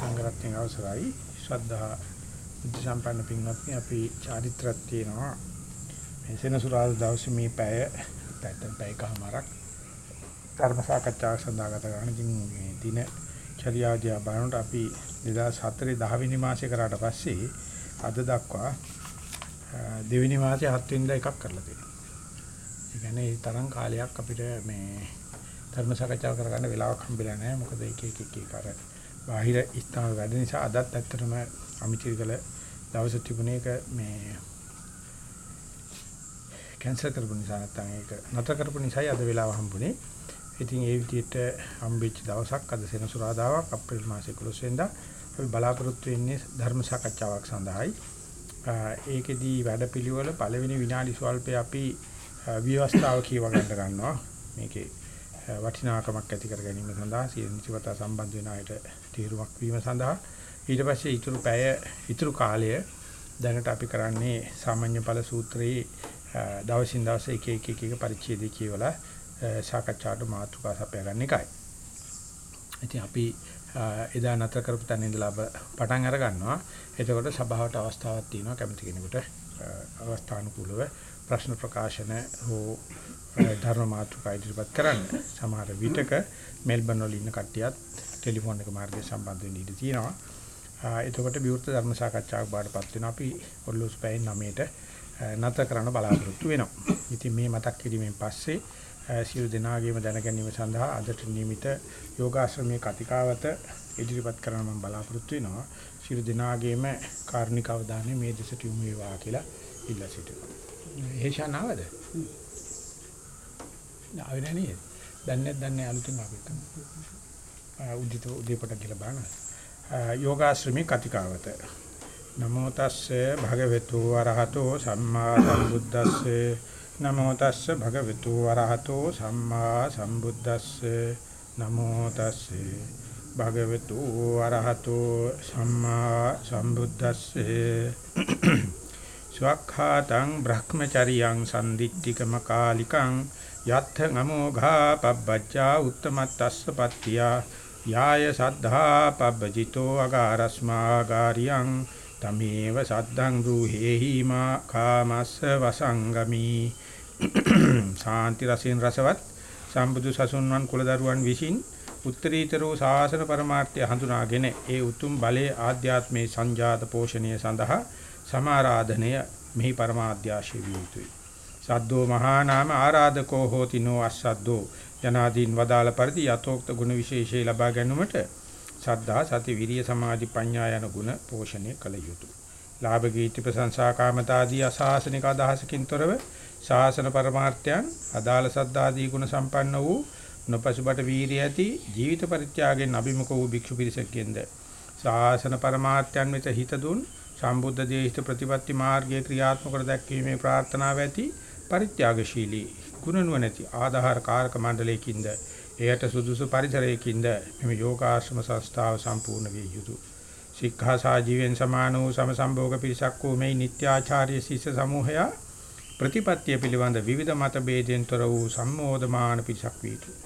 සංගරත්නයේ අවසරයි ශ්‍රද්ධා බුද්ධ සම්පන්න පින්වත්නි අපි චාරිත්‍රාක් තියෙනවා මේ සෙනසුරාදා දවසේ මේ පැය පැත්තෙන් පැයකමාරක් ධර්ම සාකච්ඡාවක් සඳහා ගත කරන ඉතින් මේ දින චර්යාවදී බලනකොට අපි 2004 10 වෙනි මාසේ කරාට පස්සේ අද දක්වා දෙවෙනි මාසේ 7 වෙනිදා එකක් කරලා තියෙනවා. ඒ කියන්නේ ඒ තරම් කාලයක් අපිට මේ ධර්ම සාකච්ඡාව කරගන්න වෙලාවක් හම්බෙලා නැහැ. මොකද එක එක එක එක අර බාහිර ස්ථාන වැඩ නිසා අදත් ඇත්තටම අමිතිකල දවස් තිබුණේ එක මේ කැන්සල් කරපු නිසා නැත්නම් ඒක නතර කරපු නිසායි අද වෙලාව හම්බුනේ. ඉතින් ඒ විදිහට හම්බෙච්ච දවසක් අද සෙනසුරාදාවක් අප්‍රේල් මාසේ 11 වෙනිදා අපි බලාපොරොත්තු වෙන්නේ ධර්ම සාකච්ඡාවක් සඳහායි. ඒකෙදී වැඩපිළිවෙල පළවෙනි විනාඩි ස්වල්පේ අපි විවස්ථාව කියව ගන්න ගන්නවා. මේකේ වටිනාකමක් ඇති කර ගැනීම සඳහා සියනිචවත සම්බන්ධ වෙන අයට තීරුවක් වීම සඳහා ඊට පස්සේ ඊතුරු පැය ඊතුරු කාලය දැනට අපි කරන්නේ සාමාන්‍ය ඵල සූත්‍රයේ දවසින් දවස එක එක එක එක පරිච්ඡේදය කියවලා සාකච්ඡාවට මාතෘකා සපයා ගන්න එකයි. ඉතින් අපි එදා නතර කරපු තැන ඉඳලා පටන් අර ගන්නවා. එතකොට සභාවට අවස්ථාවක් තියෙනවා කැමති කෙනෙකුට අවස්ථානුකූලව ප්‍රශ්න ප්‍රකාශන හෝ ධර්ම මාතෘකා ඉදිරිපත් කරන්න. සමහර විටක මෙල්බන් වල ඉන්න කට්ටියත් ටෙලිෆෝන් එක මාර්ගයෙන් සම්බන්ධ වෙන්න ඉඩ තියෙනවා. එතකොට විවෘත ධර්ම සාකච්ඡාවක් බාටපත් වෙනවා. අපි ඔල්ලෝස් පැයෙන් 9ට නැත කරන්න බලාපොරොත්තු වෙනවා. ඉතින් මේ මතක් කිරීමෙන් පස්සේ සියලු දෙනාගේම දැන ගැනීම සඳහා අදට නියමිත යෝගාශ්‍රමයේ කතිකාවත ඉදිරිපත් කරන්න මම බලාපොරොත්තු වෙනවා. සියලු දෙනාගේම කාර්නික අවධානය මේ දෙසට යොමු වේවා කියලා ඉල්ලා සිටිනවා. හේෂා නාවද? ආවේ නැහැ නේද? දන්නේ දන්නේ අලුතෙන් ආවෙක. උදිත උදේපට කියලා බලන්න. යෝගාශ්‍රමී කතිකාවත. නමෝ තස්සේ භගවතු වරහතෝ සම්මා සම්බුද්දස්සේ නමෝ තස්සේ භගවතු වරහතෝ සම්මා සම්බුද්දස්සේ නමෝ තස්සේ භගවතු වරහතෝ සම්මා සම්බුද්දස්සේ ස්වක්ඛාතං බ්‍රහ්මචරියං සම්දිත්තිකම කාලිකං යත්ථ නමෝඝා පබ්බච්චා උත්තමත්තස්ස පත්තියා යාය සද්ධා පබ්බජිතෝ අගාරස්මා ගාරියං තමේව සද්ධං රූහෙහි මා කාමස්ස වසංගමි ශාන්ති රසෙන් රසවත් සම්බුදු සසුන්වන් කුලදරුවන් විසින් උත්තරීතර වූ ශාසන પરමාර්ථය හඳුනාගෙන ඒ උතුම් බලයේ ආධ්‍යාත්මේ සංජාත පෝෂණය සඳහා සමාරාධනය මෙහි પરමාධ්‍යාශය විය යුතුයි. සද්දෝ මහා නාම ආරාධකෝ හෝති නෝ අස්සද්දෝ යනාදීන් වදාළ පරිදි යතෝක්ත ගුණ විශේෂය ලබා ගැනීමට සද්ධා සති විරිය සමාධි ප්‍රඥා යන ගුණ පෝෂණය කළ යුතුය. ලාභ කීර්ති ප්‍රශංසා කාමතාදී අසාසනික අදහසකින් තොරව ශාසන පරමාර්ථයන් අදාළ සද්ධාදී ගුණ සම්පන්න වූ නොපසුබට වීරිය ඇති ජීවිත පරිත්‍යාගයෙන් අභිමුඛ වූ භික්ෂු පිරිසකෙන්ද ශාසන පරමාර්ථයන් වෙත හිත දුන් සම්බුද්ධ දේශිත ප්‍රතිපත්ති මාර්ගයේ ක්‍රියාත්මක කර දැක්වීමේ ප්‍රාර්ථනාව ඇති පරිත්‍යාගශීලී ගුණ නුවණැති ආධාර කාරක මණ්ඩලයකින්ද එයට සුදුසු පරිසරයකින්ද මෙම යෝගාශ්‍රම සංස්ථාව සම්පූර්ණ විය යුතුය. ශික්ෂා ජීවෙන් සමාන වූ සමසම්භෝග පිරිසක් වූ මේ නිත්‍යාචාර්ය ශිෂ්‍ය සමූහය ප්‍රතිපත්තිය පිළිබඳ විවිධ මත ભેදෙන් තොර වූ සම්මෝධමාන පිරිසක් විය යුතුය.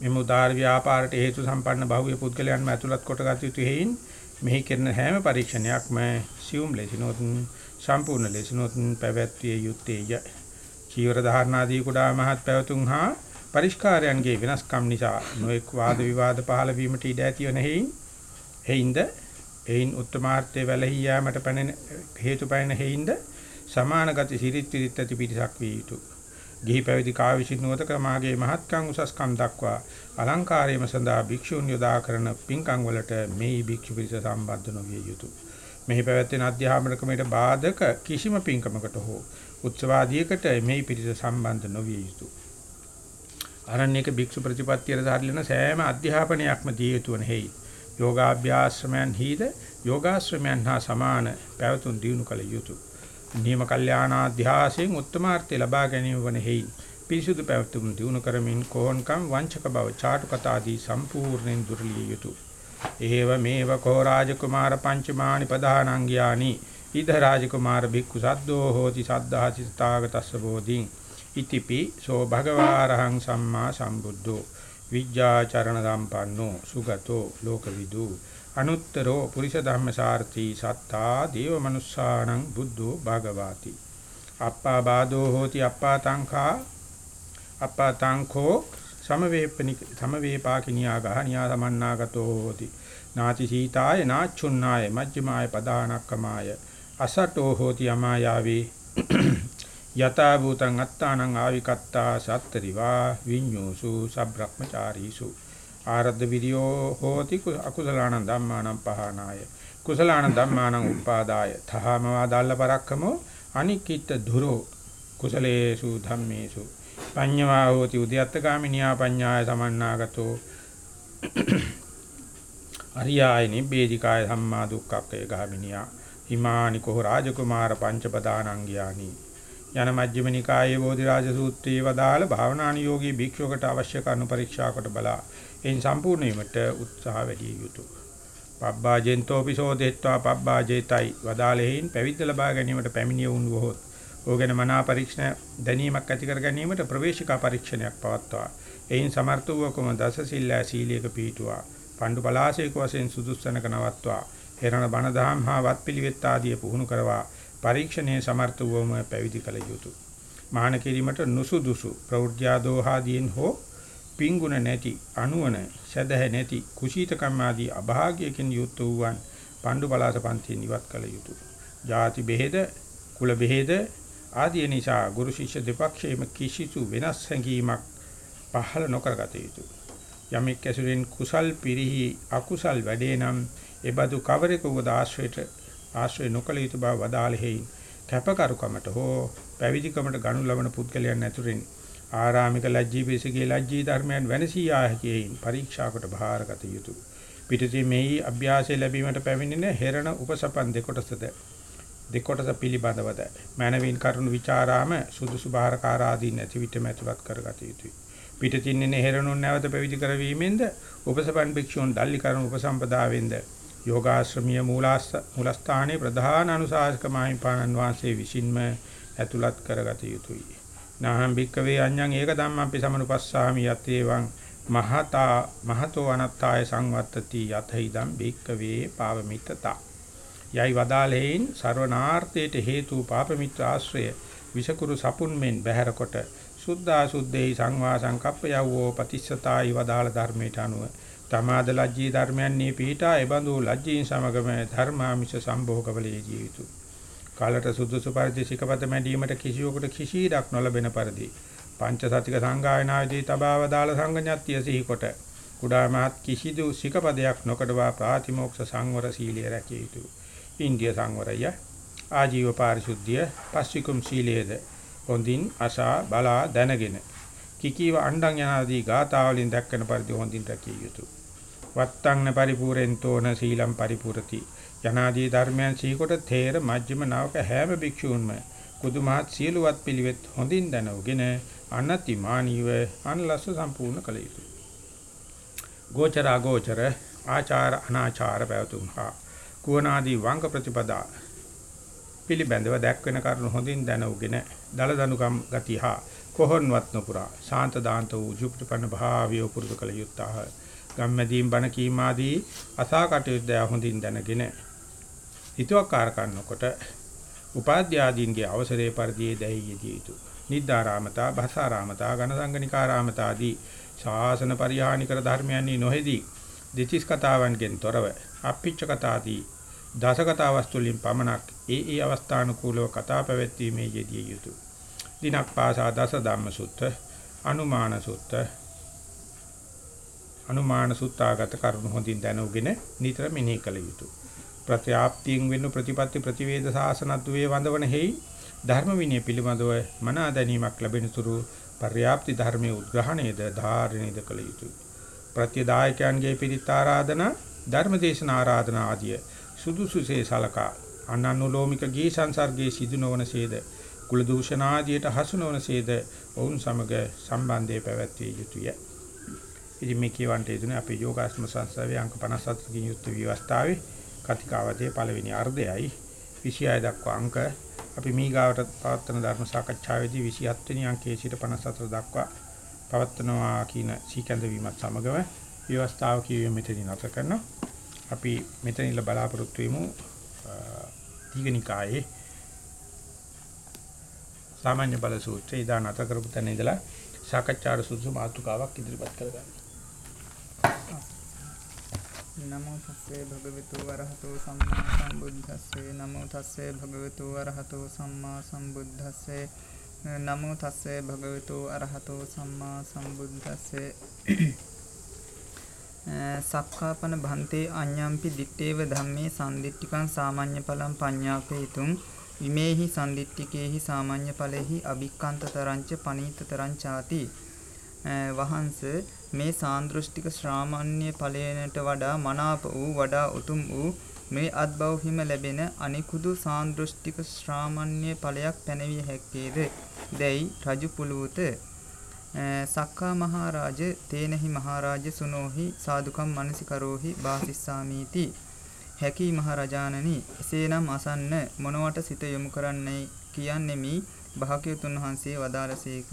මෙම උදාාර ව්‍යාපාරට හේතු සම්පන්න බහුවේ පුද්ගලයන්ම ඇතුළත් කොටගත යුතු හේයින් මෙහි කරන හැම පරීක්ෂණයක්ම සියුම් ලෙසිනොත් සම්පූර්ණ ලෙසිනොත් පැවැත්විය යුත්තේය. චීවර ධාරණාදී කුඩා මහත් පැවතුම් හා පරිස්කාරයන්ගේ වෙනස්කම් නිසා නොඑක් වාද විවාද පහළ වීමට ඉඩ ඇති වන හේයින් හේින්ද එයින් උත්තමාර්ථයේ වැළහී යාමට පැනෙන හේතු පැනෙන හේින්ද සමාන ගති සිරිත් විරිත් ඇති පිටසක් විය යුතුය. ගිහි පැවිදි කාවිසින් නුවත ක්‍රමාගේ මහත්කම් උසස්කම් දක්වා අලංකාරයම සඳහා භික්ෂුන් යොදා කරන පින්කම් වලට මේ භික්ෂු පිරිස සම්බන්ධ නොවිය යුතුය. මෙහි පැවැත්වෙන අධ්‍යාපන ක්‍රමයට බාධක කිසිම පින්කමකට හෝ උත්සවාදීයකට මේ පිරිස සම්බන්ධ නොවිය යුතුය. අරණ්‍යක භික්ෂු ප්‍රතිපත්තියට සාරිලන සෑම අධ්‍යාපනයක්ම දිය යුතු වන හේයි. යෝගාභ්‍යාශ්‍රමයන් හිද යෝගාශ්‍රමයන් හා සමාන පැවතුම් දිනු කළ යුතුය. නියම කල්යාණාධ්‍යාසයෙන් උත්තමාර්ථය ලබා ගැනීම වන හේයි. පිරිසුදු පැවතුම් දිනු කරමින් කෝන්කම් වංචක බව චාටු කතාදී සම්පූර්ණයෙන් දුර්ලිය යුතුය. ඒව මේව කෝ රාජකුමාර පංචමානි පදානංගයානි ඉද රාජකුමාර භික්ඛු සද්දෝ හෝති සද්ධාචි තාගතස්ස බෝධින් ඉතිපි සෝ භගවාරහං සම්මා සම්බුද්ධෝ විජ්ජාචරණ සම්පන්නෝ සුගතෝ ලෝකවිදු අනුත්තරෝ පුරිස ධම්මසාරති සත්තා දේව මනුස්සාණං බුද්ධෝ භගවාති අප්පා බාදෝ හෝති අප්පා තංඛා අප්පා තංඛෝ සමවේපනික සමවේපාකිනියා ගහනියා සමන්නාගතෝ හෝති නාති සීතාය නාච්චුන්නාය මජ්ක්‍ධිමාය පදානක්කමාය අසටෝ හෝති අමායාවේ යතා භූතං අත්තානං ආවිකත්තා සත්තරිවා විඤ්ඤෝසු සබ්‍රක්‍මචාරීසු ආරද්ධ විරියෝ හෝති අකුසලාණං ධම්මාණං පහනාය. කුසලාණං ධම්මාණං උපාදාය. තහමවා දල්ල පරක්කමෝ අනික්කිට ධුරෝ කුසලේසු ධම්මේසු. පඤ්ඤවා හෝති උද්‍යත්තගාමිනියා පඤ්ඤාය සමන්නාගතෝ. අරියාය නිබ්බේධිකාය සම්මා දුක්ඛක්ඛය ගාමිනියා. හිමානි කෝ රාජකුමාර පංචපදානං ගියානි? යන මජ්ක්‍ධිම නිකායේ බෝධිරාජ සූත්‍රයේ වදාළ භාවනානුයෝගී භික්ෂුවකට අවශ්‍ය කරනු පරීක්ෂා කොට බලා එයින් සම්පූර්ණ වීමට උත්සාහ වැඩි යුතුය. පබ්බාජෙන්තෝපි සෝදෙත්වා පබ්බාජේතයි වදාළෙහින් පැවිද්ද ලබා ගැනීමට පැමිණිය වුන් වොහොත් ඕගෙන මනා පරීක්ෂණ දැනීමක් ඇති කර ගැනීමට ප්‍රවේශිකා පරීක්ෂණයක් පවත්වා. එයින් සමර්ථ වූකම දස සිල්ලා සීලියක පීඨුවා පණ්ඩු පලාසේක වශයෙන් සුදුස්සනක නවත්වා. හේරණ බණ දහම් හා වත්පිළිවෙත් ආදී පුහුණු කරවා පරීක්ෂණයේ සමර්ථ වූවම පැවිදි කළ යුතුය. මාන කිරීමට නුසුදුසු ප්‍රෞර්ජ්‍යාදෝහාදීන් හෝ පිංගුණ නැති අනුවන සදහැ නැති කුසීතකම් ආදී අභාග්‍යකින් යුත් වූවන් පණ්ඩු පලාස පන්තියෙන් ඉවත් කළ යුතුය. ಜಾති බෙහෙද කුල බෙහෙද ආදී නිසා ගුරු ශිෂ්‍ය දෙපක්ෂයේම කිසිසු වෙනස් හැඟීමක් පහළ නොකරගත යුතුය. යමෙක් ඇසුරෙන් කුසල් පිරිහි අකුසල් වැඩේ නම් එබඳු කවරෙක වූ ආශ්‍රේත ආශ්‍රය නොකළ යුතු බව වදාළෙහිින් කැපකරුකමට හෝ පැවිදිකමට ගනු ලබන පුද්ගලයන් ඇතුරින් ආරාමික ලැජ්ජී පිසගේ ලැජ්ජී ධර්මයන් වෙනසී ආහකයෙන් පරීක්ෂාකට බාරගත යුතුය. පිටදී මෙහි අභ්‍යාසය ලැබීමට පැමිණෙන හෙරණ උපසපන් දෙකොටසද දෙකොටස පිළිබඳවද මනවින් කරුණු ਵਿਚාරාම සුදුසු බාරකාරාදී නැති විටම ඇතුළත් කරගත යුතුය. පිටතින් හෙරණුන් නැවත පැවිදි කරවීමෙන්ද උපසපන් භික්ෂූන් දල්ලි කරුණු උපසම්පදාවෙන්ද යෝගාශ්‍රමීය මූලාස්ස මූලස්ථානයේ ප්‍රධාන අනුශාසක මාහිම්පාණන් වහන්සේ විසින්ම ඇතුළත් කරගත යුතුය. නාහම් භික්කවේ අඤ්ඤං ඒක ධම්මංපි සමනුපස්සාමි යතේවං මහතා මහතෝ අනත්තාය සංවත්තති යත ඉදම් භික්කවේ පාවමිත්තතා. යයි වදාලෙයින් ਸਰවනාර්ථයට හේතු පාපමිත්‍ර ආශ්‍රය විෂකුරු සපුන් මෙන් බැහැර කොට සුද්ධා සුද්ධේ සංවා සංකප්ප යවෝ පතිස්සතායි වදාළ ධර්මයට අනුව තමාද ලජ්ජී ධර්මයන්හි පීඨා එබඳු ලජ්ජීන් සමගම ධර්මාමිෂ සම්භෝගවලේ ජීවිතු. කාලට සුදුසු පරිදි සිකපත මැඩීමට කිසිවෙකුට කිසිඩක් නොලබෙන පරිදි පංච සතික සංගායනාවේදී තබාව දාල සංගඤ්ඤත්‍ය සිහිකොට කුඩා මහත් කිසිදු සිකපදයක් නොකඩවා ප්‍රාතිමෝක්ෂ සංවර සීලය රැකිය යුතුය. ඉන්දිය සංවරය ආජීව පාරිශුද්ධිය පස්විකුම් සීලයේද හොඳින් අසා බලා දැනගෙන කිකීව අණ්ඩං යනාදී ගාථාවලින් දැක්කන පරිදි හොඳින් රැකිය යුතුය. වත්තංන පරිපූර්ෙන්තෝන සීලම් පරිපූර්ති. යනාදී ධර්මයන් සීකොට තේර මජ්ක්‍ධිම නාවක හැම භික්ෂූන්ම කුදුමහත් සියලුවත් පිළිවෙත් හොඳින් දැනවගෙන අනතිමානීව අනලස්ස සම්පූර්ණ කළ යුතුය. ගෝචර අගෝචර ආචාර අනාචාර පැවතුම්හා. කුවනාදී වංග ප්‍රතිපදා පිළිබඳව දැක්වෙන කරුණු හොඳින් දැනවගෙන දල දනුකම් ගතිහා කොහොන්වත් නොපුරා. ශාන්ත දාන්ත වූ ජුප්තිපන්න භාවිය පුරුදු කළ යුත්තාහ. ගම්මැදීන් බණ කීම ආදී අසා කටයුතු හොඳින් දැනගෙන හිතුවක්කාර කරනකොට උපාධ්‍ය ආදීන්ගේ අවසරයේ පරිදි දැයි යෙදිය යුතුය. නිද්දාරාමතා, භසාරාමතා, ඝනසංගනිකාරාමතා ආදී ශාසන පරිහානිකර ධර්මයන්හි නොහෙදී දෙතිස් කතාවන්ගෙන් තොරව අප්පිච්ච කතාදී දස කතා වස්තුලින් පමණක් ඒ ඒ අවස්ථානුකූලව කතා පැවැත්වීමේ යෙදිය යුතුය. දිනක් පාසා දස ධම්ම සුත්ත, අනුමාන සුත්ත, අනුමාන සුත්තාගත කරුණු හොඳින් දැනුගෙන නිතර මෙනෙහි කළ යුතුය. ප්‍රත්‍යාප්තියෙන් වෙන ප්‍රතිපත්ති ප්‍රතිවේද සාසනත්වයේ වඳවන හේයි ධර්ම විනය පිළිබඳව මනා දැනීමක් ලැබෙන තුරු පර්යාප්ති ධර්මයේ උද්ග්‍රහණයද ධාරණයද කළ යුතුය. ප්‍රත්‍යදායකයන්ගේ පිරිත් ආරාධනා ධර්මදේශන ආරාධනා ආදිය සුදුසුසේ සලකා අනනුලෝමික ගී සංසර්ගයේ සිදු නොවන සේද කුල දූෂණ ආදියට හසු නොවන සේද ඔවුන් සමග සම්බන්ධය පැවැත්විය යුතුය. ඉතින් මේ කියවන්ට යෙදුනේ අපේ යෝගාශ්‍රම සංස්ථාවේ අංක 54 කින් යුක්ත විවස්ථාවේ කතිකාවතේ පළවෙනි අර්ධයයි 26 දක්වා අංක අපි මීගාවට පවත්වන ධර්ම සාකච්ඡාවේදී 27 වෙනි අංකයේ සිට 54 දක්වා පවත්නවා කියන සීකඳ වීමත් සමගම විවස්ථාව කියවීම මෙතනින් නැත කරනවා. අපි මෙතනින්ල බලාපොරොත්තු වෙමු දීගනිකායේ සාමාන්‍ය බල සූත්‍රය ඉදා නැත කරපු තැන ඉඳලා සාකච්ඡාට සුදුසු මාතෘකාවක් ඉදිරිපත් කරගන්න. නමෝ තස්සේ භගවතු වරහතෝ සම්මා සම්බුද්දස්සේ නමෝ තස්සේ භගවතු වරහතෝ සම්මා සම්බුද්දස්සේ නමෝ තස්සේ භගවතු අරහතෝ සම්මා සම්බුද්දස්සේ. සක්කාපන භන්තේ අඤ්ඤම්පි දිත්තේව ධම්මේ සම්දිට්ඨිකං සාමාන්‍ය ඵලං පඤ්ඤාපේතුං විමේහි සම්දිට්ඨිකේහි සාමාන්‍ය ඵලෙහි අභික්ඛන්තතරංච පනීතතරං ചാති වහන්ස මේ සාන්දෘෂ්ටික ශ්‍රාමණ්‍ය ඵලයට වඩා මනාප වූ වඩා උතුම් වූ මේ අත්බව හිම ලැබෙන අනිකුදු සාන්දෘෂ්ටික ශ්‍රාමණ්‍ය ඵලයක් පැනවිය හැක්කේද? දැයි රජු පුලුවත සක්කා මහරජ තේනහි මහරජ සුනෝහි සාදුකම් මනසිකරෝහි බාසිස්සාමීති. හැකි මහරජාණනි එසේනම් අසන්න මොනවට සිත යොමු කරන්නයි කියන්නෙමි. භාග්‍යවතුන් වහන්සේ වදාළසේක.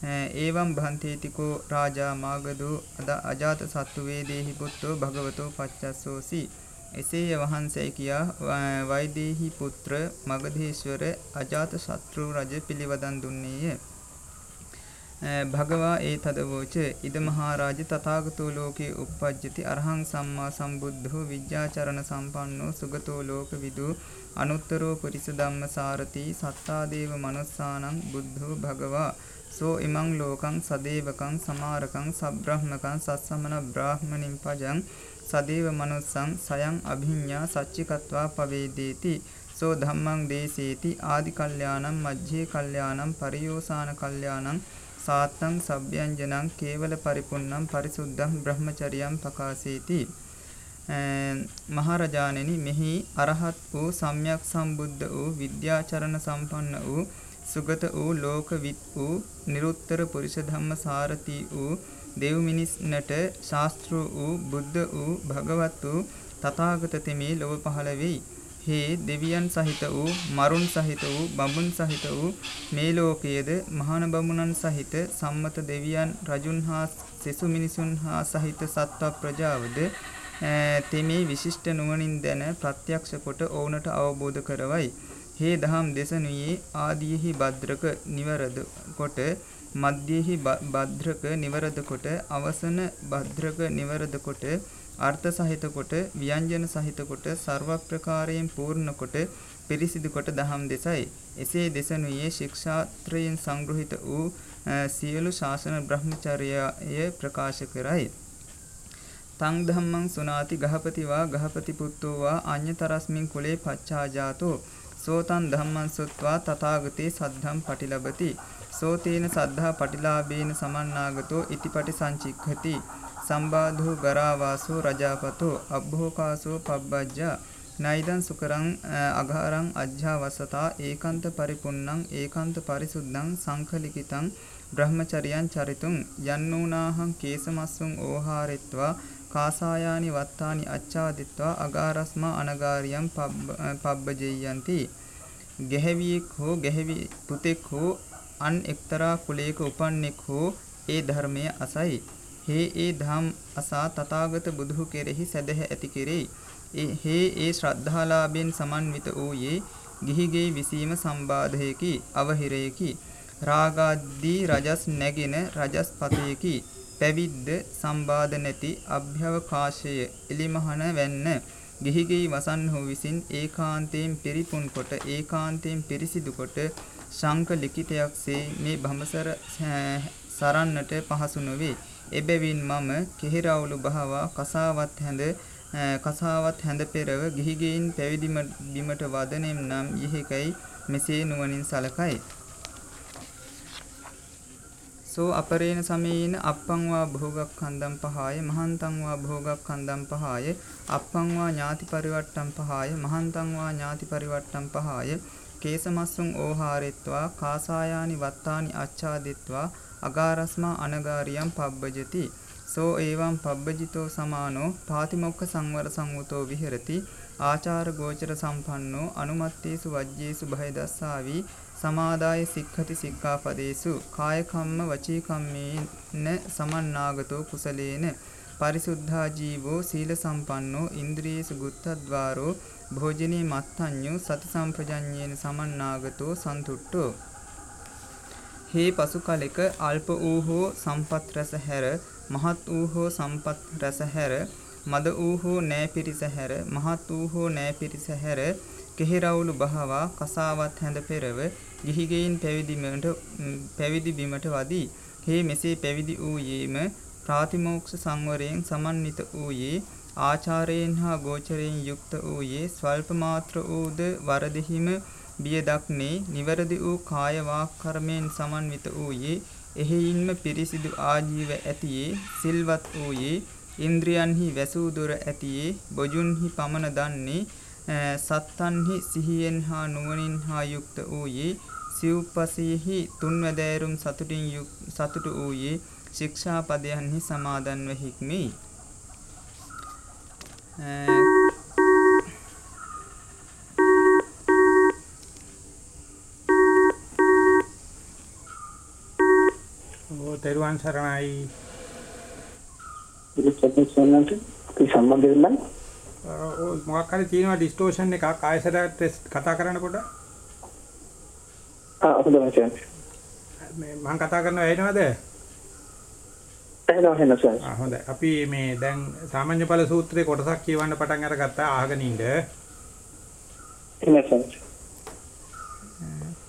ඒවම් භන්තේතිකෝ රාජා මාගදෝ අද අජාත සත්තු වේදේහි පුත්තෝ භගවතෝ පච්චස්සෝසි එසේය වහන්සේ කියා වෛදේහි පුත්‍ර මගධේශ්වර අජාත ශත්‍රු රජ පිළිවදන් දුන්නේය. භගවා ඒ තදවෝච ඉද මහරජ තථාගතෝ ලෝකේ uppajjati අරහං සම්මා සම්බුද්ධෝ විද්‍යාචරණ සම්පන්නෝ සුගතෝ ලෝක විදු අනුත්තරෝ පුරිස ධම්ම සාරති සත්තාදේව මනුස්සානං බුද්ධෝ භගවා සෝ ඉමං ලෝකං සදේවකං සමාරකං සබ්‍රහ්මකං සස්සමන බ්‍රාහ්මනින් පජං සදේව මනුස්සං සයං අභිඤ්ඤා සච්චිකත්වා පවේදේති. සෝ ධම්මං දේසේති ආදි කල්යාණං මජ්ජේ කල්යාණං පරියෝසాన කල්යාණං සාත්තං සබ්බ්‍යංජනං කේවල පරිපුන්නං පරිසුද්ධං බ්‍රහ්මචරියං පකාසේති මහරජාණෙනි මෙහි අරහත් වූ සම්්‍යක් සම්බුද්ධ වූ විද්‍යාචරණ සම්පන්න වූ සුගත වූ ලෝකවිත් වූ නිරුත්තර පුරිෂ ධම්ම සාරති වූ දෙව් මිනිස්නට ශාස්ත්‍ර වූ බුද්ධ වූ භගවත් වූ තථාගත තෙමේ ලොව පහළ වෙයි. හේ දෙවියන් සහිත වූ මරුන් සහිත වූ බඹුන් සහිත වූ මේ ලෝකයේද මහාන බමුණන් සහිත සම්මත දෙවියන් රජුන් හා සෙසු මිනිසුන් හා සහිත සත්ව ප්‍රජාවද තෙමේ විශිෂ්ට නුවණින් දැන ප්‍රත්‍යක්ෂ කොට ඔවුන්ට අවබෝධ කරවයි. හේ දහම් දෙසනුයේ ආදීහි භද්‍රක නිවරද කොට මධ්‍යෙහි භද්‍රක නිවරද කොට අවසන භද්‍රක නිවරද කොට අර්ථ සහිත කොට ව්‍යංජන සහිත කොට ਸਰව ප්‍රකාරයෙන් පූර්ණ කොට පිරිසිදු කොට දහම් දෙසයි. එසේ දෙසනුයේ ශික්ෂාත්‍රයෙන් සංග්‍රහිත වූ සියලු ශාසන බ්‍රහ්මචර්යය ප්‍රකාශ කරයි. තං ධම්මං සුනාති ගහපතිවා ගහපති පුත්තෝවා අඤ්‍යතරස්මින් කුලේ පච්චාජාතෝ සෝතං ධම්මං සුත්වා තථාගතේ සද්ධම් පටිලබති। සෝතේන සද්ධා පටිලාභේන සමන්නාගතෝ ඉතිපටි සංචික්ඛති සම්බාධෝ ගරාවාසෝ රජාපතෝ අබ්භෝකාසෝ පබ්බජ්ජා। නයිදං සුකරං අඝාරං අජ්ජාවසතා ඒකාන්ත පරිපුන්නං ඒකාන්ත පරිසුද්ධං සංඛලිකිතං බ්‍රහ්මචරියං චරිතුං යන්නූනාහං කේසමස්සුං ඕහාරෙත්වා। කාසායානි වත්තානි අච්ඡාදිත්වා අගාරස්මා අනගාරියම් පබ්බජෙය්‍යಂತಿ ගැහැවියෙක් හෝ ගැහැවි පුතෙක් හෝ අන් එක්තරා කුලයක උපන්නෙක් හෝ ඒ ධර්මය අසයි. හේ ඒ ධම් අසා තථාගත බුදු කෙරෙහි සැදැහ ඇති කෙරෙයි. හේ ඒ ශ්‍රද්ධාලාභෙන් සමන්විත වූයේ ගිහිගේ විසීම සම්බාධයකි අවහිරයකි. රාගාදී රජස් නැගෙන රජස් පතයකි. පැවිද්ද සම්බාධ නැති අභ්‍යවකාශය එලිමහන වැන්න ගිහිගෙයි වසන්හු විසින් ඒකාන්තයෙන් පිරිපුන් කොට ඒකාන්තයෙන් පිරිසිදු කොට ශංක ලිඛිතයක්සේ මේ බඹසර සරන්නට පහසු නොවේ. එබැවින් මම කෙහෙරවුලු බහවා කසාවත් හැඳ කසාවත් හැඳ පෙරව ගිහිගෙයින් පැවිදි බිමට වදනෙම් නම් යෙහිකයි මෙසේ නුවණින් සලකයි. සෝ අපරේණ සමේන අප්පං වා භෝගක්ඛන්දම් පහාය මහන්තං වා භෝගක්ඛන්දම් පහාය අප්පං වා ඥාති පරිවට්ටම් පහාය මහන්තං වා ඥාති පරිවට්ටම් පහාය කේසමස්සුං ඕහාරෙත්වා කාසායානි වත්තානි අච්ඡාදිත්වා අගාරස්මා අනගාරියම් පබ්බජති. සෝ ඒවම් පබ්බජිතෝ සමානෝ පාතිමොක්ඛ සංවර සංවතෝ විහෙරති ආචාර ගෝචර සම්පන්නෝ අනුමත්තේසු වජ්ජේසු භය දස්සාවි සමාදාය සික්ඛති සික්ඛාපදේසු කාය කම්ම වචී කම්මේන සමන්නාගතෝ කුසලේන පරිසුද්ධා ජීවෝ සීල සම්පන්නෝ ඉන්ද්‍රියේසු ගුත්තද්වාරෝ භෝජනේ මත්ඤ්ඤෝ සති සම්පජඤ්ඤේන සමන්නාගතෝ සන්තුට්ඨෝ. හේ පසු කලෙක අල්ප වූ හෝ සම්පත් රස හැර මහත් වූ හෝ සම්පත් රස හැර මද වූ හෝ නෑ පිරිස හැර මහත් වූ හෝ නෑ පිරිස හැර කෙහෙරවුලු බහවා කසාවත් හැඳ පෙරව ගිහිගෙයින් පැවිදිමට පැවිදි බිමට වදී හේ මෙසේ පැවිදි වූයේම ප්‍රාතිමෝක්ෂ සංවරයෙන් සමන්විත වූයේ ආචාරයෙන් හා ගෝචරයෙන් යුක්ත වූයේ ස්වල්ප මාත්‍ර වූද වරදෙහිම බිය දක්නේ නිවැරදි වූ කාය වාක් කර්මයෙන් සමන්විත වූයේ එහෙයින්ම පිරිසිදු ආජීව ඇතියේ සිල්වත් වූයේ ඉන්ද්‍රියන්හි වැසූ දොර ඇතියේ බොජුන්හි පමන දන්නේ සත්තන්හි සිහියෙන් හා නුවණින් හා යුක්ත වූයේ සිව්පසීහි තුන්වැදෑරුම් සතුටින් සතුටු වූයේ ශික්ෂාපදයන්හි සමාදන්ව හික්මෙයි. ඕ තෙරුවන් සරණයි. ඉතින් සම්බන්ධ වෙන්න මොකක් හරි තියෙනවා ඩිස්ටෝෂන් එකක් ආයසරට කතා කරනකොට? ආ හොඳයි මචං මේ මම කතා කරනවා ඇහෙනවද? එහෙනම් එහෙනම් සර් ආ හොඳයි. අපි මේ දැන් සාමාන්‍ය ඵල සූත්‍රයේ කොටසක් කියවන්න පටන් අරගත්තා අහගෙන ඉන්න.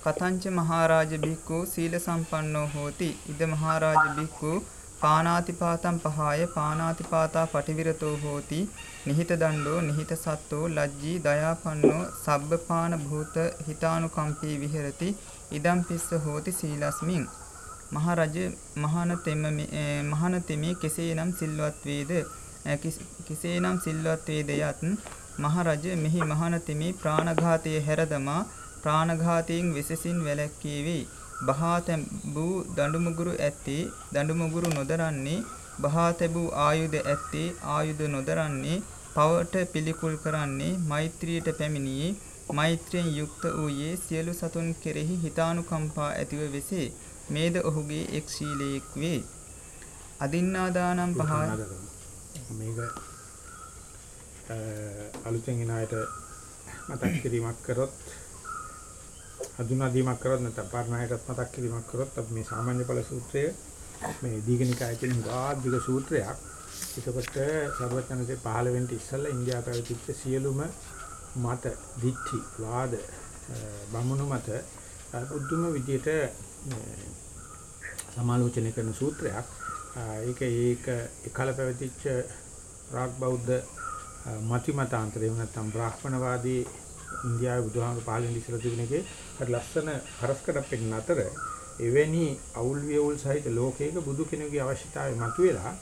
කතංච මහරජ බික්කු සීල සම්පන්නෝ හෝති. ඉද මහරජ බික්කු පානාතිපාතම් පහාය පානාතිපාතා පටිවිරතෝ හෝති නිහිත දණ්ඩෝ නිහිත සත්තෝ ලජ්ජී දයාපන්නෝ සබ්බපාන භූත හිතානුකම්පී විහෙරති ඉදම් පිස්ස හෝති සීලස්මින්. මහරජ මහාන තෙම මහාන තෙමේ කෙසේනම් සිල්වත් වේද? කෙසේනම් සිල්වත් වේද යත් මහරජ මෙහි මහාන තෙමේ ප්‍රාණඝාතයේ හැරදමා ප්‍රාණඝාතයෙන් විසසින් වැළැක්කී වේ බහා තැබූ දඬුමුගුරු ඇත්තේ දඬුමුගුරු නොදරන්නේ බහා තැබූ ආයුධ ඇත්තේ ආයුධ නොදරන්නේ පවට පිළිකුල් කරන්නේ මෛත්‍රියට පැමිණියේ මෛත්‍රියෙන් යුක්ත වූයේ සියලු සතුන් කෙරෙහි හිතානුකම්පා ඇතිව වෙසේ මේද ඔහුගේ එක් ශීලයක් වේ. අදින්නාදානම් පහ මේක අලුතෙන් එන අයට මතක් කිරීමක් කරොත් හඳුනා දීමක් කරොත් නැත්නම් පරණයටත් මතක් කිරීමක් කරොත් අපි මේ සාමාන්‍ය ඵල සූත්‍රය මේ දීඝනිකාය කියන ගාධික සූත්‍රයක්. ඒකකොට සර්වඥන්සේ 15 වෙනි ඉස්සල්ලා ඉන්දියාව පැවතිච්ච සියලුම මත, දිච්චි, වාද, බමුණු මත උද්දුම විදියට සමාලෝචනය කරන සූත්‍රයක්. ඒක ඒක එකල පැවතිච්ච රාග් බෞද්ධ මති මතාන්තරේ නැත්නම් බ්‍රාහ්මණවාදී ඉන්දියාවේ බුදුහාමුදුරු පහළ වෙන ඉස්සර තිබුණ එකේ හරි ලස්සන හරස්කඩක් පෙන්න අතර එවැනි අවුල් වියවුල් සහිත ලෝකයක බුදු කෙනෙකුගේ අවශ්‍යතාවය මතුවෙලා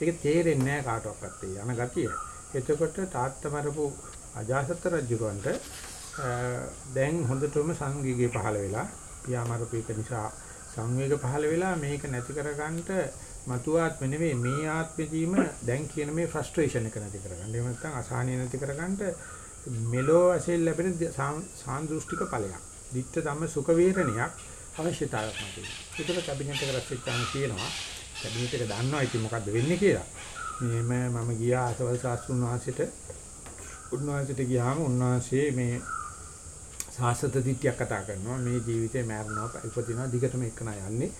ඒක තේරෙන්නේ නැහැ කාටවත් ඒ යන ගතිය. එතකොට තාත්තමරපු අජාසත් රජුරවන්ට දැන් හොඳටම සංවේගය පහළ වෙලා පියාමරපු එක නිසා සංවේග පහළ වෙලා මේක නැති කරගන්නට මතු ආත්ම නෙවෙයි මේ ආත්මෙදීම දැන් කියන මේ ෆ්‍රස්ට්‍රේෂන් එක නැති කරගන්න. එහෙම නැත්නම් අසහනිය නැති කරගන්නට මෙලෝ වශයෙන් ලැබෙන සාන්දෘෂ්ටික ඵලයක්. ditta ධම්ම සුඛ වේරණයක් අවශ්‍යතාවයක් නැති. ඒකට කැබිනට් එක රැස්වෙච්චාම කියනවා කැබිනට් එක දන්නවා ඉතින් මොකද්ද වෙන්නේ කියලා. මේම මම ගියා අසවල් ශාස්ත්‍රුන් වහන්සේට උන්වහන්සේට ගියාම උන්වහන්සේ මේ සාසත දිට්ඨියක් කතා කරනවා මේ ජීවිතේ මරනවා ඉපදිනවා දිගටම එක්කන යන්නේ.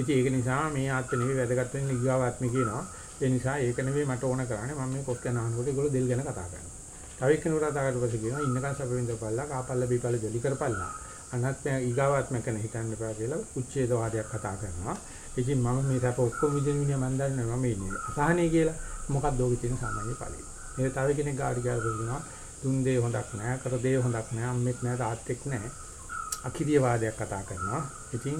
ඉතින් ඒක නිසා මේ ආත්ම නෙවෙයි වැදගත් වෙන්නේ ඊගාව ආත්මය කියනවා. ඒ නිසා ඒක නෙවෙයි මට ඕන කරන්නේ මම මේ කොස් ගැන අහනකොට ඒගොල්ලෝ දෙල් ගැන කතා කරනවා. තව එක්කෙනෙකුට අදාකට පස්සේ කියනවා ඉන්නකන් සැප විඳපල්ලා කාපල්ල බීපල්ල ජොලි කරපල්ලා. අනත්ම ඊගාවාත්ම කරන හිතන්න එපා කියලා උච්ඡේද වාදයක් කතා කරනවා. ඉතින් මම මේ සැප ඔක්කොම විඳින මිනිහ මන් දන්නේ මම ඉන්නේ අසහනේ කියලා. මොකක්ද ඔගේ තියෙන සාමාන්‍ය ඵලෙ. මේ තව කෙනෙක් ගාඩි කියලා කියනවා තුන් දේ හොඳක් නෑ, කර දේ හොඳක් නෑ, අම්මෙක් නෑ, තාත්තෙක් නෑ. අකිරිය වාදයක් කතා කරනවා. ඉතින්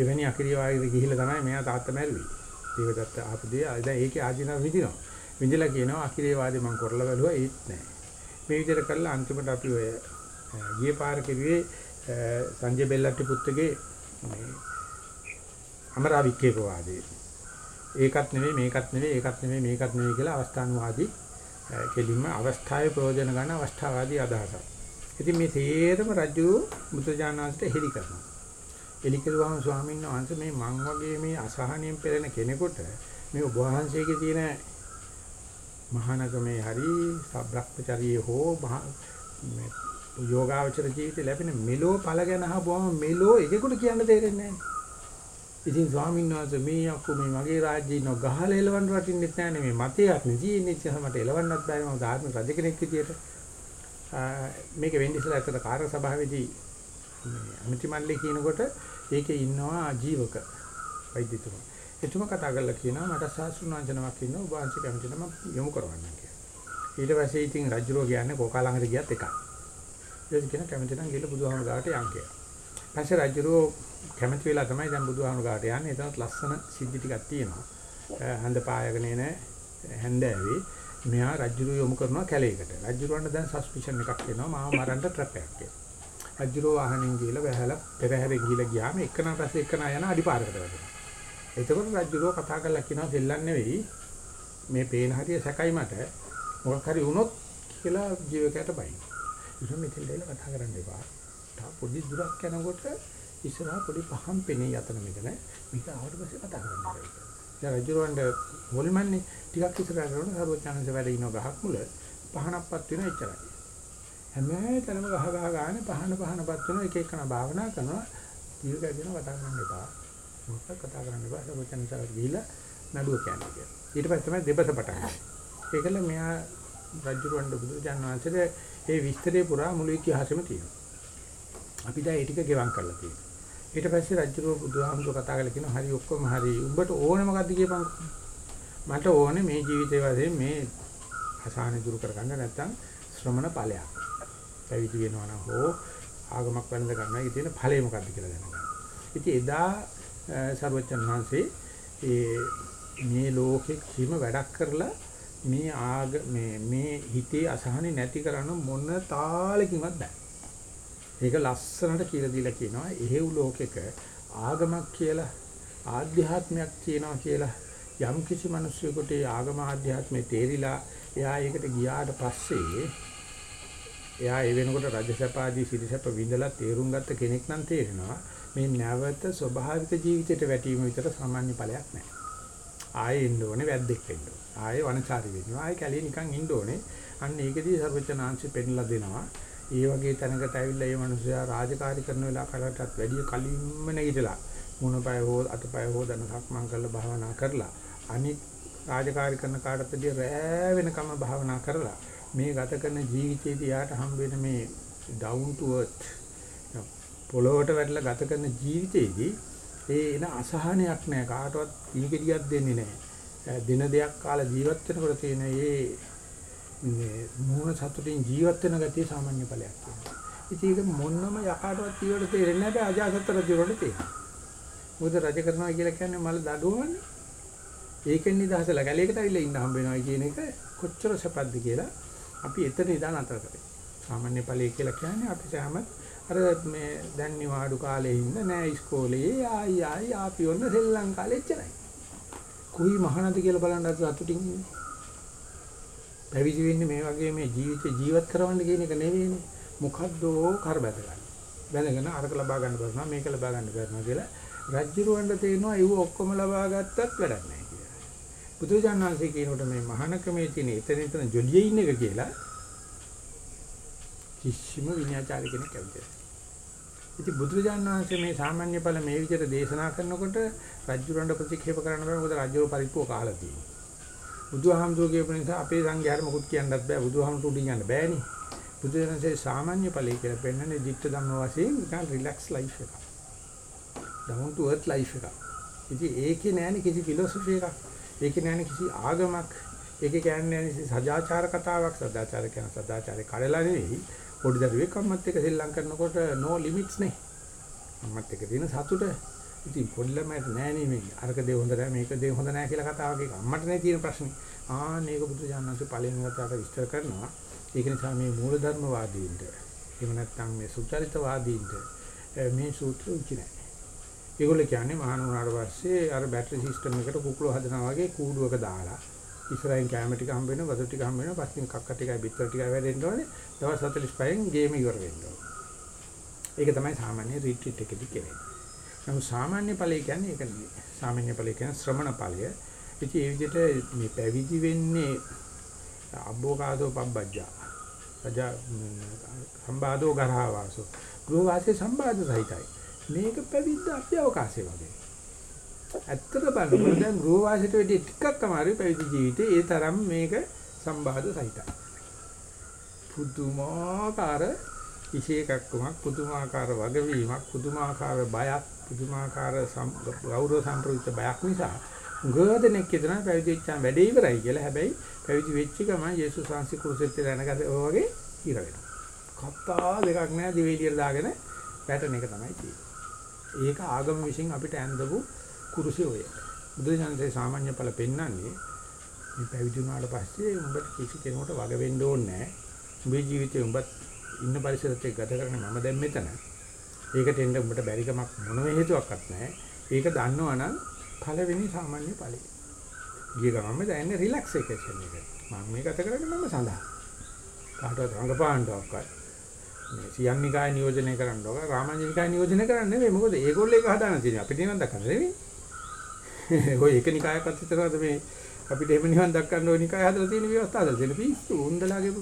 එවැනි අකිරිය වාදයකට ගිහිල්ලා තමයි මෙයා තාත්තා මැරුවේ. දේවදත්ත ආපදේ දැන් ඒකේ ආධිනව විඳිනවා. විඳිලා කියනවා අකිරිය වාදේ මම කරලා බැලුවා ඒත් නෑ. මේ විදිහට කළා අන්තිමට අපි ඔය ගිය පාර කෙරුවේ සංජය බෙල්ලට්ටි පුත්තගේ මේ අමරාවික්කේ ප්‍රවාදේ. ඒකත් නෙවෙයි මේකත් නෙවෙයි ඒකත් නෙවෙයි මේකත් නෙවෙයි කියලා අවස්ථානුවාදී කෙලින්ම අවස්ථාවේ ප්‍රයෝජන ගන්න අවස්ථාවාදී අදහසක්. ඉතින් මේ තේරම රජු බුදුජානනාංශට හෙලි කරනවා. එලිකරුවාම ස්වාමීන් වහන්සේ මේ මං වගේ මේ අසහනියෙන් පෙළෙන කෙනෙකුට මේ ඔබ වහන්සේගේ තියෙන මහානගමේ හරි සබ්‍රක්‍මචරියේ හෝ මේ යෝගාවචර ජීවිතේ ලැබෙන මෙලෝ ඵල ගැන අහපුවම මෙලෝ එකෙකුට කියන්න තේරෙන්නේ නැහැ. ඉතින් ස්වාමීන් වහන්සේ මේ අක්කු මේ මගේ රාජ්‍යයේ ඉන්න ගහලා එලවන්න රටින්නෙත් නැහැ නේ. මේ මතයක් නේ තියෙන්නේ ඉතින් මට එලවන්නත් බෑ මම ධාර්මික රජ කෙනෙක් විදියට මේක වෙන්නේ ඉස්සලා ඇත්තට කාර්ය සභාවේදී මේ අමිති මණ්ඩලේ කියනකොට ඒකේ ඉන්නවා ජීවක වෛද්‍යතුමා. එතුමා කතා කරලා කියනවා මට සාස්ෘණාංජනමක් ඉන්නවා ඔබ වහන්සේ කැමති නම් යොමු කරවන්න කියලා ඊට පස්සේ ඉතින් රජුරෝ කියන්නේ කෝකා ළඟට ගියත් එකයි ඒක කියන කැමති නම් ගිහලා බුදුහාමුදුර ගාවට යන් කියලා පස්සේ රජුරෝ කැමති වෙලා තමයි දැන් බුදුහාමුදුර ගාට යන්නේ. එතනත් ලස්සන සිද්ධි ටිකක් තියෙනවා. හඳ පායගෙන එන හැන්දෑවේ මෙහා රජුරු යොමු කරනවා කැලේකට. රජුරවන්න දැන් සස්පිෂන් එකක් එනවා මාව මරන්න ට්‍රැප් එකක් කියලා. රජුරෝ වාහනෙන් ගිහලා වැහලා පෙරහැරේ ගිහලා ගියාම එක්කන පස්සේ එක්කන යන අඩිපාරකට වැටෙනවා. එතකොට රජුරෝ කතා කරලා කියනවා දෙල්ලන් නෙවෙයි මේ පේන හරිය සැකයි මට මොකක් හරි වුණොත් කියලා ජීවකයට බයි. ඉතින් මෙතෙන් දෙල කතා කරන්න එපා. තා පොඩි දුරක් යනකොට ඉස්සරහා පොඩි පහන් පෙනේ යතන මෙතන මේක ආවට පස්සේ කතා කරන්න බැහැ. දැන් රජුරවන්ට මොල්මන්නේ ටිකක් ඉස්සරහට යනකොට සර්වඥාන්ස වැඩ ඉන ගහක් මුල පහනක්පත් වෙන එච්චරයි. හැම තැනම ගහ ගහ ගානේ පහන පහනපත් වෙන එක එකන භාවනා කරනවා දීර්ඝ දින කතා කරන්න එපා. මොකක්ද කතා කරන්න එපා සර්වඥාන්සට ගිහිල්ලා නඩුව කියන්නේ. ඊට පස්සේ තමයි දෙබස පටන් ගන්නේ. ඒකල මෙයා රජුරවන්ට බුදුරජාණන් වහන්සේට ඒ විස්තරේ පුරා මුළු ඉතිහාසෙම තියෙනවා. අපි දැන් ඒ ටික ගෙවම් කරලා තියෙනවා. ඊට පස්සේ රජුරෝ බුදුහාමුදුර කතා කරලා කියනවා හරි ඔක්කොම හරි. උඹට ඕනේ මොකද්ද කියපන්. මට ඕනේ මේ ජීවිතේ වශයෙන් මේ අසහන දුරු කරගන්න නැත්තම් ශ්‍රමණ ඵලයක්. පැවිදි වෙනවා නම් හෝ ආගමක් වෙනද ගන්නවා. ඒකේ තියෙන ඵලය මොකද්ද කියලා දැනගන්න. ඉතින් එදා සර්වචන් වහන්සේ ඒ මේ ලෝකෙ කිම වැඩක් කරලා මේ ආග මේ මේ හිතේ අසහනෙ නැති කරන මොන තාලකින්වත් බෑ. ඒක ලස්සනට කියලා දීලා කියනවා එහෙව් ලෝකෙක ආගමක් කියලා ආධ්‍යාත්මයක් තියෙනවා කියලා යම් කිසි මිනිස්සුෙකුට ඒ ආගම ආධ්‍යාත්මේ තේරිලා එයා ඒකට ගියාට පස්සේ එයා ඒ වෙනකොට රජසපාදී සිරිසප විඳලා තේරුම් ගත්ත කෙනෙක් නම් තේරෙනවා මේ නැවත ස්වභාවික ජීවිතයට වැටීම විතර සාමාන්‍ය ඵලයක් නැහැ. ආයේ ඉන්න ඕනේ වැද්දෙක් වෙන්න ඕනේ. ආයේ වනචාරි වෙන්න ඕනේ. ආයේ කැලේ නිකන් ඉන්න ඕනේ. අන්න ඒකදී සර්වචනාංශي පෙන්ලා දෙනවා. ඒ වගේ තැනකට ඇවිල්ලා මේ මිනිස්සයා රාජකාරී කරන වෙලාවකටත් වැඩිය කලින්ම නැගිටලා මුණපය හෝ අතපය හෝ දන සක්මන් කරලා භාවනා කරලා අනිත් රාජකාරී කරන කාටත් වැඩිය රෑ වෙනකම භාවනා කරලා මේ ගත කරන ජීවිතයේදී යාට හම් වෙන මේ down to earth පොළොවට වැටලා ගත කරන ජීවිතයේදී ඒ එන අසහනයක් නෑ කාටවත් ඉනිකෙඩියක් දෙන්නේ නෑ දින දෙයක් කාලා ජීවත් වෙනකොට තියෙන මේ මේ මූණ සතුටින් ජීවත් වෙන ගතිය සාමාන්‍ය ඵලයක් කියනවා. ඉතින් ඒක මොන්නම යකාටවත් ඊවට තේරෙන්නේ නැහැ අජාසත් රජුරට තේරෙනවා. මොකද රජ කරනවා කියලා කියන්නේ මල දඩුවන්නේ. ඒකෙන් නිදහසලා ගැලේකට ඇවිල්ලා ඉන්න හම්බ වෙනවා කියන එක කොච්චර සපද්ද කියලා අපි එතන ඉඳන් අතර කරේ. සාමාන්‍ය ඵලයේ කියලා කියන්නේ අපි සෑම අර මේ දැන් නිවාඩු කාලේ ඉන්න නෑ ඉස්කෝලේ ආයි ආයි ආපි ඔන්න සෙල්ලම් කාලේ එච්චරයි. කුයි මහානද කියලා බලන්න අද සතුටින් ඉන්නේ. පැවිදි වෙන්නේ මේ වගේ මේ ජීවිතේ ජීවත් කරවන්න කියන එක නෙවෙයිනේ. මොකද්දෝ කර බැඳ ගන්න. බැඳගෙන අරක ලබා ගන්න බැරනවා මේක ලබා ගන්න බැරනවා කියලා රජ්ජුරුවන්ට තේරෙනවා ඒව ඔක්කොම ලබා ගත්තත් වැඩක් නැහැ කියලා. බුදුජානක වහන්සේ කියනකොට මේ මහානකමේ තියෙන එතන එතන ජොලියේ ඉන්න එක කියලා කිසිම විඤ්ඤාචාර කෙනෙක් ඇවිල්ලා. ඉතින් බුදුරජාණන් වහන්සේ මේ සාමාන්‍ය ඵල මේ විදිහට දේශනා කරනකොට රජ්ජුරන්ට ප්‍රතික්ෂේප කරන්න බෑ මොකද රජ්ජුර පරිප්පුව කාලා තියෙනවා. බුදුහාමුදුරුවෝ කියපු නිසා අපේ සංඝයාට මොකුත් කියන්නත් බෑ බුදුහාමුදුරු උඩින් යන්න බෑනේ. බුදුරජාණන්සේ සාමාන්‍ය ඵලයේ කියලා පෙන්වන්නේ ධිට්ඨ ධම්ම වශයෙන් නිකන් රිලැක්ස් ලයිෆ් එකක්. down to earth life එකක්. ඉතින් ඒකේ නෑනේ කිසි ෆිලොසොෆි එකක්. ඒකේ නෑනේ කිසි ආගමක්. ඒකේ කියන්නේ නෑනේ කිසි සදාචාර කතාවක්. සදාචාර කියන සදාචාරේ කඩලා නෙවෙයි. පොඩි දරුවෙක් අම්මත් එක්ක සෙල්ලම් කරනකොට no limits නේ. අම්මත් එක්ක තියෙන සතුට ඉතින් පොඩි ළමයට නෑනේ මේ අරක දේ හොඳ නෑ මේක දේ හොඳ නෑ කියලා කතාවක් එක අම්මට නේ තියෙන ප්‍රශ්නේ. ආන්න ඒක බුදු දානන්සේ පළවෙනි වතාවට විස්තර කරනවා. ඒක නිසා මේ මූලධර්මවාදීන්ට එහෙම නැත්නම් මේ සුචරිතවාදීන්ට මේ සූත්‍ර උචි නෑ. ඒගොල්ලෝ කියන්නේ මහාන වුණාට පස්සේ අර බැටරි සිස්ටම් එකට කුකුල හදනවා වගේ කූඩුවක දාලා ඉස්සරහින් කැම ටික හම්බ වෙනවා වතුර ටික හම්බ වෙනවා පස්සින් කක්ක ටිකයි බිත්තර ටිකයි වැඩෙන්න ඕනේ දවස් 45න් ගේම ඉවර වෙන්න ඕනේ. ඒක තමයි සාමාන්‍ය රිට්‍රීට් එකේදී කියන්නේ. නමුත් සාමාන්‍ය ඵලය කියන්නේ ඒක නෙවෙයි. සාමාන්‍ය ඵලය කියන්නේ ශ්‍රමණ ඵලය. ඉතින් ඒ විදිහට මේ පැවිදි වෙන්නේ අබ්බෝකාදෝ පබ්බජ්ජා. රජා සම්බාධෝ ගරහවාසෝ. ගෘහ වාසයේ සම්බාධ සහිතයි. මේක පැවිද්ද අභ්‍යවකාශය වගේ. ඇත්තට බලනකොට දැන් ගෘහ වාසයට වැඩි ටිකක් අමාරුයි පැවිදි ජීවිතේ. ඒ තරම් මේක සම්බාධ සහිතයි. පුදුමාකාර විශේෂකක්කමක් පුදුමාකාර වගවීමක් පුදුමාකාර බයක් පුදුමාකාර ගෞරව සම්ප්‍රයුක්ත බයක් නිසා ගොඩනෙක් කියන පැවිදි වෙච්චාම වැඩේ ඉවරයි කියලා. හැබැයි පැවිදි වෙච්ච ගමන් යේසුස් වහන්සේ කුරුසෙත් දැනගත ඔය වගේ ඉර වෙනවා. කතා දෙකක් නෑ දිවෙලියට දාගෙන පැටර්න් එක තමයි තියෙන්නේ. ඒක ආගම විසින් අපිට ඇඳපු කුරුසෙ ඔය. බුදුසසුනේ සාමාන්‍ය ඵල පෙන්වන්නේ මේ පැවිදි වුණාට පස්සේ උඹට කිසි කෙනෙකුට වග වෙන්න ඕනේ නෑ. උඹේ ජීවිතේ උඹත් ඉන්න පරිසරත් එක්ක ගත කරන මම දැන් මෙතන. ඒකට එන්න උඹට බැරිකමක් මොනම හේතුවක්වත් නැහැ. ඒක දන්නවනම් පළවෙනි සාමාන්‍ය ඵලෙ. ගිය ගමන්ම දැනෙන රිලැක්සේෂන් එක. මම මේ ගත කරන්නේ මම සඳහා. කාටවත් රංගපාණ්ඩවක්වත් මේ සියන්නිකාය නියෝජනය කරන්න ඕක රාමඤ්ඤනිකාය නියෝජනය කරන්නේ නෙවෙයි. මොකද ඒගොල්ලෝ ඒක හදාන තියෙනවා. අපිට නිවන් දක්වන්න නෙවෙයි. ඔය එක නිකායක්වත් විතරද මේ අපිට එහෙම නිවන් දක්වන්න ඕන නිකාය හදලා තියෙන ව්‍යවස්ථා හදලා තියෙන පිස්සු උන්දලාගේ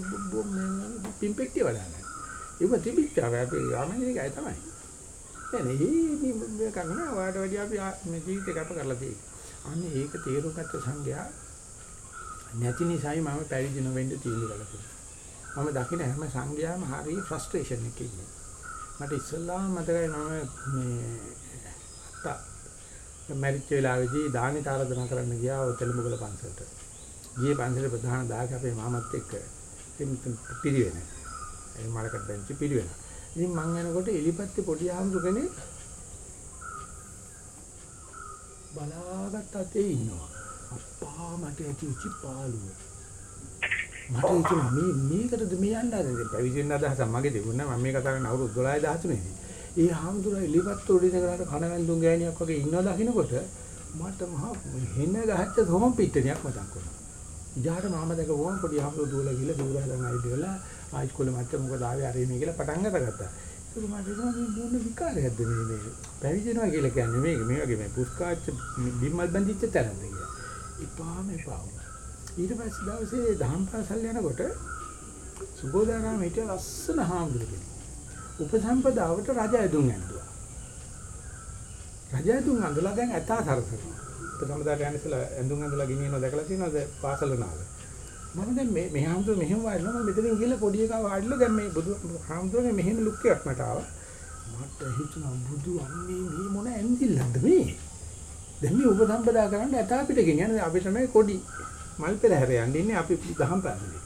පිම්පෙක්ටිය වදාලා. ඒක තිබිච්චා අපි රාමඤ්ඤනිකාය තමයි. දැන් මේ කන්න වාට වැඩි අපි මේ ජීවිතේ කැප කරලා තියෙන්නේ. අන්න ඒක තේරුම් ගත්ත සංඝයා නැති නිසායි මම පැවිදි නොවෙන්න තීන්දුව කළේ. මම දකින හැම සංඝයාම හරි ෆ්‍රස්ට්‍රේෂන් එකේ ඉන්නේ. මට ඉස්සල්ලාම මතකයි මම මේ අත්ත මැරිච්ච වෙලාවේදී දානි ආරාධනා කරන්න ගියා ඔය තෙලමුගල පන්සලට. ගියේ පන්සලේ ප්‍රධාන දායක අපේ මාමත් එක්ක පිරිවෙන. ඒ මාලකට බැංචි පිරිවෙන. ඉතින් මං යනකොට එලිපත්ති පොඩි ආම්සු කෙනෙක් බලාගත් අතේ ඉන්නවා. අප්පා මට ඇතිවෙච්ච පාළුව. මට හිතුණා මේ මේකටද මේ යන්න ආරෙන්නේ පැවිදි වෙන්න අදහසක් මගේ තිබුණා මම මේ කතා කරන අවුරුදු 12 13 දී. ඒ හාමුදුරුවෝ එලිපත් උඩින් කරාට කන වැන්දුන් ගෑණියක් වගේ ඉන්නවා දකින්නකොට මට මහා හෙන ගහච්ච සොම් පිටණයක් මතක් වුණා. ඉජාට මාම දැක වුණා පොඩි හාමුදුරුවෝ දුවලා ගිහලා සිවුර හදන්න ආවිදලා ආයිස්කෝලේ මැච්ච මොකද ආවේ අරේ මේ කියලා පටන් ගත්තා. ඒක මට හිතුණා මේ මොන විකාරයක්ද මේ මේ පැවිදෙනවා කියලා කියන්නේ මේක මේ වගේ මේ පුස්කාච්ච බිම්මල් බඳිච්ච තරම්ද කියලා. ඉපාම එපා. ඊට පස්සේ දවසේ දහම් පාසල් යනකොට සුබෝධාරාම හිටිය ලස්සන හාමුදුරුවෝ. උපසම්පදාවට රජ ඇදුම් ඇඳුවා. රජ ඇදුම් අඳලා දැන් ඇතා සරසනවා. උපසම්පදාට යන ඉස්සලා ඇඳුම් අඳලා ගෙනියනවා දැකලා තියෙනවද පාසල නාල? මම දැන් මේ මේ හාමුදුරුවෝ මෙහෙම වාඩිලා මම මෙතනින් ගිහලා පොඩි එකා වාඩිලා දැන් මේ බුදු හාමුදුරුවෝගේ මෙහෙම ලුක් එකක් මට ආවා. මට හිතුණා බුදු අන්නේ මේ මොන ඇන්දිල්ලක්ද මේ? දැන් මේ උපසම්පදා කරන්න ඇතා පිට ගෙනියන්නේ අපිට මේ කොඩි මල් පෙරහැර යන්නේ ඉන්නේ අපි දහම් පාසලේ.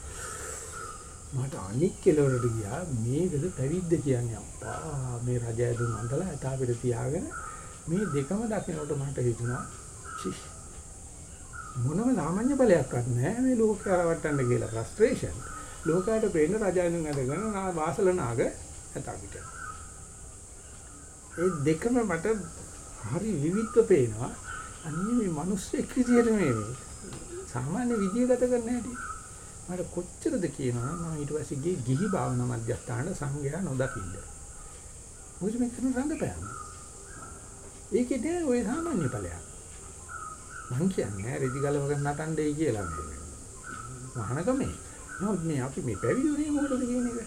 මට අනික් කෙලවරට ගියා මේකද පැවිද්ද කියන්නේ අප්පා මේ රජ ඇදුම් අන්දලා ඇතා පිට තියාගෙන මේ දෙකම දකිනකොට මට හිතුණා චි මොනම සාමාන්‍ය බලයක්වත් නැහැ මේ ලෝකේ කරවට්ටන්න කියලා ෆ්‍රස්ට්‍රේෂන්. ලෝකයට පේන රජායන් ඇදගෙන නා වාසල නාග ඇතපිට. ඒ දෙකම මට හරි විවිධව පේනවා. අනිත් මේ මිනිස්සෙක් විදියට මේ සාමාන්‍ය විදිය ගත කරන්න හැටි. මට කොච්චරද කියනවා මම ඊට පස්සේ ගිහි ගිහි භාවනා මධ්‍යස්ථාන සංඝයා නොදකින්න. මොකද මේ කරන රංගපෑම. ඒකේ ඔය සාමාන්‍ය ඵලයක්. මං කියන්නේ රෙදි ගලවගෙන නටන්නේ කියලා මේ. මහානගමේ. නමුත් මේ අපි මේ පැවිදිුනේ මොකටද කියන එක?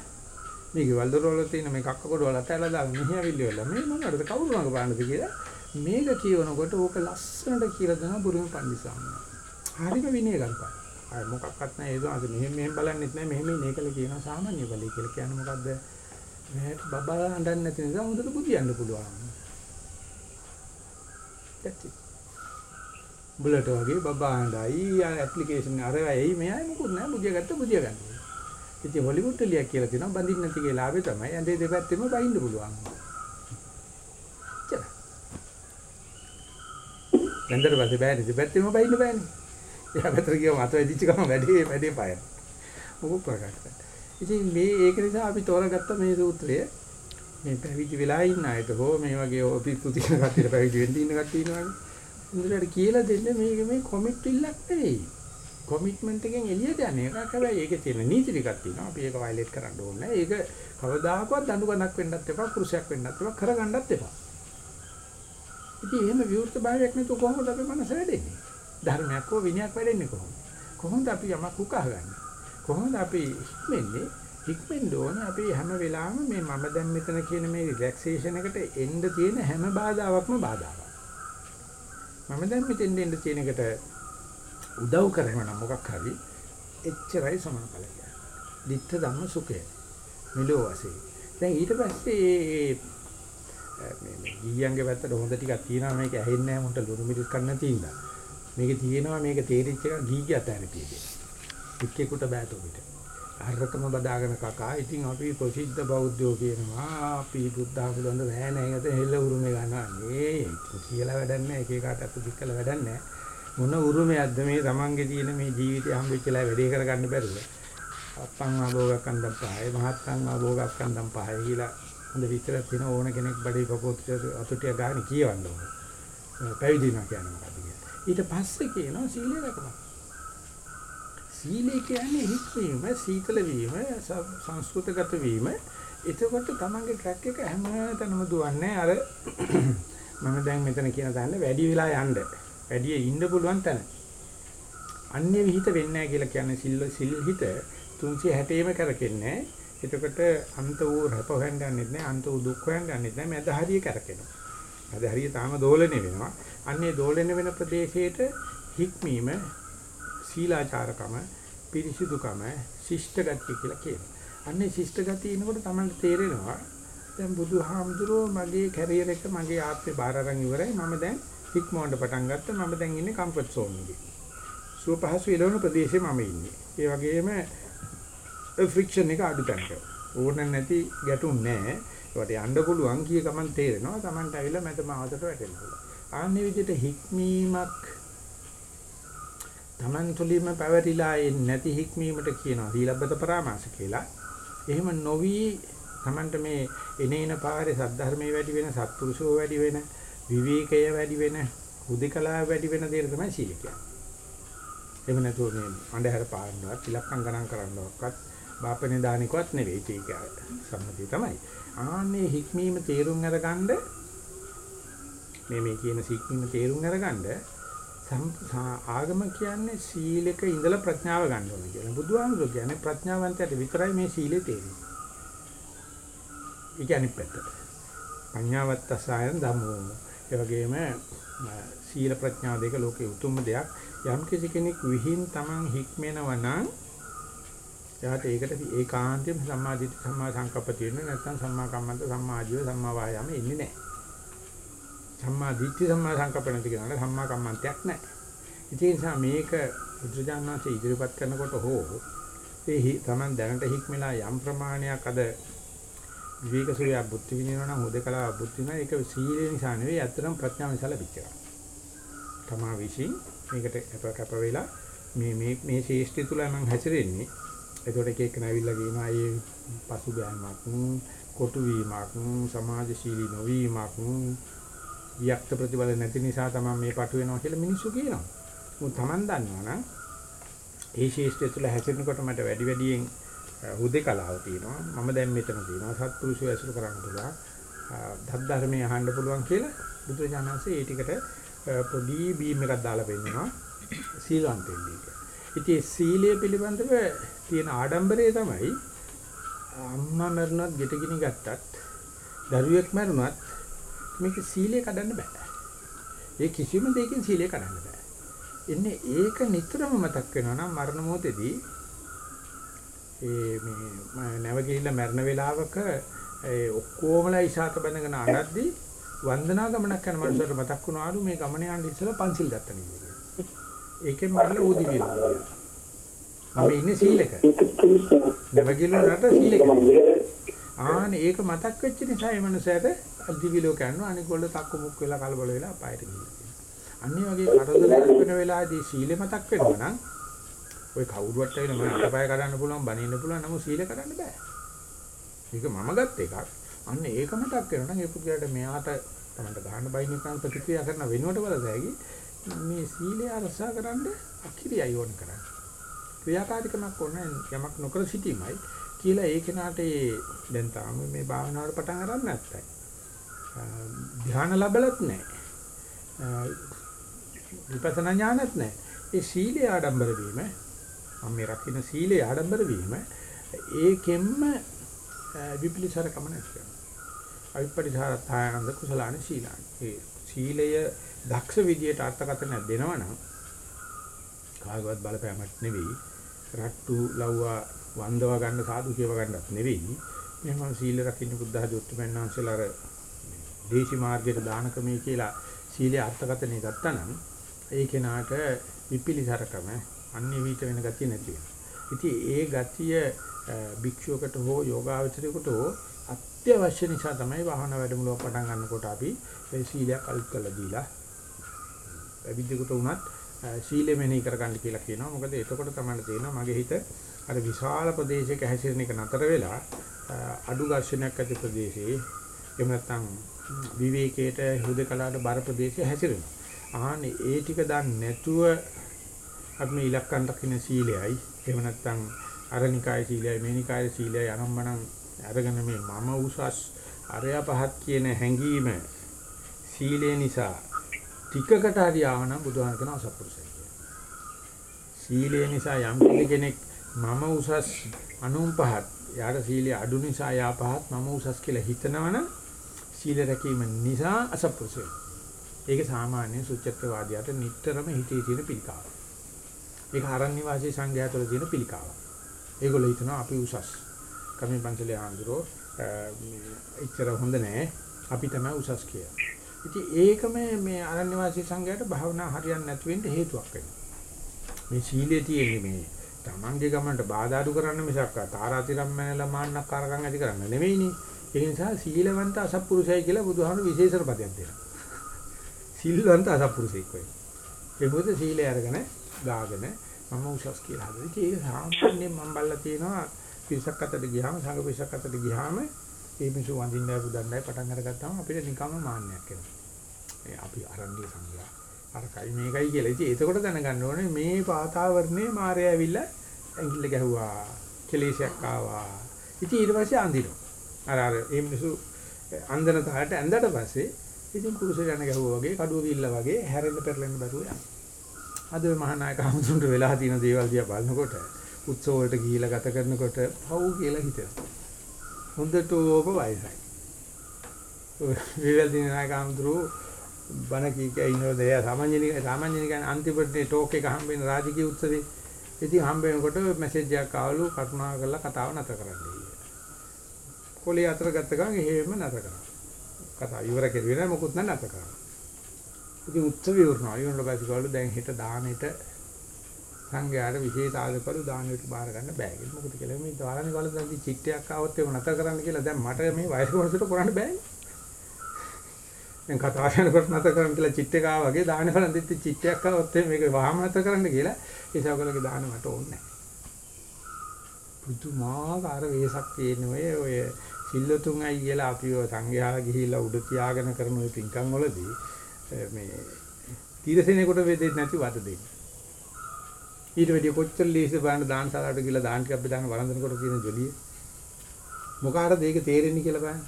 මේ ගෙවල් දොරවල තියෙන මේ කක්ක කොට වල අතහැලා දාලා මෙහි ඇවිල්ලිවල මේ මොනවද කවුරු ළඟ පාන්නද කියලා මේක කියවනකොට ඕක ලස්සනට කියලා දෙනවා බුරුම පන්දිසාමනා. හරිම විනය ගල්පා. අය මොකක්වත් නැහැ ඒ දුවාස මෙහෙම මෙහෙම බලන්නෙත් නැහැ මෙහෙම මේකල කියනවා සාමාන්‍ය බලය කියලා කියන්නේ මොකද්ද? මෙහෙට බබා හඬන්නේ නැති නිසා හොඳට බුදියන්න පුළුවන්. that's it. බුලට වගේ බබා හඬයි ඇප්ලිකේෂන් අර එයි මෙයයි මොකුත් නැහැ බුදිය ගත්ත බුදිය ගන්න. ඉතින් හොලිවුඩ් ටෙලියක් කියලා තියෙනවා බඳින්න නැති කියලා ආවේ තමයි ඇඳේ දෙපැත්තෙම බයින්න පුළුවන්. චල. දැන්තර පස්සේ බෑනේ දෙපැත්තෙම බයින්න බෑනේ. එයා පැත්තට ගියම අත වැදිච්ච ගමන් වැඩේ වැඩේ පය. මොකක් කරගත්තා. ඉතින් මේ ඒක නිසා අපි තෝරගත්ත මේ සූත්‍රය මේ පැවිදි වෙලා ඉන්න අයට හෝ මේ වගේ ඔපිස්සු තියෙන කට්ටියට පැවිදි වෙන්න ඉන්න කට්ටිය ඉන්නවනේ. ඉන්ද්‍රයට කියලා දෙන්න මේක මේ කොමිට් ඉල්ලක් නෙවෙයි. කොමිට්මන්ට් එකෙන් එළියට යන එකක් හැබැයි ඒකේ තියෙන නීති ටිකක් තියෙනවා. අපි ඒක වයලේට් කරන්න ඕනේ නැහැ. ඒක කවදාකවත් දඬු ගණක් වෙන්නත් එපා, පුරුෂයක් වෙන්නත් එපා, කරගන්නත් එපා. ඉතින් එහෙම විවෘත භාවයක් නැතුව කොහොමද අපේ මනස වැඩෙන්නේ? ධර්මයක් හෝ විනයක් වැඩෙන්නේ කොහොමද? කොහොමද අපි යමක් උකහාගන්නේ? කොහොමද අපි හික්මෙන්නේ? හික්මෙන්න ඕනේ අපි හැම වෙලාවෙම මේ මම දැන් මෙතන කියන මේ රිලැක්සේෂන් එකට එන්න තියෙන හැම බාධාවක්ම බාධාවක්. මම දැන් මෙතෙන් එන්න තියෙන එකට උදව් කරනවා නම් මොකක් හරි එච්චරයි සමාපල කියන්නේ. ditta ධම්ම සුඛය. මෙලෝ වශයෙන්. දැන් ඊට පස්සේ මේ මේ ගිහියන්ගේ පැත්තට හොඳ ටිකක් තියෙනවා මේක ඇහෙන්නේ නැහැ මුන්ට ලුණු මිරිස් කන්න තියෙනවා. මේක තියෙනවා මේක තේරිච්ච එක ගිහිය තැරපියද. එක්කෙකුට බෑතෝ පිට. අරකම බදාගෙන කකා ඉතින් අපි ප්‍රසිද්ධ බෞද්ධයෝ කියනවා අපි බුද්ධ ආගමෙන් බෑ නෑ ඒක හෙල්ල උරුමේ ගන්නවා. මේ කියලා වැඩක් නෑ එක එකට අත දික් කළ වැඩක් නෑ. මොන උරුමයක්ද මේ Tamange තියෙන මේ ජීවිතය හම්බෙච්චලා වැඩේ කරගන්න බැරුව. අප්පන් ආභෝගයක් අන්දම් පහයි මහත්තන් ආභෝගයක් අන්දම් පහයි කියලා හොඳ විතරක් තියෙන ඕන කෙනෙක් බඩේ පපෝත් අතුටිය ගන්න කියවන්න ඕන. පැවිදි වෙනවා කියන්නේ මොකක්ද කියන්නේ. ඊට පස්සේ කියනවා සීලය රැකපන්. සීලය කියන්නේ හික්වීම, සීතල වීම, සංස්කෘතගත වීම. එතකොට තමන්ගේ ට්‍රැක් එක හැමතැනම දුවන්නේ අර මම දැන් මෙතන කියන තැන වැඩි වෙලා යන්න. වැඩි ඉන්න පුළුවන් තැන. අන්‍ය විහිිත වෙන්නේ නැහැ කියලා කියන්නේ සිල් සිල් හිත 360ෙම කරකෙන්නේ එතකොට අන්ත වූ රැප හොයන්න යන්නෙත් නැහැ අන්ත වූ දුක් හොයන්න යන්නෙත් නැහැ මැද හරිය කරකිනවා. මැද හරිය තාම දෝලණය වෙනවා. අන්නේ දෝලණය වෙන ප්‍රදේශයේට හික්මීම සීලාචාරකම පිරිසිදුකම ශිෂ්ට ගතිය කියලා කියනවා. අන්නේ ශිෂ්ට ගතිය එනකොට තමයි තේරෙනවා දැන් බුදුහාමුදුරුවෝ මගේ කැරියර් එක මගේ ආත්මේ බාර අරන් ඉවරයි මම දැන් හික්මවන්න පටන් ගත්තා මම දැන් ඉන්නේ කම්ෆර්ට් සෝන් එකේ. සුව පහසු එළවන ප්‍රදේශයේ මම ඉන්නේ. ඒ වගේම ෆ්‍රික්ෂන් එක අඩු තැනක. ඕන නැති ගැටුම් නැහැ. ඒකට යන්න පුළුවන් කිය ගමන් තේරෙනවා. Tamanට ඇවිල්ලා මැද මාවතට වැටෙනවා. ආන්නේ විදිහට හික්මීමක් Taman තුලින්ම පැවතිලා නැති හික්මීමට කියනවා සීලබ්බත පරාමාස කියලා. එහෙම නොවි Tamanට මේ එනේන පාරේ සද්ධර්මයේ වැඩි වෙන සත්පුරුෂෝ වැඩි වෙන විවේකය වැඩි වෙන හුදකලාව වැඩි වෙන දේ තමයි සීල කියන්නේ. එහෙම නැතුව මේ අන්ධහර පාන්නවත් ඉලක්කම් ගණන් කරන්නවත් බාපනේ දානිකවත් නෙවෙයි ඒක සම්මතිය තමයි. ආන්නේ හික්මීම තේරුම් අරගන්න මේ මේ කියන හික්මීම තේරුම් අරගන්න ආගම කියන්නේ සීලක ඉඳලා ප්‍රඥාව ගන්න ඕනේ කියලා. බුදුහාමුදුරුවෝ කියන්නේ ප්‍රඥාවන්තයට විතරයි මේ සීලේ තේරෙන්නේ. ඒ කියන්නේ පැත්තට. පඤ්ඤාවත්ත සායන ධම්මෝ. ඒ වගේම සීල ප්‍රඥා දෙක ලෝකේ උතුම්ම දෙයක්. යම් කෙනෙක් විහිං Taman හික්මෙනවා නම් එයාට ඒකට ඒකාන්තයෙන් සම්මා දිට්ඨි සම්මා සංකප්ප තියෙන නැත්නම් සම්මා කම්මන්ත සම්මා ආජීව සම්මා වායාම ඉන්නේ නැහැ. සම්මා දිට්ඨි සම්මා සංකප්ප නැති කෙනාට සම්මා කම්මන්තයක් නැහැ. ඒ නිසා මේක බුදුජානනාංශ ඉදිරිපත් කරනකොට හෝ ඒ තමන් දැනට හික්මලා යම් ප්‍රමාණයක් අද විවේක සූර්ය බුද්ධ විනයන නම් හොදකලා බුද්ධ විනය ඒක සීලේ නිසා නෙවෙයි අත්‍තරම් ප්‍රඥාව නිසා ලැබිච්ච එකක්. තමා විශ්ින් මේකට කැප වෙලා මේ මේ මේ ශේෂ්ඨය තුල මම හැසිරෙන්නේ එතකොට එක එක නැවිල්ලා කියනවා මේ පසුබෑමක් කොටු වීමක් සමාජශීලී නොවීමක් වික්ත ප්‍රතිබල නැති නිසා තමයි මේ පටු වෙනවා කියලා මිනිස්සු කියනවා. මොකද Taman දන්නවනම් ඒ ශේෂ්ත්‍රය තුළ හැසිරෙනකොට මට වැඩි වැඩියෙන් හුදේකලාව තියෙනවා. මම දැන් මෙතන තියෙනවා. සත්පුරුෂය ඇසුරු කරන්න පුළුවන්. ධර්මයේ අහන්න පුළුවන් කියලා බුදුරජාණන්සේ ඒ ටිකට පොඩි බීම් එකක් දාලා පෙන්නනවා. සීලවන්ත වෙන්නේ කියලා. ඉතින් සීලය පිළිබඳව තියෙන ආඩම්බරය තමයි අම්මා මරුණත් ගෙටගිනි ගත්තත් දරුවෙක් මරුණත් මේක සීලය කඩන්න බෑ. ඒ කිසිම දෙයකින් සීලය කඩන්න බෑ. එන්නේ ඒක නිතරම මතක් වෙනවා නම් මරණ මොහොතේදී ඒ මේ නැව ගිහිල්ලා මරණ වේලාවක ඒ ඔක්කොමලා ඉසాత බඳගෙන අනද්දී වන්දනා ගමනක් කරන මනුස්සයට මතක් වුණාලු මේ ගමන යන්න ඉස්සෙල්ලා පන්සිල් ගත්තා නේද ඒකෙන් මරලා ඌදි වෙනවා. මම ඉන්නේ සීලක. නවගිලුනට සීලක. ආනේ ඒක මතක් වෙච්ච නිසා මේ මනුස්සයාට දිවිලෝ කරනවා අනිගොල්ල තක්කු මුක් වෙලා කලබල වෙලා අපායට ගිහින්. අනිත් වගේ කරදරයක් වෙන වෙලාවේදී සීලෙ මතක් වෙනවා නම් ඔය කවුරුවත් ඇවිල්ලා මම අතපය කඩන්න පුළුවන් බනින්න පුළුවන් නමුත් සීලෙ කරන්න බෑ. ඒක මම ගත්ත එකක්. අන්න ඒක මතක් වෙනවා නම් ඒ පුද්ගලයාට මෙයාට තමන්ට ගහන්න බයින් කරන ප්‍රතික්‍රියා කරන වෙනුවට බලදැයි මේ සීලය අරසා කරන්න අකිරියයි ඕන කරන්නේ. ක්‍රියාකාරීකමක් ඕන යමක් නොකර සිටීමයි කියලා ඒ කෙනාට ඒ දැන් තාම මේ භාවනාවට පටන් අරන් නැත්තයි. ධ්‍යාන ලැබලත් නැහැ. විපස්සනා ඥානත් නැහැ. ඒ සීලය ආඩම්බර වීම මම මේ රකින්න සීලය ආඩම්බර වීම ඒකෙන්ම විපිලිසරකම නැති කරනවා. අවිපරිසාරතායනන්ද කුසලාන සීලාන. ඒ සීලය දක්ෂ විදියට අර්ථකථන දෙනවනම් කාගවත් බලපෑමක් නෙවෙයි. රට්ටු ලව්වා වන්දව ගන්න සාදු කියව ගන්නත් නෙවෙයි. මෙහෙම සීල රකින්න බුද්ධ ආදී උත්තරමයන් වහන්සේලා අර දේශි මාර්ගයට දාන ක්‍රමයේ කියලා සීලේ අර්ථකථනය ගත්තා නම් ඒ කෙනාට විපිලිසරකම අන්‍ය විිත වෙන ගතිය නැති වෙනවා. ඉතින් ඒ ගතිය භික්ෂුවකට හෝ යෝගාවචරයකට හෝ අත්‍යවශ්‍ය නිසා තමයි වාහන වැඩමුළුවක් පටන් ගන්නකොට අපි ඒ සීලයක් අලුත් කරලා දීලා අවිද්‍යකට උනත් සීලෙ මෙනෙහි කරගන්න කියලා කියනවා. මොකද එතකොට තමයි තේරෙනවා මගේ හිත අර විශාල ප්‍රදේශයක හැසිරෙන එක නතර වෙලා අඩු ඝර්ෂණයක් ඇති ප්‍රදේශයේ එහෙම නැත්නම් විවේකයට හුදකලාට බර ප්‍රදේශයේ හැසිරෙනවා. ආහනේ ඒ ටික දන්නේ නැතුව අපි මේ ඉලක්කම් දකින්න සීලයයි එහෙම නැත්නම් අරනිකාය සීලයයි මේනිකාය සීලයයි අනම්මනම් අරගෙන මේ මම උසස් අරයා පහත් කියන හැඟීම සීලේ නිසා ටිකකට හරි ආවනම් බුදුහාම කියන අසත්පුරුෂය කියලා. සීලේ නිසා යම් කෙනෙක් මම උසස් අනුන් පහත් යාට සීලය අඩු නිසා යා පහත් මම උසස් කියලා හිතනවනම් සීල රැකීම නිසා අසත්පුරුෂය. ඒක සාමාන්‍ය සුචත්‍රවාදියාට නිටතරම හිතේ තියෙන පිළිකාව. ඒක ආරණ්‍ය වාසී සංඝයා තුළ තියෙන පිළිකාව. ඒගොල්ලෝ හිතනවා අපි උසස්. කමෙන් පන්සලේ ආන්දරෝ ඉච්චර හොඳ නෑ. අපි තමයි උසස් කියලා. ඉතින් ඒකම මේ ආරණ්‍ය වාසී සංඝයාට භාවනා හරියන්නේ නැති වෙන්න හේතුවක් වෙනවා. මේ සීලයේ තියෙන්නේ මේ තමන්ගේ ගමනට බාධා අඩු කරන්න මිසක් තාරාතිරම් මැනලා මාන්නක්කාරකම් ඇති කරන්න නෙවෙයිනේ. ඒ නිසා සීලවන්ත අසත්පුරුෂයයි කියලා බුදුහාමුදුරු විශේෂණ පදයක් දෙනවා. සීලවන්ත අසත්පුරුෂයෙක් වෙයි. ඒ මොකද සීලය අරගෙන ගාගෙන මම උසස් කියලා හදලා. ඉතින් ඒක සාමාන්‍යයෙන් මම බල්ලා තියෙනවා පිරිසක් අතට ගියාම සංඝ පිරිසක් අතට ගියාම ඒ මිනිස්සු වඳින්නයි පුදන්නයි පටන් අරගත්තාම අපිට නිකම්ම මාන්නයක් එනවා. ඒ අපි අරන්නේ සංඝයා අරකයි මේකයි කියලා. ඉතින් එතකොට දැනගන්න ඕනේ මේ පාතාවරණේ මාරය ඇවිල්ලා ඇඟිල්ල ගැහුවා. කෙලේශයක් ආවා. ඉතින් ඊට පස්සේ අඳිනවා. අර අර මේ මිනිස්සු අන්දන තාලට ඇඳලා පස්සේ ඉතින් කුරුස යන ගැහුවා වගේ කඩුව කිල්ල වගේ හැරෙන්න පෙරලෙන්න බැරුව යනවා. අද මේ මහානායක හමුදුන්ට වෙලා තියෙන දේවල් දිහා බලනකොට උත්සව වලට ගිහිලා ගත කරනකොට පව් කියලා හිතෙනවා. හොඳට ඕක වයසයි. විවල් දින නායක හමුදුරු බණ කී කිය ඉන්නෝද එයා සාමාන්‍යනික සාමාන්‍යනික අන්තිමට ටෝක් එක හම්බෙන රාජකීය උත්සවේ ඉතින් හම්බෙනකොට මැසේජ් එකක් ආවලු කරුණා කරලා කතාව නැතර කරන්න. කොලේ අතර ගත්ත ගමන් එහෙම නැත කරා. කතාව ඉවර කෙරුවේ නැහැ මොකුත් නැත කරා. ඉතින් උත්සවය වුණා. ඊවලට පස්සේ කවලු දැන් හෙට දානෙට සංඝයාට විශේෂ ආදකරු දානෙට බාර ගන්න බෑ කියලා. මොකද කියලා මේ දාරණේ කවලු දැන් චිට්ටයක් ආවොත් ඒක නැතර කරන්න කියලා දැන් මට මේ වයස කොනසට කරන්න බෑනේ. දැන් කතා කරනකොට නැතර කරන්න කියලා චිට්ටක ආවා වගේ දාන බලන් දෙtti චිට්ටයක් ආවොත් මේක වහම නැතර කරන්න කියලා ඒ සවකලගේ දාන මට ඕනේ නැහැ. පුදුමාකාර වෙසක් තියෙන ඔය ඔය සිල්ලතුන් අය කියලා අපි ඔය සංඝයා ගිහිල්ලා උඩ තියාගෙන කරන ওই පින්කම් වලදී මේ තීරසෙනෙකුට වෙදෙන්නේ නැති වද දෙන්නේ. ඊට වැඩිය කොච්චර ලීසි බලන්න දානශාලාවට ගිහලා දාන ටිකක් බෙදාන වළඳනකොට තියෙන ජොලිය. මොකාටද ඒක තේරෙන්නේ කියලා බලන්න.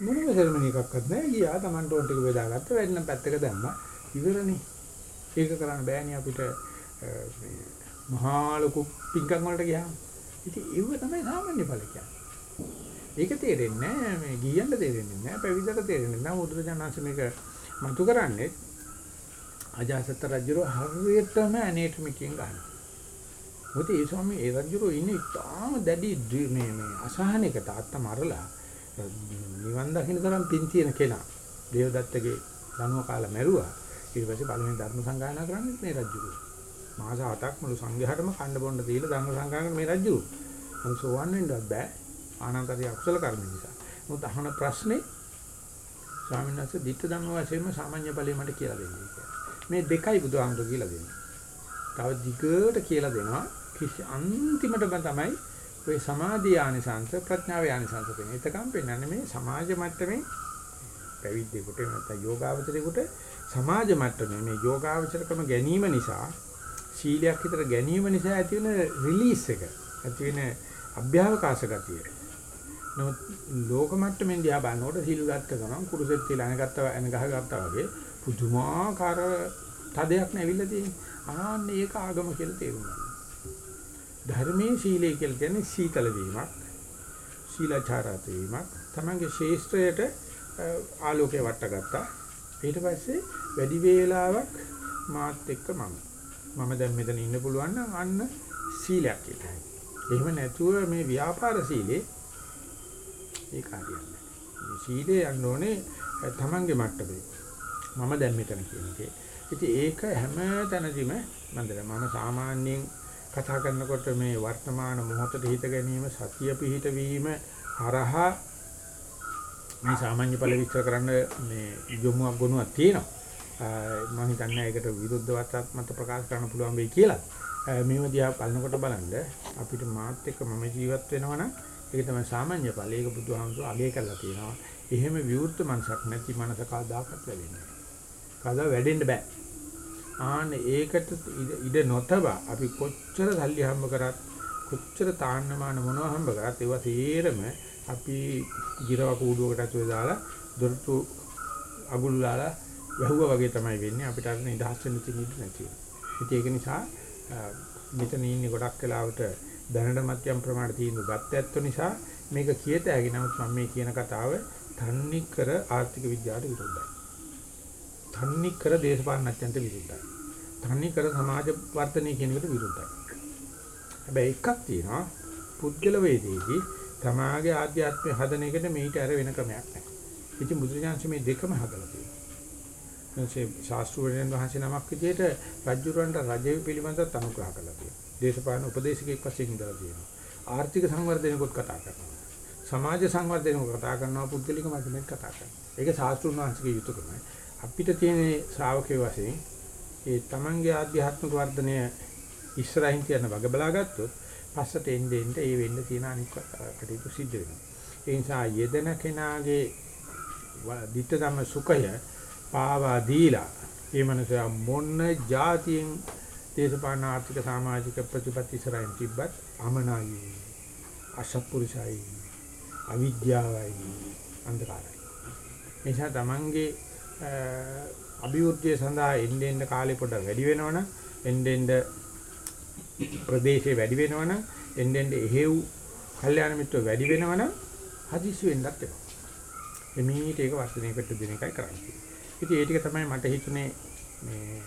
මොනම සෙරමනි එකක්වත් නැහැ. ගියා Taman ටෝන් ටික බෙදාගත්ත වැඩිනම් පැත්තක දැම්මා. ඉවරනේ. ඒක කරන්න බෑනේ අපිට මහා ලොකු පින්කම් වලට ගියාම. ඉතින් ඒව තමයි සාමාන්‍ය ඵල කියන්නේ. ඒක තේරෙන්නේ නැහැ මේ ගියන්න තේරෙන්නේ නැහැ පැවිද්දට තේරෙන්නේ නැහැ බුදුරජාණන්සේ මේක මතු කරන්නේ අජාසත් රජුරෝ හරියටම ඇනේටමිකින් ගන්නවා. මොකද ඒ ස්වාමී ඒ රජුරෝ ඉන්නේ ඉතාම දැඩි මේ මේ අසහනයකට අත්ත මරලා නිවන් දකින්න තරම් පින් තියෙන කෙනා. දේවදත්තගේ ධනුව කාලා මැරුවා. ඊට පස්සේ පළවෙනි ධර්ම සංගායනා කරන්නේ මේ රජුරෝ. මාස 7ක් මුළු සංඝයාටම කණ්ඩ බොණ්ඩ දීලා ධර්ම සංගායනා මේ රජුරෝ. මොකද සෝවන් වෙන්නවත් බෑ. ආනන්තරිය අකුසල කර්ම නිසා. මොකද අහන ප්‍රශ්නේ ස්වාමීන් වහන්සේ ධිට්ඨ ධම්ම වශයෙන්ම සාමාන්‍ය ඵලෙ මට කියලා දෙන්නේ කියලා. මේ දෙකයි බුදුහාමුදුරු කියලා දෙන්නේ. තව දිගට කියලා දෙනවා කිසි අන්තිමටම තමයි ඔය සමාධි ආනිසංස ප්‍රඥාවේ ආනිසංස වෙන්නේ. එතකම් පෙන්වන්නේ මේ සමාජ මට්ටමේ පැවිද්දෙකුට නැත්නම් යෝගාවචරයෙකුට සමාජ මට්ටමේ මේ යෝගාවචරකම ගැනීම නිසා සීලයක් විතර ගැනීම නිසා ඇති වෙන රිලීස් එක ඇති වෙන අභ්‍යවකාශ ගතිය නමුත් ලෝක මට්ටමින් දිහා බලනකොට සීල් ගත්ත ගමන් කුරුසෙත් තියලා අනගත්ත අන ගහ ගත්තා වගේ පුදුමාකාර තදයක් නැවිලා තියෙන්නේ. ආන්න ඒක ආගම කියලා තේරුම් ගන්න. ධර්මයේ සීලය කියලා කියන්නේ සීතල වීමක්. සීලාචාරත වීමක්. තමන්ගේ ශේෂ්ත්‍රයට ආලෝකය වට්ටගත්තා. ඊට පස්සේ වැඩි වේලාවක් මාත් එක්ක මම. මම දැන් මෙතන ඉන්න පුළුවන් නම් අන්න සීලයක් කියලා. එහෙම නැතුව මේ ව්‍යාපාර සීලේ ඒක හරියන්නේ. මේ සීලේ යන්න ඕනේ තමන්ගේ මට්ටමේ. මම දැන් මෙතන කියන එකේ. ඉතින් ඒක හැම තැනදීම මන්දර මම සාමාන්‍යයෙන් කතා කරනකොට මේ වර්තමාන මොහොතේ හිත ගැනීම සතිය පිහිට වීම හරහා මේ සාමාන්‍ය ඵල විස්තර කරන්න මේ යොමුක් ගොනුවක් තියෙනවා. මම හිතන්නේ ඒකට විරුද්ධවත් මත ප්‍රකාශ කරන්න පුළුවන් වෙයි කියලා. මේව දිහා බලනකොට බලන්න අපිට මාත් එක්ක මම ජීවත් වෙනවනම් ඒක තමයි සාමාන්‍ය ඵල. ඒක බුදුහාමුදුරුවෝ අගය කරලා තියෙනවා. එහෙම විවෘත මනසක් නැති මනස කවදාකවත් ලැබෙන්නේ නැහැ. කවදා වැඩෙන්න බෑ. ආන්න ඒකට ඉඩ නොතබ අපි කොච්චර සල්ලි හම්බ කරත් කොච්චර තාන්නමාන මොනවා හම්බ කරත් ඒවා තේරම අපි ගිරව කූඩුවකට ඇතුලේ දාලා දොරටු අගුල් දාලා වැහුවා වගේ තමයි වෙන්නේ අපිට අර නිදහස් වෙන්න තියෙන ඉඩ නැති. ඉතින් ඒක නිසා මෙතන ඉන්නේ ගොඩක් වෙලාවට දැනට මධ්‍යම ප්‍රමාණයට තීන්දුව ගත්ත ඇත්ත නිසා මේක කියත හැකි නමුත් මම මේ කියන කතාව තන්නේ කර ආර්ථික විද්‍යාවට විරුද්ධයි. තන්නේ කර දේශපාලනඥයන්ට විරුද්ධයි. තන්නේ කර සමාජ වර්ධනය කියන එකට විරුද්ධයි. හැබැයි එකක් තියෙනවා පුද්ගල වේදේදී තමාගේ ආධ්‍යාත්මය හදන එකට මේිට අර වෙන ක්‍රමයක් නැහැ. ඉතින් බුදුරජාණන් මේ දෙකම හදලා තියෙනවා. එනිසා ශාස්ත්‍රඥයන් වහන්සේ නමක් විදිහට රජුරන්ට රජය පිළිබඳව අනුග්‍රහ කළා තියෙනවා. දේශපාලන උපදේශකෙක් වශයෙන් ඉඳලා තියෙනවා. ආර්ථික සංවර්ධනයකොත් කතා කරනවා. සමාජ සංවර්ධනයකොත් කතා කරනවා පුද්ගලික මට්ටමෙත් කතා කරනවා. ඒක ශාස්ත්‍රඥ වහන්සේගේ යුතුයකමයි. අපිට තියෙන ශ්‍රාවකයෝ වශයෙන් ඒ තමන්ගේ ආධ්‍යාත්මික වර්ධනය ඉස්සරහින් තියන වග බලාගත්තොත් පස්සට එන්නේ එන්නේ ඒ වෙන්න තියෙන අනික් කටයුතු සිද්ධ වෙනවා. ඒ නිසා යෙදෙන කෙනාගේ ditta ධම්ම සුඛය පාවා දීලා ඒ මනස මොන જાතියෙන් දේශපාලන ආර්ථික සමාජික ප්‍රතිපත්ති ඉස්සරහින් තිබ්බත් අමනායි අසත්පුරුෂයි අවිද්‍යාවයි අන්ධකාරයි. එනිසා තමන්ගේ අභිවෘද්ධිය සඳහා එන්න එන්න කාලේ පොඩ වැඩි වෙනවනම් එන්න එන්න ප්‍රදේශේ වැඩි වෙනවනම් එන්න එන්න එහෙව් කල්යාණ මිත්‍ර වැඩි වෙනවනම් හදිසි වෙන්නත් එපා. එමීට ඒක වර්ධනයකට දෙන එකයි කරන්නේ. ඉතින් ඒ ටික තමයි මට හිතුනේ මේ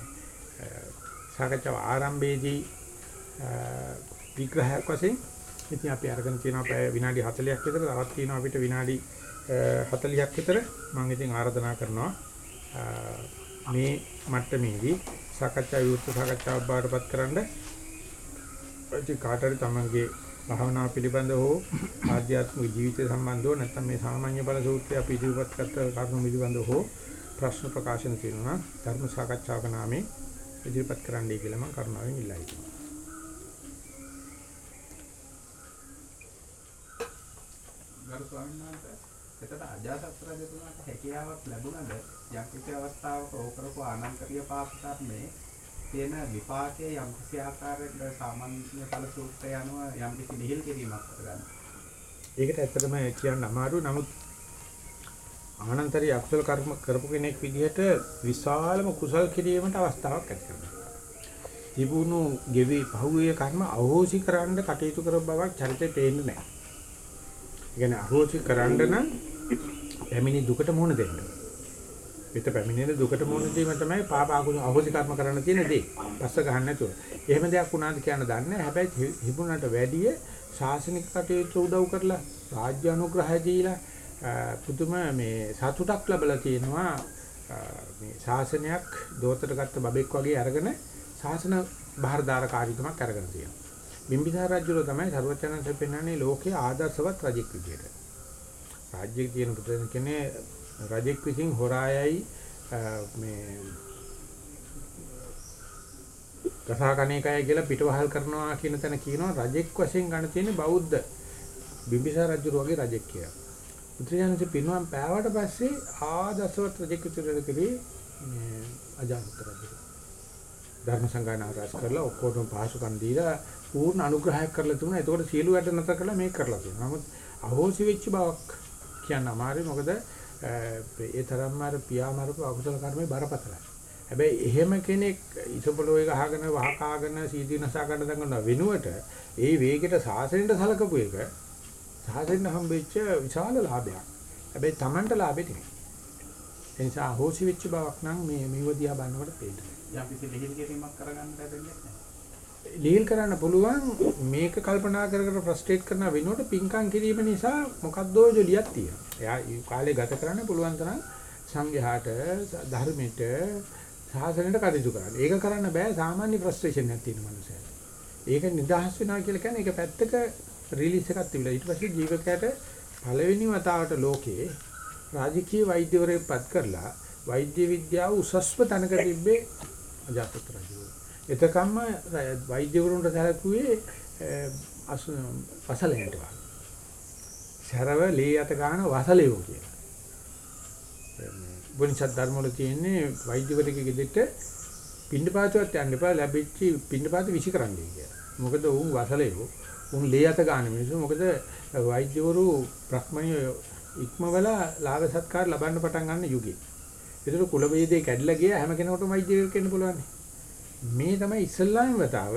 සාකච්ඡාව ආරම්භයේදී විග්‍රහයක් වශයෙන්. ඉතින් අපි අරගෙන තියෙනවා පැය විනාඩි 40ක් විතර. තවත් තියෙනවා අපිට විනාඩි 40ක් විතර මම ඉතින් ආරාධනා කරනවා. මේ මට්ටමේදී සාකච්ඡා විවෘත සාකච්ඡාවක් බාරපත් කරන්න. ඉතින් කාටරි තමන්ගේ භාවනාව පිළිබඳව හෝ ආධ්‍යාත්මික ජීවිතය සම්බන්ධව නැත්නම් මේ සාමාන්‍ය බල සූත්‍රය අපි ඉදිරිපත් කරත කරුණු පිළිබඳව හෝ ප්‍රශ්න ප්‍රකාශන තියෙනවා ධර්ම සාකච්ඡාවක නාමයෙන් ඉදිරිපත් කරන්නයි කියලා මම කරුණාවෙන් ඉල්ලා හිටිනවා. ගරු ස්වාමීන් වහන්සේ එතන අජාසත් රජතුමාට හැකියාවක් ලැබුණද යම් කිසි අවස්ථාවක ඕකරපු ආනන්තරීය පාප කර්මයේ තියෙන විපාකයේ යම් කිසි ආකාරයකට සාමාන්‍ය ඵල සූත්‍රය අනුව යම් කිසි නිහිල් කිරීමක් කරගන්න. ඒකට ඇත්තටම කියන්න අමාරු නමුත් ආනන්තරී අකුසල කර්ම කරපු කෙනෙක් විදිහට විශාලම කුසල් කිරීමට අවස්ථාවක් ඇති කරගන්නවා. තිබුණු ගෙවි පහුවේ කර්ම අහෝසි කරන්න කටයුතු කර බවක් චරිතේ පේන්නේ නැහැ. ඒ කියන්නේ අහෝසි කරන්න නම් පැමිණි දුකට මුහුණ දෙන්න. පිට පැමිණෙන දුකට මුහුණ දීම තමයි පාප අකුසල අහෝසි කර්ම කරන්න තියෙන දේ. පස්ස ගන්න නැතුව. එහෙම දෙයක් වුණාද කියන්න දන්නේ හැබැයි හිබුණට වැඩිය ශාසනික කටයුතු උදව් කරලා රාජ්‍ය අනුග්‍රහය දීලා පුදුම මේ සතුටක් ලැබලා තියෙනවා මේ ශාසනයක් දෝතට ගත්ත බබෙක් වගේ අරගෙන ශාසන බාහිරදාරකාරීකමක් අරගෙන තියෙනවා. බිම්බිසාර රජුල තමයි සර්වචනන්සේ පෙන්වන්නේ ලෝකයේ ආදර්ශවත් රජෙක් විදියට. රාජ්‍යයේ තියෙන පුතේ කියන්නේ රජෙක් විසින් හොරායයි මේ කසාකණේකය කියලා පිටවහල් කරනවා කියන තැන කියනවා රජෙක් වශයෙන් ගන්න තියෙන බෞද්ධ බිම්බිසාර රජු වගේ රජෙක් කියලා. බුදුරජාණන්සේ පින්වම් පෑවට පස්සේ ආදර්ශවත් රජෙක් විදියට කෙරේ මේ අජානත රජු. ධර්ම සංගායනාව රැස් කරලා ඔක්කොටම පහසුකම් දීලා පූර්ණ අනුග්‍රහයක් කරලා තිබුණා. ඒකෝට සියලු වැඩ නැතර කරලා මේක කරලා තියෙනවා. නමුත් අහෝසි වෙච්ච බවක් කියන්න අමාරුයි මොකද ඒ තරම්ම අර පියා මරපු අකුසල කර්මේ බරපතලයි. හැබැයි එහෙම කෙනෙක් ඉසපොළොවේ ගහගෙන වහකාගෙන සීදී නසා ගන්න දඟන වෙනුවට ඒ වේගෙට සාසනෙට සලකපු එක සාසනෙට හම්බෙච්ච විශාල ලාභයක්. හැබැයි Tamanට ලාභෙ නෙමෙයි. ඒ නිසා අහෝසි වෙච්ච බවක් නම් මේ මේව දිහා බලනකොට පේනවා. යම් කිසි ලිහිල් කිරීමක් කරගන්න ලැබෙන්නේ නැහැ. ලීල් කරන්න පුළුවන් මේක කල්පනා කර කර ෆ්‍රස්ට්‍රේට් කරන වෙනුවට පිංකම් කිරීම නිසා මොකද්දෝ ජොලියක් තියෙනවා. එයා කාලේ ගත කරන්න පුළුවන් තරම් සංඝයාට ධර්මයට සාසනයට කටයුතු කරන්න. ඒක කරන්න බෑ සාමාන්‍ය ෆ්‍රස්ට්‍රේෂන් එකක් තියෙන මනුස්සයෙක්. ඒක නිදහස් වෙනවා කියලා කියන්නේ ඒක පැත්තක රිලීස් එකක් තිබිලා ඊට පස්සේ ජීවකයට පළවෙනි වතාවට ලෝකේ රාජකීය වෛද්‍යවරයෙක් පත් කරලා වෛද්‍ය විද්‍යාව උසස්ව තැනක තිබ්බේ අජාතත් රජු. එතකම්ම වෛද්‍යවරුන්ට සැලකුවේ වසලෙන්ට වගේ. සරව ලේ යත ගන්න වසලෙවෝ කියලා. බුනිසත් ධර්ම වල තියෙන්නේ වෛද්‍යවරයෙකුගේ ගෙදරට පින්නපාතවත් යන්න එපා ලැබිච්ච පින්නපාත විසි කරන්නයි කියලා. මොකද උන් වසලෙවෝ උන් ලේ යත ගන්න මිනිස්සු මොකද වෛද්‍යවරු බ්‍රහ්මණිය ඉක්මවලා ලාභ සත්කාර ලබන්න පටන් ගන්න යුගයේ. ඒතර කුල වේදේ කැඩලා ගිය හැම කෙනෙකුටම වෛද්‍යවරයෙක් වෙන්න පුළුවන්. මේ තමයි ඉස්ලාම් වතාව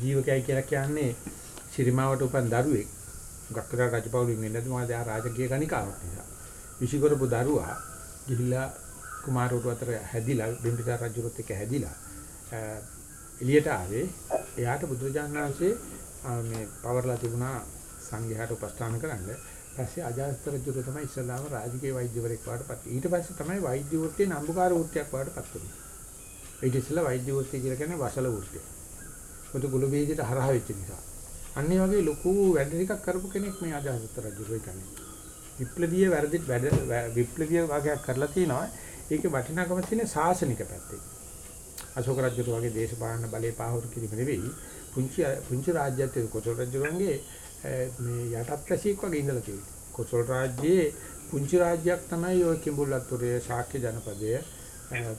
ජීවකයි කියලා කියන්නේ ශිරිමාවට උපන් දරුවෙක්. ගක්කර රජපෞලින් වෙන්නද මොකද ආ රාජකීය ගණිකාවක් නිසා. විසිකරපු දරුවා ගිහිල්ලා කුමාරවරු අතර හැදිලා බිම්බිසාර රජුත් එක්ක හැදිලා එළියට ආවේ එයාට බුදුරජාණන් වහන්සේ මේ පවර්ලා තිබුණා සංඝයාට උපස්ථාන කරන්න. පස්සේ අජාසත් රජුට තමයි ඉස්ලාම රාජකීය වෛද්‍යවරයෙක් වඩපත්. ඊට පස්සේ තමයි වෛද්‍ය වෘත්තියේ නම්බුකාර වෘත්තියක් වඩපත් වුනේ. ඊට ඉස්සෙල්ලා වෛද්‍ය වෘත්තිය කියලා කියන්නේ වසල වෘත්තිය. පොදු ගුල වේදිත හරහා වෙච්ච නිසා. අන්න ඒ වගේ ලොකු වැඩ ටිකක් කරපු කෙනෙක් මේ අජාසත් රජු වෙයි කියන්නේ. විප්ලවීය වැරදි වැඩ විප්ලවීය වගේක් කරලා තිනවා. ඒකේ වටිනාකම තියෙන සාසනික පැත්තේ. අශෝක රජුට වගේ දේශපාලන බලය පාහුරු කිරීම නෙවෙයි. පුංචි පුංචි රාජ්‍යයත් කොසල් රජුගේ මේ යටත් රැසියෙක් වගේ ඉඳලා තියෙනවා. කොසල් රාජ්‍යයේ පුංචි රාජ්‍යයක් තමයි ඔය කිඹුල්ලත්තුරේ ශාක්‍ය ජනපදය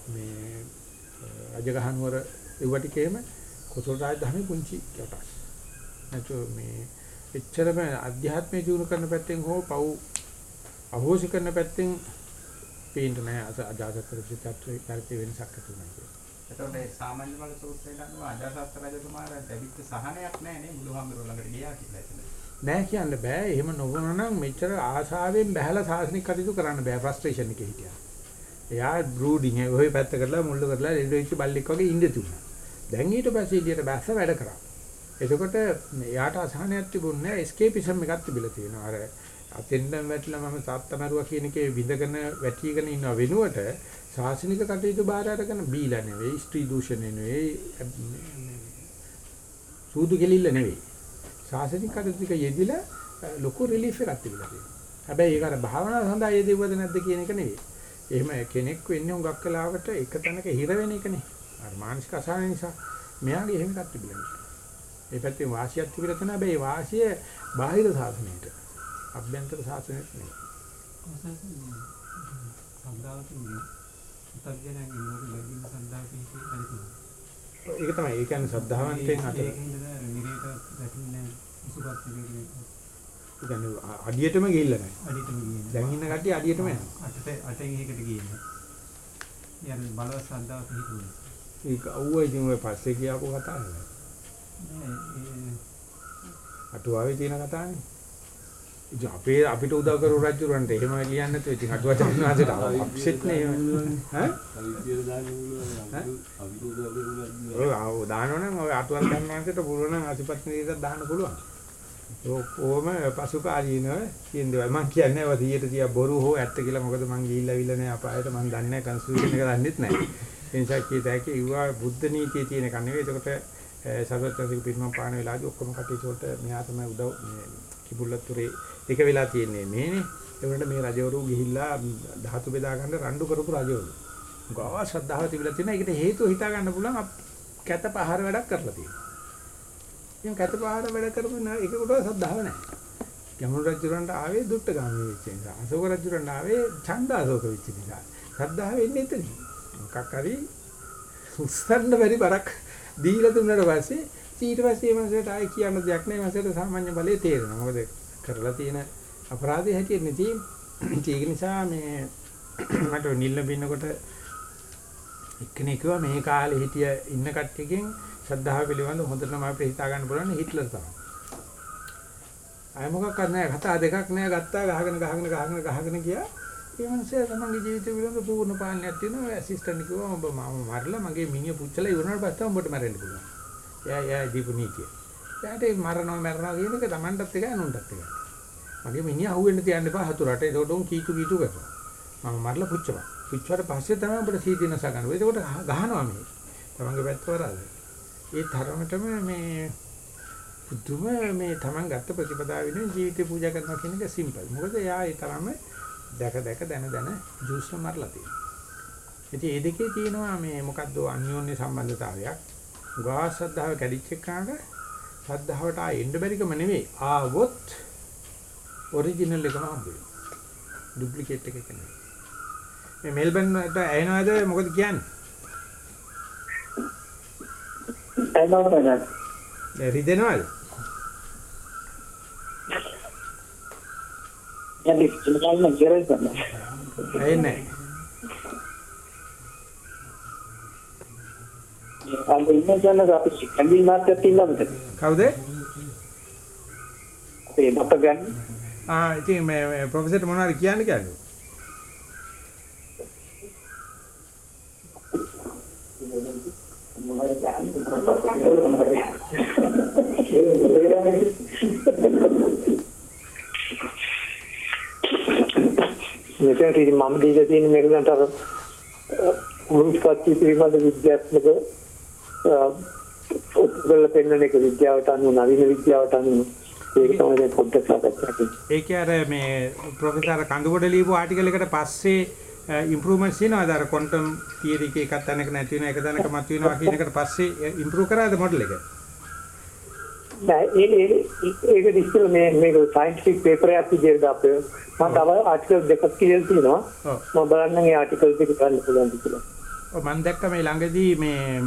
මේ රජගහනුවර ඉවටිකේම කොසල් රාජධානි පුංචි කොටස්. නැතු මේ එච්චරම අධ්‍යාත්මය දිනු කරන පැත්තෙන් හෝ පව් අහෝසි කරන පැත්තෙන් පේන්න නෑ අජාසත් ප්‍රතිචාරයේ කාර්ය වෙනසක් ඇති වෙනවා කියන්නේ. එතකොට ඒ සාමාන්‍ය බල සූත්‍රයට අනුව අජාසත් රජතුමාට ලැබිච්ච සහනයක් නැහැ නේ බුදුහාමුදුරුවෝ ළඟට ගියා කියලා එතන. නෑ කියන්න බෑ. එහෙම නොවුණා නම් මෙච්චර ආශාවෙන් බහැලා සාසනික කටයුතු කරන්න බෑ. ෆ්‍රස්ට්‍රේෂන් එකේ හිටියා. එයා බ්‍රූඩින් ඒ ඔය පැත්ත කරලා මුල්ල කරලා රෙඩ් වෙච්ච බල්ලෙක් වගේ ඉඳ තිබුණා. දැන් ඊට පස්සේ ඉදියට බැස්ස වැඩ කරා. එතකොට එයාට අසහනයක් තිබුණේ නෑ. එස්කේපිසම් එකක් තිබිලා තියෙනවා. අර අතෙන්දම වැටිලා මම තාත්තා මරුවා කියන එකේ විඳගෙන වැටිගෙන ඉන්න වෙනුවට ශාසනික කටයුතු බාර අරගෙන බීලා නෙවෙයි, ස්ත්‍රී දූෂණය නෙවෙයි, සූදු කෙලිල්ල නෙවෙයි. ශාසනික කටයුතු ටික යෙදිලා ලොකු රිලීෆ් එකක් තිබිලා තියෙනවා. හැබැයි ඒක අර භාවනාව සඳහා යෙදුවද නැද්ද කියන එක නෙවෙයි. එහෙම කෙනෙක් වෙන්නේ හුඟක් කලාවට එක තැනක හිර වෙන එකනේ. අර මානසික අසහන නිසා මෙයාගේ එහෙම එකක් තිබිලා නැහැ. මේ පැත්තේ වාසියක් තිබිලා තියෙනවා. හැබැයි ඒ වාසිය බාහිර සාසනයට. අභ්‍යන්තර සාසනයට නෙවෙයි. ඒක තමයි. ඒ කියන්නේ ශ්‍රද්ධාවන්තෙන් අතර. කියන්නේ අඩියටම ගිහිල්ලා නැහැ. අඩියටම ගියේ. දැන් ඉන්න කට්ටිය අඩියටම යනවා. අටට අටෙන් එකකට ගියේ නෑ. යන බලවත් ශ්‍රද්ධාවක් හිතුනේ. ඒක අවුව ඉතින් ඔය පස්සේ කියපු කතාව නෙවෙයි. නෑ ඒ අටුවාවේ තියෙන කතාවනේ. ඉතින් අපේ අපිට උදව් කරු රජුරන්ට එහෙම ලියන්නේ නැතුව ඉතින් අටුවාචාන් වහන්සේට අප්සෙට් නේ ඈ? දානවනම් ඔය අටුවාචාන් වහන්සේට පුළුවන් නීතියක් දාන්න පුළුවන්. ඔක්කොම පසුකාලීනව කියන දේවල්. මම කියන්නේ ඔය 100ට 100 බොරු හෝ ඇත්ත කියලා මොකද මං ගිහිල්ලා විල නැහැ අපායට. මං දන්නේ නැහැ කන්ස්ටිටියුෂන් එක දන්නෙත් නැහැ. ඒ නිසා කීත හැකි ඉවා බුද්ධ නීතියේ තියෙන නෙවෙයි. ඒකට සර්වත්‍රික පිරිමම් පාන වෙලාදී ඔක්කොම කටයුතු වලට මෙයා තමයි උදව් මේ කිඹුල්ලතුරේ එක වෙලා තියෙන්නේ මේනේ. ඒ වුණාට මේ රජවරු ගිහිල්ලා ධාතු බෙදා ගන්න රණ්ඩු කරපු රජවරු. ගාව ශ්‍රද්ධාව තිබිලා තියෙන. ඒකට හේතුව හිතා ගන්න පුළුවන් කැත පහර වැඩක් කරලා තියෙනවා. ඉතින් කැත පහර වැඩ කරපු එකකට ශ්‍රද්ධාව නැහැ. ගැමුණු රජුරන්ට ආවේ දුට්ට ගාමී වෙච්ච නිසා. අශෝක රජුරන්ට ආවේ ඡන්දාශෝක වෙච්ච නිසා. ශ්‍රද්ධාව වෙන්නේ එතනින්. මොකක් හරි උස්සන්න බැරි බරක් දීලා දුන්නාට පස්සේ ඊට පස්සේ මේ මනසට ආයි කියන්න දෙයක් නැහැ මනසට සාමාන්‍ය බලයේ තේරෙනවා. මොකද කරලා තියෙන අපරාධය හැටියට තියෙන්නේ. ඒක නිසා මේ මට නිල්ල බින්නකොට එක්කෙනෙක් කිව්වා මේ කාලේ හිටිය ඉන්න කට්ටියකින් ශ්‍රද්ධාව පිළිබඳ හොඳටම අපිට හිතා ගන්න පුළුවන් හිට්ලර් තමයි. අය මොකක්වත් නැහැ කතා දෙකක් නැහැ ගත්තා ගහගෙන ගහගෙන ගහගෙන ගහගෙන ගියා. ඒ මනුස්සයා තමන්ගේ ජීවිතය පිළිබඳ පූර්ණ පාලනයක් තියෙනවා. ඇසිස්ටන්ට් කිව්වා ඔබ මම මරලා මගේ මිනිහ පුච්චලා ඉවරනට පස්සේ උඹට මැරෙන්න පුළුවන්. එයා එයා දීපු නීතිය. එයාට මරනවා මරනවා කියන එක Tamanටත් එකයි අනුන්ටත් එකයි. මගේ මිනිහ අහුවෙන්න තියන්න එපා හතුරට. ඒකට උන් කීතු කීතු කරනවා. මම මරලා පුච්චපන්. පුච්චුවට පස්සේ තමයි අපිට සීදීනස ගන්න. ඒකට ගහනවා මේ. තමන්ගේ පැත්ත වරද. ඒ තරමටම මේ පුදුම මේ තමන් ගත්ත ප්‍රතිපදාව වෙනුවෙන් ජීවිතේ පූජා කරනවා කියන එක සිම්පල්. මොකද එයා ඒ තරම දැක දැක දන දන ජූස් මරලා තියෙනවා. ඉතින් මේ දෙකේ තියෙනවා මේ මොකද්ද අන්‍යෝන්‍ය සම්බන්ධතාවයක්. ගා ශ්‍රද්ධාව කැඩිච්ච එකාට ශ්‍රද්ධාවට ආ එන්න බැරිකම නෙවෙයි. ආවොත් ඔරිජිනල් එකම හම්බ වෙනවා. ඩුප්ලිකේට් එක කියන්නේ. මේ මෙල්බන් වලට ඇහෙනවද මොකද කියන්නේ? එනවා නේද? රිදෙනවද? යන්නේ ඉතින් ගියරයි තමයි. ඇහෙන්නේ අන්න ඉන්න ජනක අපි කැන්ඩිල් මාර්කට් ඉන්නවද? කවුද? අපේ මත ගන්න. ආ ඉතින් මේ ප්‍රොෆෙසර්ට මොනවද කියන්න කියන්නේ? මෙතන ඉතින් මම දීලා තියෙන මේක දැන් අර මුල්පත්ති පිළිබඳ විද්‍යාත්මක උත්කල පෙන්වන එක විද්‍යාවට අනුව නවීන විද්‍යාවට අනුව ඒක තමයි දැන් පොඩ්ඩක් සාකච්ඡා කරන්නේ. ඒකේ අර මේ ප්‍රොෆෙසර් කඳුගොඩ ලියපු ආටිකල් එකට පස්සේ ඉම්ප්‍රූව්මන්ට්ස් තියෙනවාද අර ක්වොන්ටම් තියරි එකේ එකක් තැනක නැති වෙන එක තැනක මත වෙනවා කියන එකට පස්සේ ඉම්ප්‍රූව් කරාද මොඩල් එක? නෑ ඒ ඒක ඉස්සෙල් මේ මේක සයන්ටිෆික් පේපර් එකක් විදිහට දාපේ මම තව ආටිකල් දෙකක් කියලා තියෙනවා. මම බලන්නම් ඒ ආටිකල් දෙක ගන්න පුළුවන් කියලා ඔව් මම දැක්ක මේ ළඟදී මේ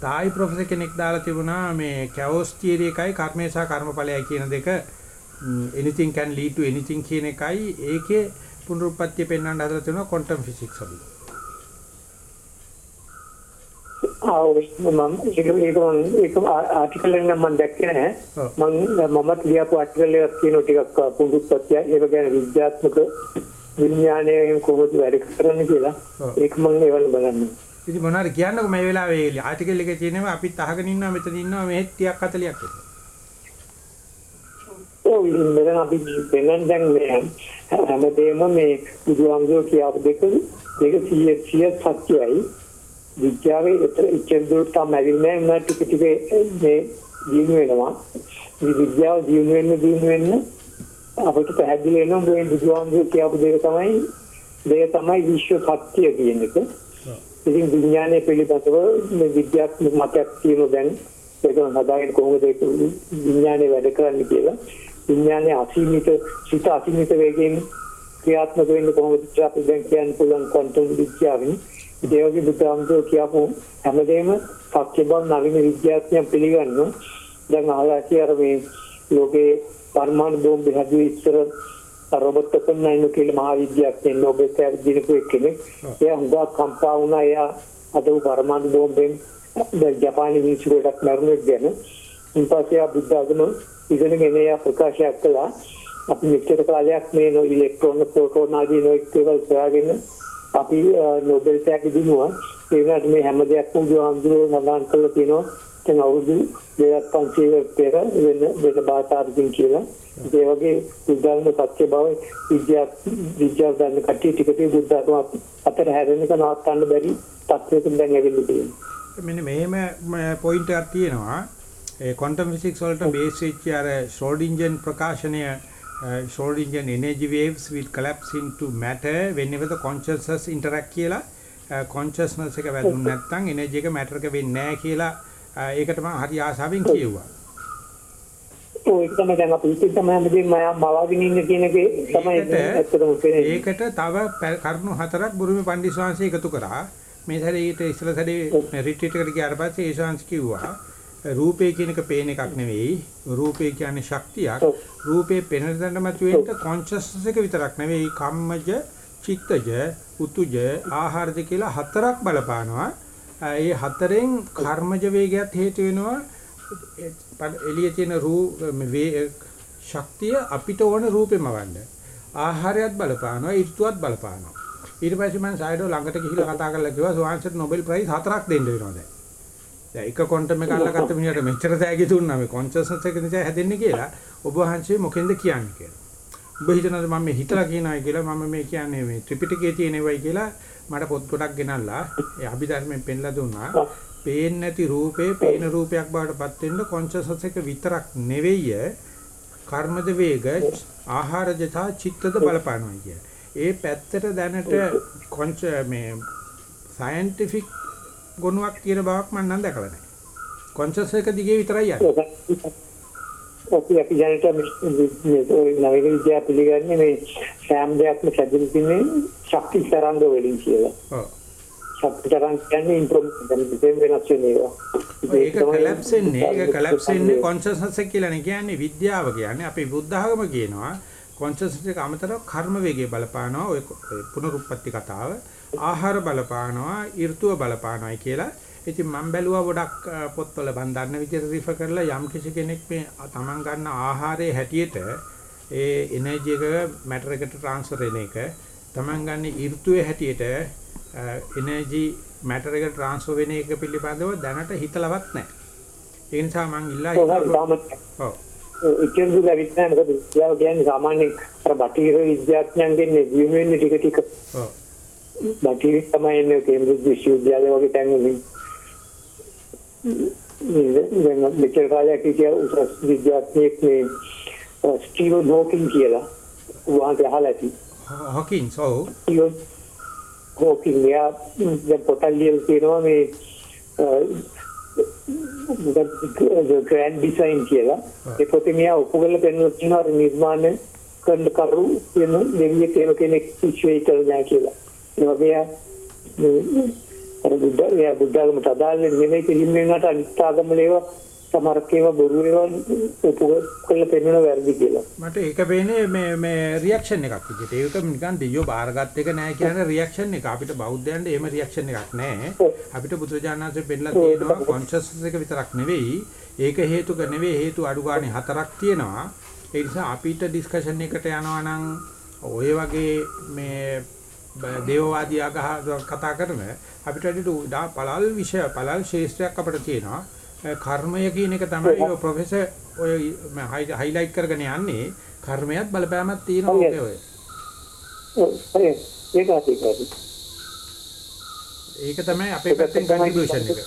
තායි ප්‍රොෆෙසර් කෙනෙක් දාලා තිබුණා මේ කැවොස් තියරි එකයි කර්මය සහ කර්මඵලයයි කියන දෙක anything can lead to anything කියන එකයි ඒකේ පුනරුත්පත්ති පෙන්වන්න හදලා තියෙනවා ක්වොන්ටම් ෆිසික්ස් වලින්. මම ඒක ආටිකල් එක මම දැක්කේ නැහැ. මම මමත් ලියපු ආටිකල් එකක් තියෙනවා ටිකක් පුදුත්පත්ය ඒක ගැන විද්‍යාත්මක විඥානයෙන් කොහොමද වැඩ කරන්නේ කියලා. ඒක මම ඒවල බලන්න ඉතින් මොනවාරි කියන්නකෝ මේ වෙලාවේ ආටිකල් එකේ තියෙනවා අපිත් අහගෙන ඉන්නවා මෙතන ඉන්නවා මේ 30ක් 40ක් විතර. ඔව් ඉතින් මෙතන අපි වෙනන් දැන් මේ හැමදේම මේ බුදුහාමුදුරුවෝ කියාපු දෙක දෙක 100 100 සත්‍යයි. විද්‍යාවේ එතන ඉච්ඡෙන් දුරට තමයි නැහැ ටික ටික මේ දිනු වෙනවා. මේ විද්‍යාව දිනු වෙන්න දිනු වෙන්න අපිට පැහැදිලි වෙනවා මේ බුදුහාමුදුරුවෝ කියාපු දෙක තමයි දෙක තමයි විශ්ව සත්‍ය කියන එක. ඉතින් විඥානය පිළිබඳව මේ විද්‍යාත්මක මතයක් තියෙනවා දැන් ඒක හදාගෙන කොහොමද ඒක විඥානය වැඩ කරන්නේ කියලා. විඥානයේ අසීමිත සිත අසීමිත වේගයෙන් ක්‍රියාත්මක වෙන්නේ කොහොමද කියලා අපි දැන් කියන්න පුළුවන් ක්වොන්ටම් විද්‍යාවෙන්. ඒ වගේ බුදුහාමුදුරුවෝ කියපු හැමදේම සත්‍ය බව නවීන විද්‍යාඥයන් පිළිගන්නවා. දැන් අහලා කිය අර මේ ලෝකේ පරමාණු බෝම්බ හැදුවේ ඉස්සර රොබර්ට් කොපෙන්හයිමර් කියලා මහා විද්‍යාඥයෙක් නෝබෙල් දිනපු එක්කෙනෙක්. එයා හුඟා කම්පා වුණා එයා අද පරමාණු බෝම්බෙන් දැන් ජපානයේ මිනිස්සු ගොඩක් මරුණෙක් ගැන. ඊපස්සේ ආ බුද්ධ ආගම ඉගෙනගෙන එයා ප්‍රකාශයක් කළා. අපි මෙච්චර කාලයක් මේ නෝ ඉලෙක්ට්‍රෝන ප්‍රෝටෝන ආදී නොඑක් දේවල් සොයාගෙන අපි නෝබෙල් ප්‍රයිස් දිනුවා. ඒ වුණාට මේ හැම දෙයක්ම බුදුහාමුදුරුවෝ සඳහන් කරලා තියෙනවා. දැන් අවුරුදු 2500 පෙර වෙන වෙන භාෂාවකින් කියලා ඒ වගේ බුද්ධාගම සත්‍ය බව විද්‍යා විද්‍යාව ගන්න කට්ටිය ටික ටික බුද්ධාගම අතර හැරෙන්න නවත්තන්න බැරි තත්ත්වයකින් දැන් ඇවිල්ලා තියෙනවා. මෙන්න මෙහෙම පොයින්ට් එකක් තියෙනවා. ඒ ක්වොන්ටම් ෆිසික්ස් වලට බේස් වෙච්ච අර Schrodinger ප්‍රකාශනය Schrodinger energy waves will collapse into matter whenever the consciousness interact කියලා consciousness එක වැදුනේ නැත්නම් energy එක matter එක වෙන්නේ නැහැ කියලා ඒකට මම හරි ආසාවෙන් කියෙව්වා. ඒක තමයි දැන් අපි ඉතින් තමයි හැමදේම මවාගෙන ඉන්න කියන එක තමයි ඇත්තටම පේන්නේ. ඒකට තව කරුණු හතරක් බුරුමේ පණ්ඩිත ස්වාමීන් එකතු කරා. මේ සැරේ ඊට ඉස්සල සැරේ රිට්‍රීට් එකට ගියාට පස්සේ ඒ ස්වාමීන් කිව්වා රූපේ කියන එක පේන එකක් නෙවෙයි. රූපේ කියන්නේ ශක්තියක්. රූපේ පෙනෙන තැනට මතුවෙන්න කොන්ෂස්නස් එක විතරක් නෙවෙයි කම්මජ, චිත්තජ, උතුජ, ආහාරජ කියලා හතරක් බලපානවා. ඒ හතරෙන් කර්මජ වේගයත් හේතු වෙනවා. එළියේ තියෙන රූ ශක්තිය අපිට ඕන රූපෙම වන්න. ආහාරයත් බලපානවා, ඍතුවත් බලපානවා. ඊට පස්සේ මම සයිඩෝ ළඟට ගිහිල්ලා කතා කරලා කිව්වා සෝවාන්සර් නොබෙල් ප්‍රයිස් හතරක් දෙන්න වෙනවා දැන්. දැන් එක ක්වොන්ටම් එක අල්ලගත්ත මිනිහට මෙච්චර තෑගි දුන්නා මේ කොන්ෂස්නස් එක නිසා හැදෙන්නේ කියලා ඔබ වහන්සේ මොකෙන්ද කියන්නේ කියලා. ඔබ හිතනවාද මම මේ හිතලා කියනවායි කියලා මම මේ කියන්නේ මේ ත්‍රිපිටකයේ තියෙනවයි කියලා මට පොත් ගොඩක් ගෙනල්ලා ඒ අභිධර්මයෙන් පෙන්ලා දුන්නා. පේන්නේ නැති රූපේ පේන රූපයක් බවට පත් වෙන්න කොන්ෂස්නස් එක විතරක් නෙවෙයි කර්මද වේග ආහාරජතා චිත්තද බලපානවා කිය. ඒ පැත්තට දැනට කොන්ච මේ සයන්ටිෆික් ගුණයක් කියන බවක් මම නම් දැකලා නැහැ. කොන්ෂස් එක දිගේ විතරයි යන්නේ. අපි අපි දැනට මේ නවීන විද්‍යාව පිළිගන්නේ මේ සෑම දෙයක්ම සැදෙන තින්නේ ශක්ති තරංග වලින් කියලා. ශක්ති තරංග කියන්නේ දෙන්න වෙනස් වෙන ඒවා. ඒක කලැප්ස් වෙන්නේ. ඒක කලැප්ස් වෙන්නේ කොන්ෂස්නස් එක කියලා නේ. කියන්නේ විද්‍යාව කියන්නේ අපි බුද්ධ ආගම කියනවා. කොන්ෂස්නස් එක අමතරව කර්ම වේගය බලපානවා. ඔය පුනරුත්පත්ති කතාව. ආහාර බලපානවා. ඍතුව බලපානවායි කියලා ඉතින් මම බැලුවා ගොඩක් පොත්වල මම දන්න විදිහට රිෆර් කරලා යම් කිසි කෙනෙක් මේ තමන් ගන්න ආහාරයේ හැටියට ඒ එනර්ජි එක මැටර් එකට ට්‍රාන්ස්ෆර් වෙන එක තමන් ගන්න ඍතුවේ හැටියට එනර්ජි මැටර් එකට ට්‍රාන්ස්ෆර් වෙන එක පිළිබඳව දැනට හිතලවත් නැහැ. ඒ නිසා මම ඉල්ලා ඔව්. ඉතින් දුක විඥාන මොකද විද්‍යාව කියන්නේ සාමාන්‍ය අර බටහිර විද්‍යාඥයන්ගෙන් ජීව වෙන්නේ ටික ටික. ඔව්. බටහිර තමයි එන්නේ කේම්බ්‍රිජ් විශ්වවිද්‍යාලය වගේ තැන්වලින්. දැන් මෙච්චර කාලයක් කිය උසස් විද්‍යාඥයෙක් මේ ස්ටීවන් හොකින් කියලා උන්වහන්සේ අහලා ඇති. හොකින්ස් ඔව්. ස්ටීවන් හොකින් යා දැන් පොතල් ලියලා තියෙනවා මේ මොකද ග්‍රෑන්ඩ් ඩිසයින් කියලා. ඒ පොතේ මෙයා ඔප්පු කරලා පෙන්නන තියෙනවා නිර්මාණ කරන කරු වෙන දෙවියෙක් කියන කෙනෙක් විශ්වයේ කරනවා කියලා. ඒ වගේ අර බුද්ධ එයා බුද්ධාගම තදාල් නෙමෙයි කිසිම වෙනකට අනිත් ආගම ලේව සමහරක් ඒවා බොරු ඒවා ඔප්පු කරලා පෙන්නන වැරදි කියලා. මට ඒක පේන්නේ මේ මේ රියැක්ෂන් එකක් විදිහට. ඒක නිකන් දෙයියෝ බාරගත් එක නෑ කියන්නේ රියැක්ෂන් එක. අපිට බෞද්ධයන්ට එහෙම රියැක්ෂන් එකක් නෑ. අපිට බුදුරජාණන්සේ පෙන්නලා තියෙනවා කොන්ෂස්නස් එක විතරක් නෙවෙයි. ඒක හේතුක නෙවෙයි හේතු අඩු ගානේ හතරක් තියෙනවා. ඒ නිසා අපිට ඩිස්කෂන් එකට යනවා නම් ඔය වගේ මේ දේවවාදී අගහ කතා කරන අපිට වැඩි පළල් විෂය පළල් ශේෂ්ත්‍රයක් අපිට තියෙනවා. කර්මය කියන එක තමයි ප්‍රොෆෙසර් ඔය හයිලයිට් කරගෙන යන්නේ කර්මයක් බලපෑමක් තියෙනවා ඔකේ ඔය. ඒක ඇති ඒක තමයි අපේ පැත්තෙන් කන්ට්‍රිබියුෂන් එක.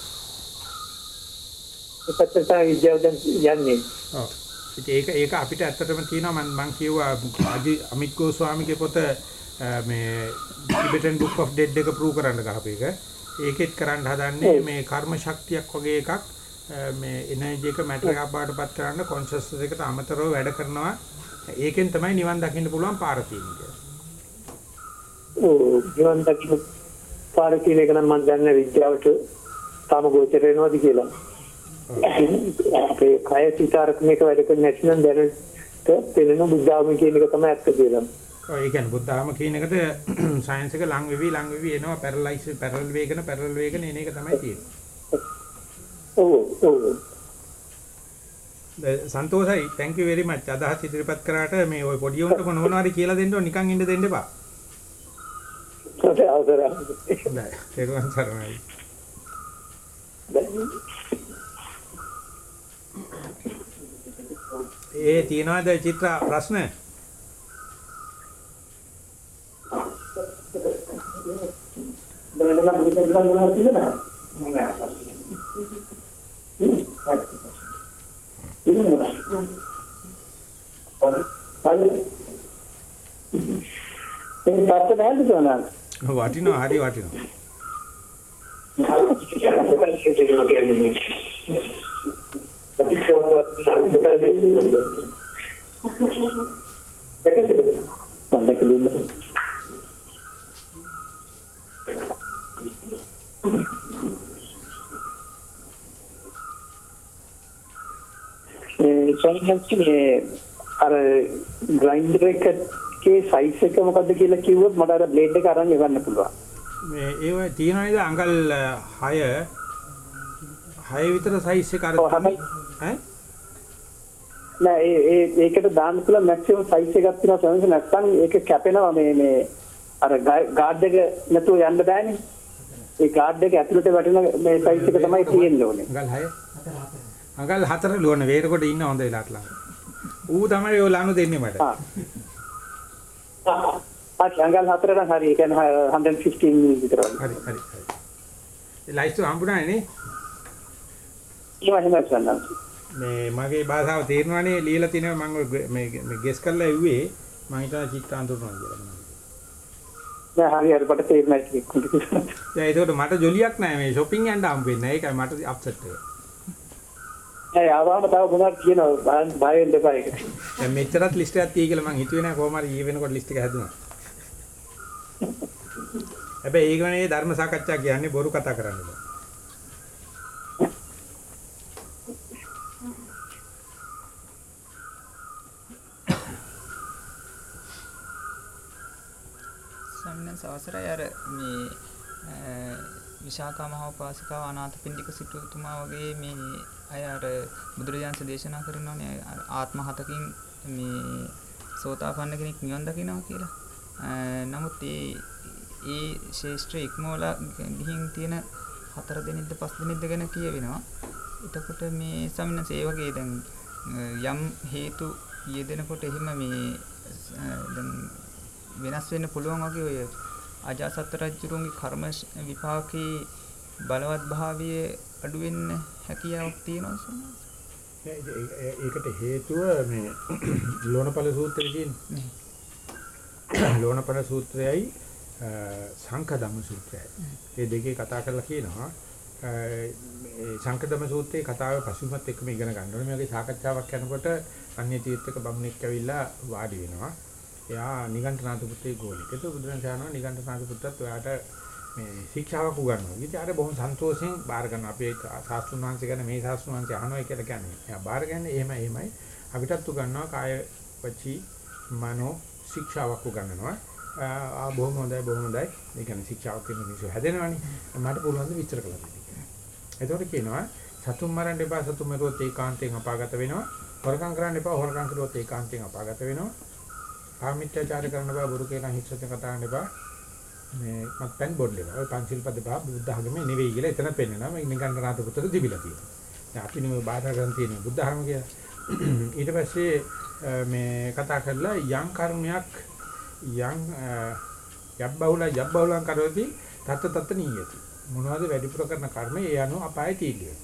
තමයි විද්‍යාව දැන් යන්නේ. ඔව්. ඒක ඒක අපිට ඇත්තටම තියෙනවා මම මම කිව්වා අමිත් ගෝස්වාමිගේ පොත මේ Tibetan Book of Dead එක ප්‍රූව් කරන්න ගහපු එක. ඒකෙත් කරන්න හදන්නේ මේ කර්ම ශක්තියක් වගේ එකක් මේ එනර්ජි එක මැටර් එකක් බාටපත් කරන්න කොන්ෂස්නස් එකට අමතරව වැඩ කරනවා. ඒකෙන් තමයි නිවන් දකින්න පුළුවන් පාර තියෙන්නේ. ඔව් නිවන් දකින්න පාර කියන එක නම් මම දන්නේ විද්‍යාවට තාම ගෝචර වෙනවද කියලා. අපේ කය සිතාරක මේක වැඩ කරන්නේ නැත්නම් දැනට පෙනෙන බුද්ධාගම කියන එක තමයි ඇත්ත කියලා. ඔය ඒ කියන්නේ බුද්ධාගම කියන එකට සයන්ස් එක ලං වෙවි ලං වෙවි එනවා පැරලයිස් පැරල් වේගන පැරල් වේගන එන එක තමයි තියෙන්නේ. ඔව් ඔව්. සන්තෝෂයි thank you very much අදහස් ඉදිරිපත් කරාට මේ ওই පොඩි උන්ට මොන මොනවාරි කියලා දෙන්න ඕන නිකන් ඉන්න දෙන්න එපා. සතේ අවසර. නෑ ඒක සරණයි. ඒ තියනවාද චිත්‍ර ප්‍රශ්න? වෙනලා බුදු කරලා යනවා කියලා මම අහනවා. ඒක පස්සේ නැද්ද කියනවා. වටිනවා හරි වටිනවා. Thank you. සයිහන්සේ අර ග්‍රයින්ඩර් එකේ සයිස් එක මොකද්ද කියලා කිව්වොත් මට අර බ්ලේඩ් එක අරන් එවන්න පුළුවන්. මේ ඒව තියෙනවද අඟල් 6 6 විතර සයිස් එක අර ඈ නෑ ඒ ඒ ඒකට දාන්න පුළුවන් මැක්සිමම් සයිස් එකක් තියෙනවා සමහර නැත්නම් ඒක කැපෙනවා මේ මේ අර ගාඩ් එක නැතුව යන්න බෑනේ. ඒ ගාඩ් එක ඇතුළට වැටෙන මේ සයිස් එක තමයි තියෙන්න ඕනේ. අඟල් 6 අඟල් 4 ලුවන වේරකොට ඉන්න හොඳ වෙලාවට ළඟ ඌ තමයි ඔය ලනු දෙන්නේ මට ආ. අංගල් හතර නම් හරි. ඒ කියන්නේ 115 මිලි විතර වගේ. හරි හරි හරි ඒ ලයිස්තු හම්බුණානේ නේ ඒවා එහෙම ගන්නවා. මේ මගේ භාෂාව තේරෙනවනේ ලියලා තිනවා මම මේ ගෙස් කරලා එව්වේ මම හිතා චිත්තාන්තරුණා කියලා. නෑ හරි හරි මට තේරෙනවා ඒක කුටි කුටි. දැන් ඒකට මට ජොලියක් නැහැ මේ shopping යන්න හම්බ වෙන්නේ නැහැ. ඒකයි මට අප්සෙට් එක. නෑ ආවම තව මොනවද කියනවා බලන්න බය වෙන්න එපා ඒක. දැන් මෙච්චරත් ලිස්ට් එකක් තියෙයි කියලා මං හිතුවේ නෑ කොහොම හරි ඊ වෙනකොට ලිස්ට් එක හැදුනා. හැබැයි ඒකනේ ධර්ම සාකච්ඡා කියන්නේ බොරු කතා කරන්න බෑ. සම්මන් සවසරයි අර මේ අ, විශාකා මහෝපාසිකාව අනාථපිණ්ඩික සිටුතුමා වගේ මේ අය අර බුදුරජාන්සේ දේශනා කරනවානේ අර ආත්ම හතකින් මේ සෝතාපන්න කෙනෙක් නිවන් දකිනවා කියලා. අ, නමුත් ඒ ඒ ශේෂ්ත්‍ර ඉක්මවලා ගිහින් තියෙන හතර දෙනෙක්ද පස් දෙනෙක්ද ගැන කියවෙනවා. එතකොට මේ සම්මන්ස ඒ වගේ දැන් අ, යම් හේතු යෙදෙනකොට එහෙම මේ අ, දැන් වෙනස් වෙන්න පුළුවන් වගේ ඔය අජාසත් රජුරුන්ගේ කර්ම විපාකේ බලවත් භාවය අඩු වෙන්න හැකියාවක් තියෙනවා සමහර. ඒ- ඒ- ඒ- ඒකට හේතුව මේ ලෝණපල සූත්‍රයේ තියෙන ලෝණපල සූත්‍රයයි සංකදම සූත්‍රයයි. මේ දෙකේ කතා කරලා කියනවා මේ සංකදම සූත්‍රයේ කතාව පසුබිමත් එක්කම ඉගෙන ගන්න ඕනේ. මේකේ සාකච්ඡාවක් කරනකොට අන්‍ය තීර්ථක බමුණෙක් ඇවිල්ලා වාඩි වෙනවා. එයා නිගණ්ඨනාථ පුත්‍රයේ ගෝලික. ඒක බුදුරජාණන් කියනවා නිගණ්ඨනාථ පුත්‍රත් ඔයාට මේ ශික්ෂාවක් උගන්වනවා. ඉතින් අර බොහොම සන්තෝෂෙන් බාර ගන්න අපේ ශාස්ත්‍රුන් වහන්සේ ගැන මේ ශාස්ත්‍රුන් වහන්සේ අහනවා කියලා කියන්නේ. එයා බාර ගන්නේ එහෙමයි එහෙමයි. අපිටත් උගන්වනවා කාය වචී මනෝ ශික්ෂාවක් උගන්වනවා. ආ බොහොම හොඳයි බොහොම හොඳයි. ඒ කියන්නේ ශික්ෂාවක් තියෙන මිනිස්සු හැදෙනවනේ. මට පුළුවන් ද විස්තර කරලා දෙන්න කියලා. එතකොට කියනවා සතුන් මරන්න එපා සතුන් මරුවොත් ඒකාන්තයෙන් අපාගත වෙනවා. හොරකම් කරන්න එපා හොරකම් කරුවොත් ඒකාන්තයෙන් අපාගත වෙනවා. කාමීත්‍යාචාර කරන්න බෑ බොරු කියලා හිස්සත කතා කරන්න එපා. මේ මත්පැන් බොන්න එපා. ඔය පංචිල් පද පහ බුද්ධ ධර්මයේ නෙවෙයි කියලා එතන පෙන්නනවා. මේ නිකන්තරාත පුතට තිබිලා තියෙනවා. දැන් අපි නෙවෙයි බාධා කරන් තියෙන බුද්ධ ධර්ම කියලා. ඊට පස්සේ අ, මේ කතා කරලා යම් කර්මයක් යම් යබ්බහුල යබ්බහුලං කරෝති තත් තත් නීයති. මොනවද වැඩිපුර කරන කර්ම ඒ අනුව අපාය තීන්දුව.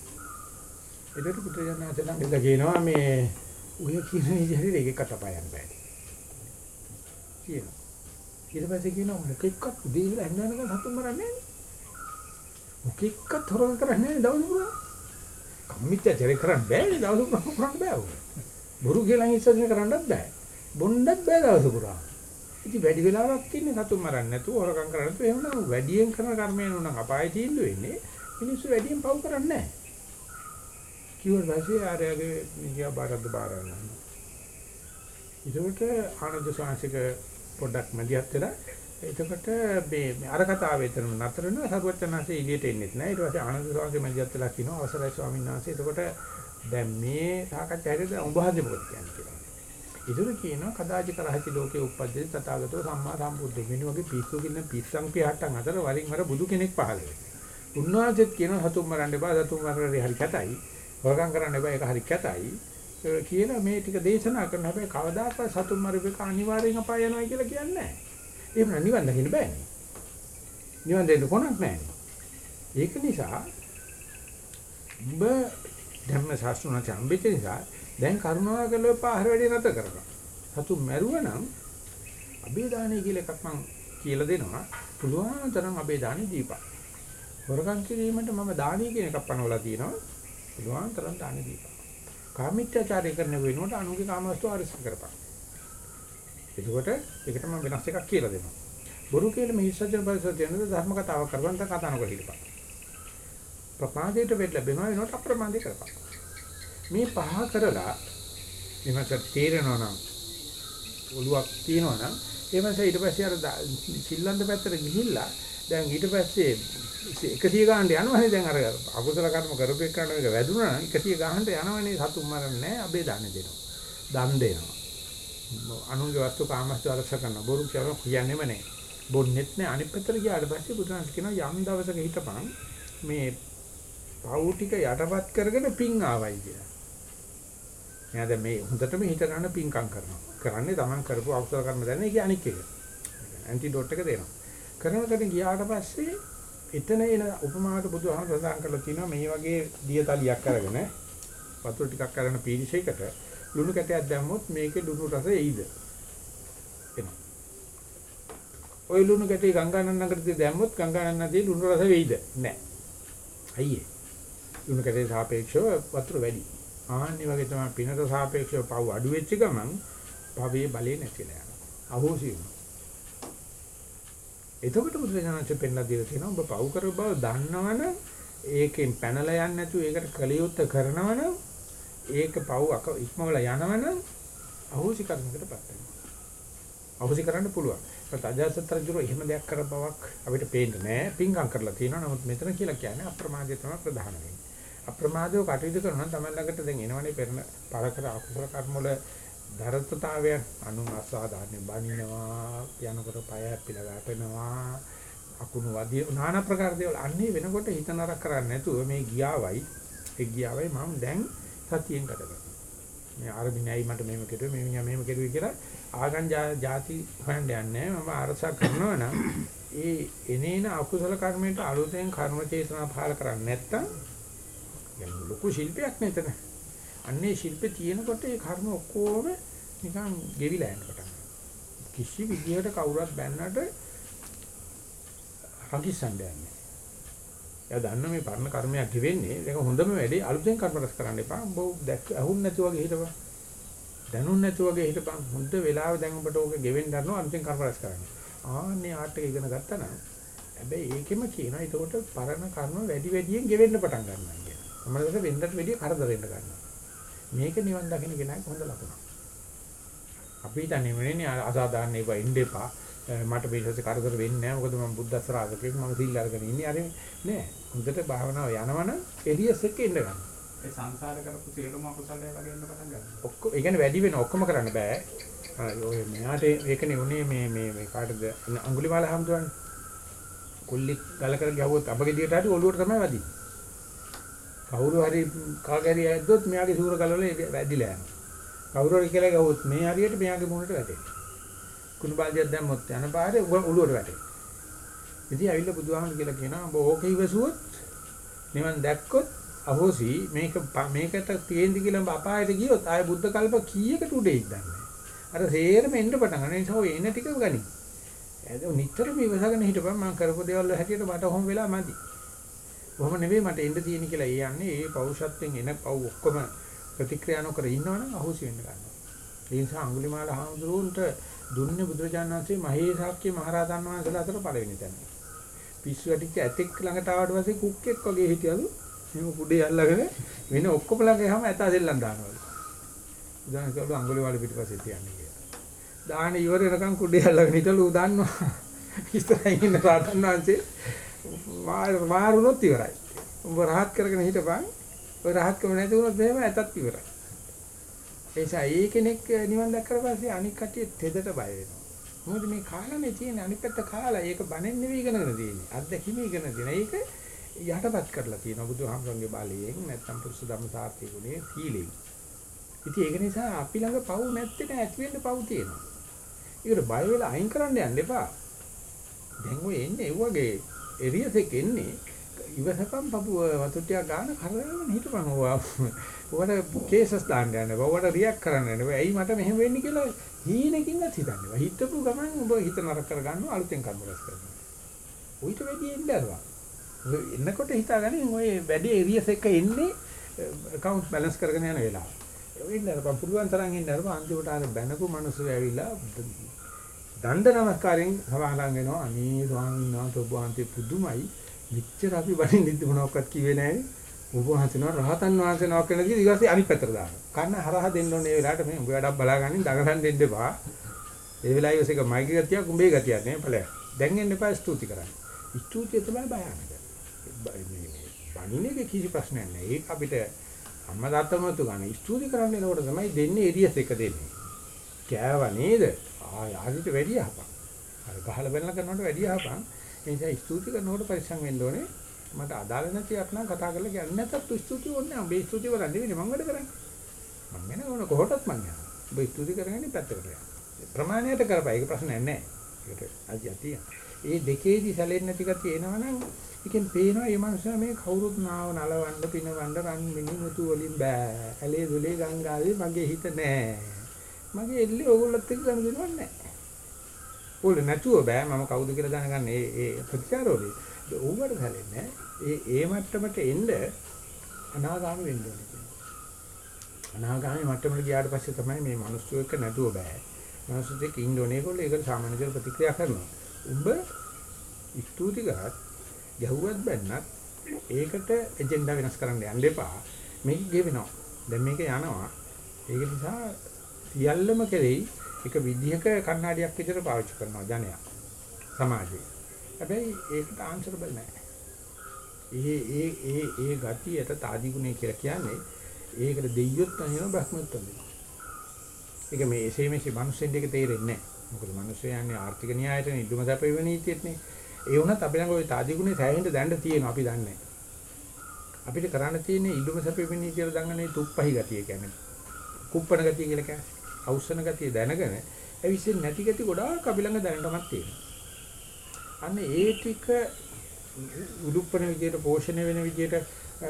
ඒකට පුත්‍රයන්වහන්සේ නම් එද කියනවා මේ ඔය කියන විදිහට ඒකක් අතපායන්න බෑ. කියනවා. ඊට පස්සේ කියනවා මොකෙක්වත් උදේ ඉඳලා හැන්දනකම් සතුන් මරන්නේ නැහැ. මොකෙක්වත් හොරග කරන්නේ නැහැ දවස් පුරා. කම්මිත්‍යචරේ කරන්න බෑනේ දවස් පුරා කරන්න බෑ උග. බොරු කියලා ඉස්සරහ කරන්නත් බෑ. බොන්නත් බෑ දවස් පුරා. ඉතින් වැඩි වෙලාවක් ඉන්නේ සතුන් මරන්නේ නැතුව හොරගම් කරන්නේ නැතුව එහෙම නම් වැඩියෙන් කරන කර්මයන් උනම් අපාය තීන්දුව වෙන්නේ. මිනිස්සු වැඩියෙන් පව් කරන්නේ නැහැ. කිව්වට පස්සේ ආරයගේ මිනිහා බාරද්ද බාරන්න. ඒකට ආනන්ද සාංශික පොඩ්ඩක් මැදිහත් වෙලා එතකොට මේ මේ අර කතාව එතනම නතර වෙනවා සරුවචනාංශේ එළියට එන්නෙත් නෑ ඊට පස්සේ ආනන්ද සාංශේ මැදිහත් වෙලා කියනවා අවසරයි ස්වාමීන් වහන්සේ එතකොට දැන් මේ සාකච්ඡා හරියද උඹ හදේ මොකද කියන්නේ කියලා. ඉතින් කියනවා කදාචි කරහති ලෝකේ උප්පද්දේ තථාගතෝ සම්මා සම්බුද්ධ මෙන්න වගේ පිස්සු කින්න පිස්සන් පියාට්ටන් අතර වරින් වර බුදු කෙනෙක් පහළ වෙනවා. උන්වහන්සේත් කියනවා සතුම් මරන්න එපා සතුම් මරන්නේ හරි කැතයි. හොරකම් කරන්න එපා ඒක හරි කැතයි. ඒ කියලා මේ ටික දේශනා කරන හැබැයි කවදාකවත් සතුම් මරපේක අනිවාර්යෙන් අපාය යනවා කියලා කියන්නේ නැහැ. එහෙම නම් නිවන් දකින්න බෑනේ. නිවන් දෙන්න කොනක් නැහැනේ. ඒක නිසා උඹ ධර්ම ශාස්ත්‍රණ චම්බෙච්ච නිසා දැන් කරුණා කරලා පාහර වැඩි නැත කරනවා. සතු මැරුවනම් අබේදානෙ කියලා එකක් මම කියලා දෙනවා. පුළුවන් තරම් අබේදානෙ දීපන්. හොරකම් කිරීමට මම දානි කියන එකක් පනවලා තියෙනවා. පුළුවන් තරම් දානි දීපන්. කාමීත්‍යචාරය කරන වෙනුවට අනුගේ කාමවස්තු අරිස කරපන්. එතකොට ඒකට මම වෙනස් එකක් කියලා දෙනවා. බොරු කියලා මේ ඉස්සජන පරිසර දෙනද ධර්ම කතාවක් කරවන් ත කතා නොකර හිටපන්. ප්‍රමාදයට වෙන්න ලැබෙනවා වෙනකොට අප්‍රමාදී කරපන්. මේ පහ කරලා එමන්ට තේරෙනවා නම් ඔළුවක් තියෙනවා නම් එමන්ට ඊට පස්සේ අර දා- සිල්ලන්ත පැත්තට ගිහිල්ලා දැන් ඊට පස්සේ 100 ගානට යනවනේ දැන් අර අකුසල කර්ම කරපු එක්කන එක වැදුනා නම් 100 ගානට යනවනේ සතුම් මරන්නේ නැහැ අබේ දාන්න දෙනවා. දන් දෙනවා. අනුන්ගේ වස්තු කාමස්තු ආරක්ෂා කරන බොරු කියන කියන්නේම නැහැ. බොන්නෙත් නැහැ අනිත් පැත්තට ගියාට පස්සේ බුදුරජාණන් කියනවා යම් දවසක හිටපන් මේ පව් ටික යටපත් කරගෙන පිං ආවයි කියලා. එයා දැන් මේ හොඳටම හිත ගන්න පිංකම් කරනවා. කරන්නේ Taman කරපු අකුසල කර්ම දැන ඒක අනික් එක. ඇන්ටිඩෝට් එක දෙනවා. කරනකොට ගියාට පස්සේ එතන එන උපමාවට බුදුහාම ප්‍රදාන් කරලා තිනවා මේ වගේ දියතලියක් අරගෙන වතුර ටිකක් අරගෙන පීරිසයකට ලුණු කැටයක් දැම්මොත් මේකේ ලුණු රස එයිද? එනවා. ওই ලුණු කැටේ ගංගානන්නකට දැම්මොත් ගංගානන්නදී ලුණු රස වෙයිද? නැහැ. අයියේ. ලුණු කැටේ සාපේක්ෂව වතුර වැඩි. ආන්නේ වගේ තමයි පිනට සාපේක්ෂව පව් අඩු වෙච්ච ගමන් පවේ බලේ නැතිලා යනවා. අහෝසි වෙනවා. එතකොට බුදුරජාණන්සේ පෙන්නලා දීලා තියෙනවා ඔබ පව් කර බව දන්නවනම් ඒකෙන් පැනලා යන්නේ නැතුව ඒකට කලියුත් කරනවනම් ඒක පව් අක ඉක්මවලා යනවනම් අහෝසි කර්මයකටපත් වෙනවා. අහෝසි කරන්න පුළුවන්. ඒත් අජාසත් රජුර එහෙම දෙයක් කර බවක් අපිට පේන්නේ නැහැ. පිංගම් කරලා තියෙනවා. නමුත් මෙතන කියලා කියන්නේ අප්‍රමාදය තමයි ප්‍රධාන වෙන්නේ. අප්‍රමාදව කටයුතු කරනවා නම් තමයි ළඟට දැන් එනවනේ පෙරන පරකර අකුසල කර්ම වල ධර්තතාවය අනුන් අසාධාර්ණ බනිනවා යනකොට පය අපිලා ගැටෙනවා අකුණු වදී নানা ප්‍රකාර දේවල් අන්නේ වෙනකොට හිත නරක කරන්නේ නැතුව මේ ගියාවයි. ඒ ගියාවයි මම දැන් සතියෙන් කඩගන්නවා මේ ආරම්භණයි මට මෙහෙම කෙරුවේ? මේ මිනිහා මෙහෙම කෙරුවේ කියලා ආගම් ಜಾති හොයන්න යන්නේ මම අරසා කරනවා නම් ඒ එනේන අකුසල කර්මයට අලුතෙන් කර්ම චේතනා පහල කරන්නේ නැත්තම් ලොකු ශිල්පයක් නෙතන අන්නේ ශිල්පේ තියෙනකොට ඒ කර්ම ඔක්කොම නිකන් ගෙවිලා යන පටන් ගන්නවා. කිසි විදිහකට කවුරුත් බැන්නට හකිස්සන්න යන්නේ. එයා දන්න මේ පරණ කර්මයක් ගෙවෙන්නේ ඒක හොඳම වැඩේ අලුතෙන් කර්ම රැස් කරන්න එපා. උඹ දැක්ක අහුන් නැතුව වගේ හිටපන්. දැනුන් නැතුව වගේ හිටපන්. හොඳ වෙලාව දැන් උඹට ඕක ගෙවෙන්න ගන්නවා අලුතෙන් කර්ම රැස් කරන්න. ආන්නේ ආර්ට් එක ඉගෙන ගත්තා නම් හැබැයි ඒකෙම කියනවා ඒකට පරණ කර්ම වැඩි වැඩියෙන් ගෙවෙන්න පටන් ගන්නවා කියලා. අපමණකට වෙන්නට වැඩිය කරදර වෙන්න ගන්නවා. මේක නිවන් දකින්න කෙනාගේ හොඳ ලකුණක්. අපි හිතන්නේ වෙන්නේ අසාධාරණ ඒවා ඉන්න එපා. මට මේකත් කරදර වෙන්නේ නැහැ. මොකද මම බුද්ධ ශ්‍රාවකෙක් මම සීල් අරගෙන ඉන්නේ. අර නෑ. හොඳට භාවනාව යනවනම් එරියස් එක්ක ඉන්න ගන්න. ඒ සංසාර කරපු සියලුම අකුසලයේ වගේ එන්න පටන් ගන්නවා. ඔක්කොම ඒ කියන්නේ වැඩි වෙන ඔක්කොම කරන්න බෑ. ඔය මෙයාට ඒකනේ උනේ මේ මේ මේ කාටද අඟුලිමාල හම්දුවන්නේ. කුල්ලි ගල කර ගැහුවොත් අපගෙදියට හරි ඔලුවට තමයි වදින්නේ. කවුරු හරි කාගේ හරි ඇද්දොත් මෙයාගේ සූර ගලවල වැදිලා යනවා. කවුරු හරි කියලා ගහුවොත් මේ හරියට මෙයාගේ මුණට වැටෙනවා. කුණු බාල්දියක් දැම්මොත් යන පාරේ ඔලුවට වැටෙනවා. ඉතින් ඇවිල්ලා බුදුහාමුදුරු කියලා කියනවා ඔබ ඕක ඉවසුවොත් නිවන් දැක්කොත් අහෝසි මේක මේකට තියෙන්දි කියලා ඔබ අපායට ගියොත් ආය බුද්ධ කල්ප කීයකට උඩේ ඉඳන්නේ. අර සේරම එන්න පටන් ගන්න නිසා ඔය එන ටික ගනි. ඒක නිතරම ඉවසගෙන හිටපන් මම කරපු දේවල් හැටියට මට ඔහොම වෙලා මදි. කොහොම නෙවෙයි මට එන්න තියෙන කියලා ඒ යන්නේ ඒ පෞරුෂත්වයෙන් එන පව් ඔක්කොම ප්‍රතික්‍රියා නොකර ඉන්නවනම් අහෝසි වෙන්න ගන්නවා. ඒ නිසා අඟුලිමාල හාමුදුරුවන්ට දුන්නේ බුදුරජාණන් වහන්සේ මහේසාක්‍ය මහරහතන් වහන්සේලා අතර පළවෙනි තැන. පිස්සු වැටිච්ච ඇතෙක් ළඟට ආවට පස්සේ කුක්කෙක් වගේ හිටියලු. එහෙම කුඩේ අල්ලගෙන වෙන ඔක්කොම ළඟ ගියාම ඇතා දෙල්ලන් දානවලු. උදාහරණ කළු අඟුලිමාල පිටිපස්සේ තියන්නේ කියලා. දාන ඉවර වෙනකන් කුඩේ අල්ලගෙන හිටලු දාන්නවා. ඉස්සරහින් ඉන්න රහතන් වහන්සේ මාරුනොත් ඉවරයි. උඹ රහත් කරගෙන හිටපන්. ඔය රහත්කම නැති වුණොත් එහෙම ඇතත් ඉවරයි. ඒ නිසා ඒ කෙනෙක් නිවන් දැක්කට පස්සේ අනික් කටිය තෙදට බය වෙනවා. මොකද මේ කාලනේ තියෙන අනිත් පැත්ත කාලා ඒක බණෙන් නෙවෙයි ඉගෙනගෙන තියෙන්නේ. අත්දැකීම ඉගෙන දෙන. ඒක යටපත් කරලා තියෙනවා බුදුහාමුදුරන්ගේ බලයෙන් නැත්නම් පුරුෂ ධම්ම සාර්ථි ගුණේ සීලෙන්. ඉතින් ඒක නිසා අපි ළඟ පව් නැත්තේ නෑ ඇති වෙන්න පව් තියෙනවා. ඒකට බය වෙලා අයින් කරන්න යන්න එපා. දැන් ඔය එන්නේ ඒ වගේ එරියස් එක එන්නේ ඉවසපම් පපුව වතුට්ටිය ගන්න කරගෙන හිටපන් ඕවා. ඔකට කේසස් දාන්න යන්න බෑ. ඔකට රියැක්ට් කරන්න යන්න බෑ. ඇයි මට මෙහෙම වෙන්නේ කියලා හීනකින්වත් හිතන්නේ බෑ. හිතපු ගමන් ඔබ හිත නරක කරගන්නවා අලුතෙන් කර්ම රැස් කරනවා. උවිත වැඩි එන්න අරවා. එන්නකොට හිතාගන්නේ ඔය වැඩි එරියස් එක එන්නේ account balance කරගෙන යන වෙලාව. එන්න අරපන් පුළුවන් තරම් එන්න අරපන් අන්තිමට අර බැනපු මිනිස්සු ඇවිල්ලා දණ්ඩ නමස්කාරයෙන් සමාදන් වෙනවා. අනේ ස්වාමීන් වහන්සේ ඔබ වහන්සේ පුදුමයි. මෙච්චර අපි වඩින් ඉඳි මොනවක්වත් කිව්වේ නැහැ. උපවහන්සේනවා රහතන් වහන්සේනවා කියන දේ ඊට පස්සේ අනිත් පැත්තට දානවා. කන්න හරහා දෙන්න ඕනේ ඒ වෙලාවට මේ උඹ වැඩක් බලාගන්නේ දඟලන්න දෙන්න එපා. ඒ වෙලාවේ ඔසේක මයිකේ ගතියක් උඹේ ගතියක් නේ ඵලයක්. දැන් එන්න එපා ස්තුති කරන්න. ස්තුතිය තමයි භයානක. මේ බණිනේ කිසි ප්‍රශ්නයක් නැහැ. ඒක අපිට අම්මා තාත්තම තු ගන්න ස්තුති කරන්න එනකොට තමයි දෙන්නේ එරියස් එක දෙන්නේ. කෑව නේද? ආ යාදිට වැඩි යහපන්. අර ගහලා බැලන කරනකොට වැඩි යහපන්. ඒ නිසා ස්තුති කරනකොට පරිස්සම් වෙන්න ඕනේ. මට අදාළ නැති එකක් නම් කතා කරලා කියන්නේ නැත්නම් ස්තුති ඕනේ. උඹේ ස්තුති කරන්නේ නෙවෙයි මම වැඩ කරන්නේ. මම වෙන ඕන කොහොටත් මං යනවා. ඔබ ස්තුති කරගෙන පැත්තකට යනවා. ප්‍රමාණයට කරපයි ඒක ප්‍රශ්නයක් නැහැ. ඒකට අධ්‍යතිය. ඒ දෙකේදී සැලෙන්නේ නැති ගතිය එනවනම් එකෙන් පේනවා මේ මනුස්සයා මේ කවුරුත් නාව නලවන්න පිනවන්න රන් මිනි මුතු වලින් බෑ. ඇලේ දුලේ ගංගාවේ මගේ හිත නෑ. මගේ එල්ලේ ඕගොල්ලොත් එක්ක ගන්න දෙනවක් නෑ. ඕල නැතුව බෑ මම කවුද කියලා දැනගන්න ඒ ඒ ප්‍රතිචාරෝලේ. ඌවට සැලෙන්නේ ඒ ඒ මට්ටමට එන්න අනාගාමී වෙන්න ඕනේ. අනාගාමී මට්ටමට ගියාට පස්සේ තමයි මේ මිනිස්සු එක්ක නැතුව බෑ. මිනිස්සුත් එක්ක ඉන්න ඕනේ. ඒගොල්ලෝ ඒකට සාමාන්‍ය විදිහට ප්‍රතික්‍රියා කරනවා. උඹ ස්තුති කරත් ගැහුවත් බැන්නත් ඒකට එජෙන්ඩා වෙනස් කරන්න යන්න එපා. මේක ගෙවෙනවා. දැන් මේක යනවා. ඒක නිසා සියල්ලම කෙරෙහි එක විදිහක කණ්ණාඩියක් විතර පාවිච්චි කරනවා ජනයා. සමාජයේ. හැබැයි ඒකට ආන්සරබල් නැහැ. ඒ ඒ ඒ ඒ ගතියට තාදි ගුණය කියලා කියන්නේ ඒකට දෙයියොත් අනිනවා බ්‍රහ්මොත් අනිනවා. ඒක මේ එසේ මෙසේ මිනිස්සුන් දෙක තේරෙන්නේ නැහැ. මොකද මිනිස්සු යන්නේ ආර්ථික න්‍යායට නිදුම සැපෙව නීතියටනේ. ඒ වුණත් අපි ළඟ ওই තාදි ගුණේ සෑහෙන්න දැන්න තියෙනවා අපි දන්නේ අපිට කරන්න තියෙන්නේ ඉදුම සැපෙව නීතියට දඟනේ තුප්පහි ගතිය කියන්නේ. කුප්පණ ගතිය කියලා කියන්නේ. අවුස්සන ගතිය දැනගෙන ඇවිස්සෙන්නේ නැති ගතිය ගොඩාක් අපි ළඟ දැනටමත් තියෙනවා. අන්න ඒ ටික උදුප්පන විදියට පෝෂණය වෙන විදියට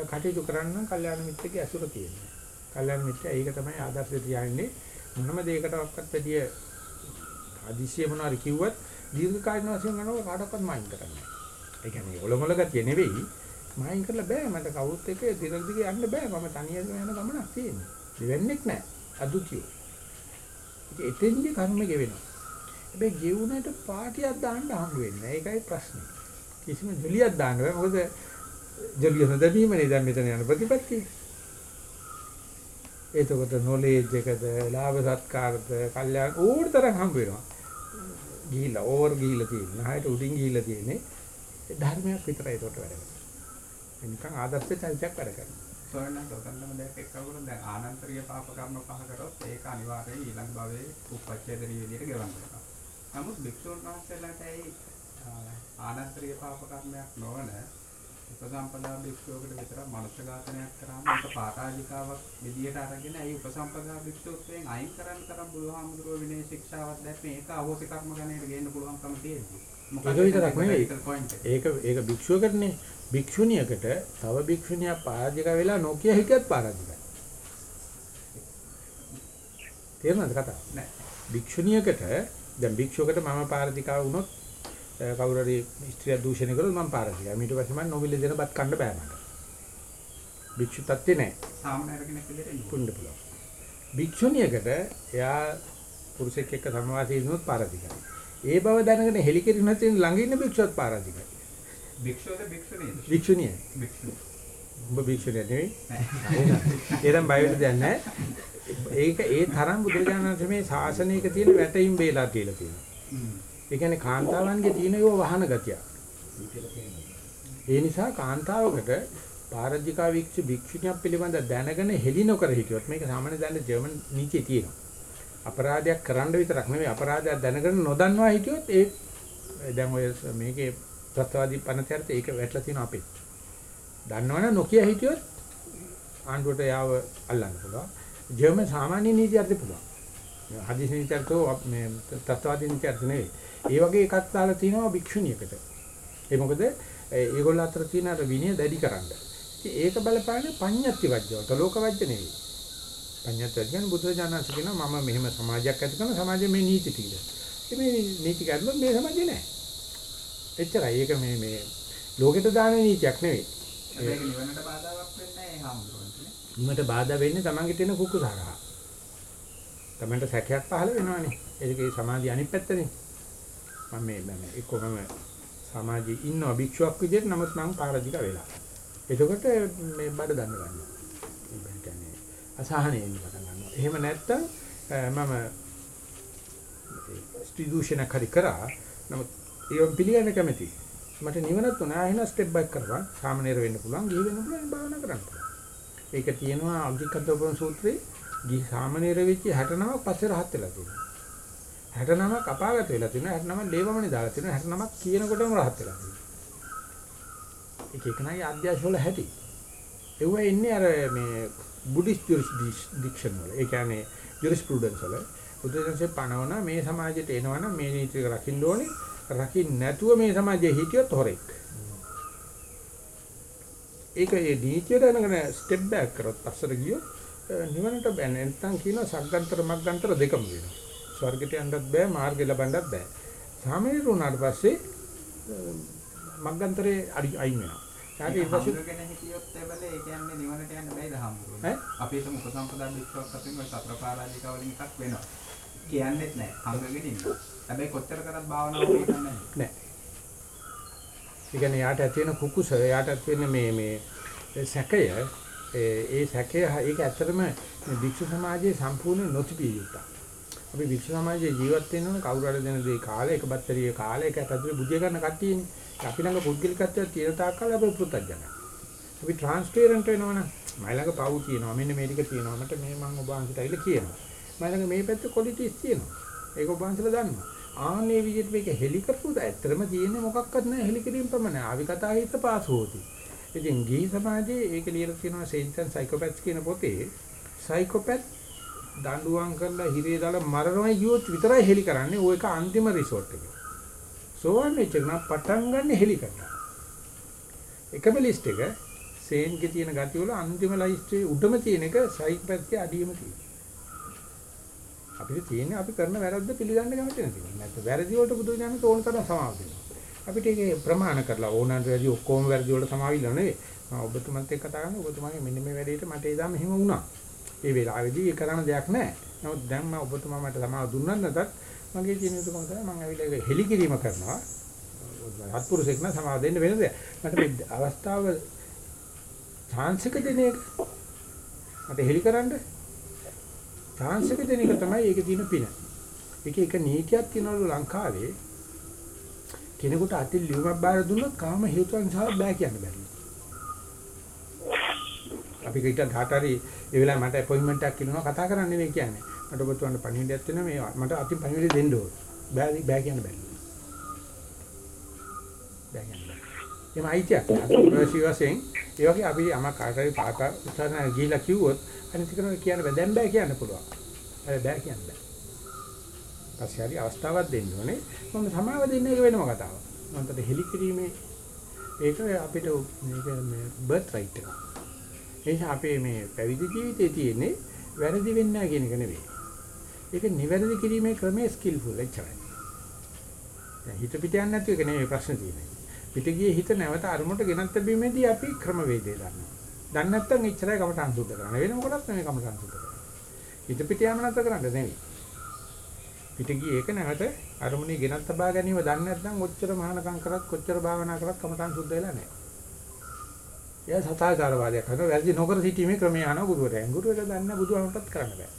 කටයුතු කරන්න කල්යාණ මිත්‍රගේ ඇසුර තියෙනවා. කල්යාණ මිත්‍රය ඒක තමයි ආදර්ශය තියන්නේ මොනම දෙයකටවත් වැඩිය හදිසිය මොනවාරි කිව්වත් දීර්ඝ කාලින වශයෙන් කරනකොට කාටවත් මයින් කරන්නේ නැහැ. ඒ කියන්නේ ඔලොමල ගතිය නෙවෙයි මයින් කරලා බෑ මට කවුරුත් එක්ක දිගට දිග යන්න බෑ මම තනියම යන ගමනක් තියෙන්නේ. දෙවන්නේක් නැහැ. අදුතියෝ. ඉතින් එතෙන්දී කර්ම ගෙවෙනවා. හැබැයි ගෙවුනට පාටියක් දාන්න හම්බ වෙන්නේ නැහැ. ඒකයි ප්‍රශ්නේ. කිසිම ජොලියක් දාන්න බෑ. මොකද ජොලිය නොදැමීමනේ දැන් මෙතන යන ප්‍රතිපත්තිය. එතකොට නොලෙජ් එකද, ලාභ සත්කාරද, කල්යාණ ඕනතරම් හම්බ වෙනවා. ගිහිල්ලා ඕවර් ගිහිල්ලා තියෙන. නහයට උඩින් ගිහිල්ලා තියෙන්නේ ධර්මයක් විතරයි ඒකට වැඩ කරන්නේ. නිකන් ආදර්ශ චරිතයක් වැඩ කරනවා. සොයන්න දොතන්නම දෙයක් එක්කවල දැන් ආනන්තරීය පාප කර්ම පහ කරොත් ඒක අනිවාර්යයෙන් ඊළඟ භවයේ උපච්ඡේදනීය විදිහට ගෙවන්න වෙනවා. නමුත් භික්ෂුන් වහන්සේලාට ඇයි ආනන්තරීය පාප කර්මයක් නොවන උපසම්පදා භික්ෂුවකට විතරක් මනුෂ්‍ය ඝාතනයක් කරාම ඒක පාරාජිකාවක් විදියට අරගෙන ඇයි උපසම්පදා භික්ෂුත්වයෙන් අයින් කරන්න තරම් බුදුහාමුදුරුවෝ විනය ශික්ෂාවක් දැක්මේ ඒක අවෝසි කර්ම ගණයට ගේන්න පුළුවන්කම තියෙනවා. ඒක විතරක් නෙවෙයි. ඒක ඒක භික්ෂුවකටනේ භික්ෂුණියකට තව භික්ෂුණියක් පරාජික වෙලා නොකිය හිටියත් පරාජිකයි. තේරුණාද කතාව? නෑ. භික්ෂුණියකට දැන් භික්ෂුවකට මම පාරාජිකාව වුණොත් කවුරු හරි ස්ත්‍රිය දූෂණය කරොත් මම පාරාජිකයි. ඊට පස්සේ මම නොමිලේ දෙන බත් කන්න බෑ මට. භික්ෂු තත්ත්වේ නෑ. සාමාන්‍ය කෙනෙක් විදිහට ඉන්න. පුළුවන්. භික්ෂුණියකට එයා පුරුෂෙක් එක්ක සමවාසී වෙනොත් පාරාජිකයි. ඒ බව දැනගෙන හෙලිකිරි නැති ළඟ ඉන්න භික්ෂුවත් පාරාජිකයි. භික්ෂුවද භික්ෂුණීද? භික්ෂුණිය. භික්ෂුණී. ඔබ භික්ෂුණිය නෙවෙයි. ඒනම් බය වෙන්න දෙයක් නැහැ. ඒක ඒ තරම් බුදුරජාණන් වහන්සේ මේ ශාසනයක තියෙන වැටීම් වේලා කියලා තියෙනවා. ඒ කියන්නේ කාන්තාවන්ගේ තියෙන ඒව වහන ගතිය. ඒ නිසා කාන්තාවකට පාරජිකා වික්ෂ භික්ෂුණියක් පිළිබඳ දැනගෙන හෙලි නොකර හිටියොත් මේක සාමාන්‍ය දැන ජර්මන් නීතියේ තියෙනවා. අපරාධයක් කරන්න විතරක් නෙවෙයි අපරාධයක් දැනගෙන නොදන්නවා හිටියොත් ඒ දැන් ඔය මේකේ ප්‍රත්‍යවාදී පනතරට ඒක වැටලා තියෙනවා අපේ. දන්නවනම් නොකිය හිටියොත් ආණ්ඩුවට යාව අල්ලන්න පුළුවන්. ජර්මන් සාමාන්‍ය නීතියත් පුළුවන්. හදිසි නීතියත් මේ තත්ත්වවාදී නීතියත් නෙවෙයි. ඒ වගේ එකක් දාලා තිනවා භික්ෂුණියකට. ඒ මොකද ඒගොල්ලෝ අතර තියෙන අර විනය දැඩි කරන්න. ඒක බලපාන්නේ පඤ්ඤත්ති වජ්ජවට ලෝක වජ්ජ නෙවෙයි. පඤ්ඤත්ති වජ්ජ කියන්නේ බුදුරජාණන් කියනවා මම මෙහෙම සමාජයක් ඇති කරන සමාජයේ මේ නීති ටික. මේ නීති කරුණොත් මේ සමාජේ නැහැ. එච්චරයි. ඒක මේ මේ ලෝකෙට දාන නීතියක් නෙවෙයි. ඒක නිවනට බාධාවක් වෙන්නේ නැහැ හාමුදුරුවන්ට. නිමට බාධා වෙන්නේ තමන්ගේ තියෙන කුකුසාරහ. තමන්ට සැකයක් පහළ වෙනවනේ. ඒකේ සමාධිය අනිත් පැත්තනේ. මම මේ මම එක්කම සමාජයේ ඉන්න භික්ෂුවක් විදිහට නමුත් මම පාරාජික වෙලා. එතකොට මේ බඩ දන්න ගන්නවා. ඒ කියන්නේ අසහනෙ එන්න පටන් ගන්නවා. එහෙම නැත්තම් මම ස්ත්‍රී දූෂණ කරි කරා නමුත් ඒව පිළිගන්න කැමති. මට නිවනත් උනා එහෙනම් ස්ටෙප් බෑක් කරපන්. සාමනීර වෙන්න පුළුවන්, ගිහි වෙන්න පුළුවන්, භාවනා කරන්න පුළුවන්. ඒක තියෙනවා අග්ගිකද්දෝපන සූත්‍රයේ ගිහි සාමනීර වෙච්ච 69ක් පස්සේ රහත් වෙලා තියෙනවා. 69ක් අපාගත වෙලා තියෙනවා 69ක් ලේවමනේ දාලා තියෙනවා 69ක් කියනකොටම රහත් වෙලා තියෙනවා. ඒක එක නයි අධ්‍යාශ වල හැටි. ඒව එන්නේ අර මේ බුද්දිස්ට් ජුරිස්ඩික්ෂන් වල. ඒ කියන්නේ ජුරිස්ප්‍රුඩන්ස් වල බුදුදහමේ පනවන මේ සමාජයට එනවනම් මේ නීති ටික රකින්න ඕනේ. රකින්න නැතුව මේ සමාජයේ හිටියොත් හොරෙක්. ඒක ඒ නීතියට අනගෙන ස්ටෙප් බෑක් කරොත් පස්සට ගියොත් නිවනට බෑ නැත්නම් කියනවා සග්ගන්තර මග්ගන්තර දෙකම වෙනවා. ස්වර්ගයට යන්නත් බෑ මාර්ගය ලබන්නත් බෑ. සාමීර උනාට පස්සේ මග්ගන්තරේ අයින් වෙනවා. ඊට පස්සේ හඳුනගෙන හිටියොත් එවල ඒ කියන්නේ නිවනට යන්න බැයිද හම්බුනේ. ඈ? අපි භික්ෂුවක් අතින් ඔය සතර පාරාජික වලින් එකක් වෙනවා. කියන්නෙත් නැහැ. හඳුනගෙන ඉන්නවා. හැබැයි කොච්චර කරත් භාවනාව පිළිගන්නේ නැහැ. නෑ. ඒ කියන්නේ යාට ඇති වෙන කුකුස, යාට ඇති වෙන මේ මේ ඒ සැකය, ඒ ඒ සැකය ඒක ඇත්තටම මේ භික්ෂු සමාජයේ සම්පූර්ණ නොතිබිය යුතුයි. අපි භික්ෂු සමාජයේ ජීවත් වෙනවන කවුරු හරි දෙන දේ කාලේ එක බත්තරිය කාලේ එක ඇතුලේ බුද්ධිය ගන්න කට්ටියනේ. අපි ළඟ පුද්ගලිකත්වයක් තියෙන තාක් කාලේ අපි පෘථග්ජනයි. අපි ට්‍රාන්ස්පරන්ට් වෙනවනම් මයි ළඟ පව් තියෙනවා. මෙන්න මේ ටික තියෙනවා. මට මේ මම ඔබ වහන්සේට ඇවිල්ලා කියනවා. මයි ළඟ මේ පැත්තේ ක්වොලිටිස් තියෙනවා. ඒක ඔබ වහන්සේලා දන්නවා. ආන්නේ විදිහට මේක හෙලි කරපුවද ඇත්තටම තියෙන්නේ මොකක්වත් නැහැ හෙලි කිරීම පමණයි. ආවි කතා හිත පාසුවෝති. ඉතින් ගිහි සමාජයේ ඒක ලියලා තියෙනවා සේන්ට් ඇන්ඩ් සයිකෝපැත්ස් කියන පොතේ සයිකෝපැත් දඬුවම් කරලා හිරේ දාලා මරනවා කියොත් විතරයි හෙලි කරන්නේ. ඕක එක අන්තිම රිසෝට් එක. සෝවන් වෙච්ච එක නම් පටන් ගන්න හෙලි කරනවා. එකම ලිස්ට් එක සේන්ගේ තියෙන ගති වල අන්තිම ලයිස්ට් උඩම තියෙන එක සයිකෝපැත්ගේ අඩියම තියෙනවා. අපිට තියෙන්නේ අපි කරන වැරද්ද පිළිගන්න කැමති නැති එක. නැත්නම් වැරදි වලට බුදු දහම තෝරන තරම් සමාව දෙනවා. අපිට ඒක ප්‍රමාණ කරලා ඕනෑම වැරදි ඔක්කොම වැරදි වලට සමාවිල්ල නෙවෙයි. මම ඔබතුමත් එක්ක කතා කරනවා ඔබතුමාගේ මෙන්න මේ වැඩේට මට ඒ දාම එහෙම වුණා. ඒ වෙලාවේදී ඒ කරන්න දෙයක් නැහැ. නමුත් දැන් මම ඔබතුමා මට සමාව දුන්නත් නැතත් මගේ තියෙන යුතුකම තමයි මම ඇවිල්ලා ඒක හෙලි කිරීම කරනවා. අත්පුරුෂෙක් නම් සමාව දෙන්න වෙන දෙයක්. මට මේ අවස්ථාව chance එක දෙන එක මට හෙලි කරන්නේ chance එක දෙන එක තමයි ඒකේ තියෙන පින. ඒක එක නීතියක් තියෙනවලු ලංකාවේ කෙනෙකුට අතින් ලියුමක් බාර දුන්නොත් කාම හේතුන් නිසා බෑ කියන්න බැහැ. අපි කිට ධාතරි ඒ වෙලාවේ මට අපොයින්ට්මන්ට් එකක් කියනවා කතා කරන්න නෙවෙයි කියන්නේ. මට ඔබතුමන්ට පණිවිඩයක් තියෙනවා මේ මට අතින් පණිවිඩය දෙන්න ඕන. බෑ බෑ කියන්න බෑ. බෑ කියන්න බෑ. එහම අයිතියක් ප්‍රවේශී වශයෙන් ඒ වගේ අපි අම කාටරි පාක උත්සාහන ගිහිලා කිව්වොත් අනිත් කෙනා කියන්න බෑ දැන් බෑ කියන්න පුළුවන්. අර බෑ කියන්න බෑ. පස්සේ හරි අවස්ථාවක් දෙන්න ඕනේ. මම සමාව දෙන්න එක වෙනම කතාවක්. මන්ට හෙලි කිරීමේ ඒක අපිට මේක මේ බර්ත් රයිට් එක. ඒක අපේ මේ පැවිදි ජීවිතයේ තියෙන්නේ වැරදි වෙන්නේ නැහැ කියන එක නෙවෙයි. ඒක නිවැරදි කිරීමේ ක්‍රමයේ ස්කිල්ෆුල් එච්චරයි. දැන් හිත පිට යන්නේ නැති එක නෙවෙයි ප්‍රශ්නේ තියෙන්නේ. පිට ගියේ හිත නැවත අරමුණට ගෙනත් බැීමේදී අපි ක්‍රමවේදය දන්නවා. දන්නේ නැත්නම් එච්චරයි කමටහන් සුද්ධ කරන්න. වෙන මොකටවත් නෙවෙයි කමටහන් සුද්ධ කරන්නේ. හිත පිට යෑම නැතර කරන්න නෙවෙයි. පිට ගියේ ඒක නැවත අරමුණේ ගෙනත් තබා ගැනීම දන්නේ නැත්නම් ඔච්චර මහානකම් කරත් කොච්චර භාවනා කරත් කමටහන් සුද්ධ වෙලා නැහැ. එයා සතාචාරවාදයක් කරනවා වැරදි නොකර සිටීමේ ක්‍රමය අහනවා ගුරුවරයා. ගුරුවරයා දන්නේ බුදුහාමටත් කරන්න බෑ.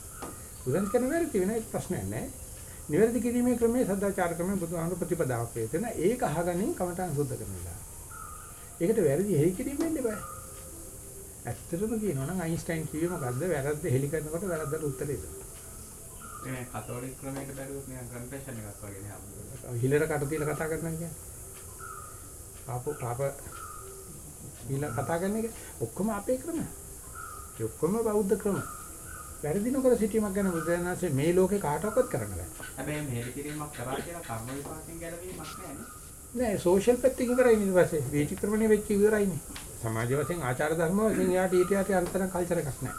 බුදුන් කියන වැරදි වෙන එක ප්‍රශ්නයක් නැහැ. නිවැරදි කිරීමේ ක්‍රමයේ සදාචාර ක්‍රමයේ බුදුහාමුදුරු ප්‍රතිපදාවක් වේතන ඒක අහගනින් කමටහන් සුද්ධ කරනවා. ඒකට වැරදි හෙලි කිරීම වෙන්න බෑ. ඇත්තටම කියනවා නම් අයින්ස්ටයින් කිව්වේ මොකද්ද වැරද්ද හෙලි කරනකොට වැරද්දට උත්තරේ දෙන්න. මේ කතෝලික ක්‍රමයකට බැලුවොත් නිකන් කන්ෆෙෂන් එකක් වගේ නේ හම්බුනේ. හිලර කට තියලා කතා කරනවා කියන්නේ. පාප පාප හිල කතා කරන එක ඔක්කොම අපේ ක්‍රම. ඒ ඔක්කොම බෞද්ධ ක්‍රම. වැරදි නොකර සිටීමක් ගැන බුදුරජාණන්සේ මේ ලෝකේ කාටවත් කරන්න බෑ. හැබැයි මෙහෙර කිරීමක් කරා කියලා කර්ම විපාකයෙන් ගැලවීමක් නැහැ නේ. නෑ සෝෂල් පැත්තකින් ඉවරයි ඊට පස්සේ වේචික්‍රමණය වෙච්ච ඉවරයිනේ. සමාජ වශයෙන් ආචාර ධර්ම වශයෙන් යාට ඊට යට අන්තරම් කල්චර් එකක් නෑ.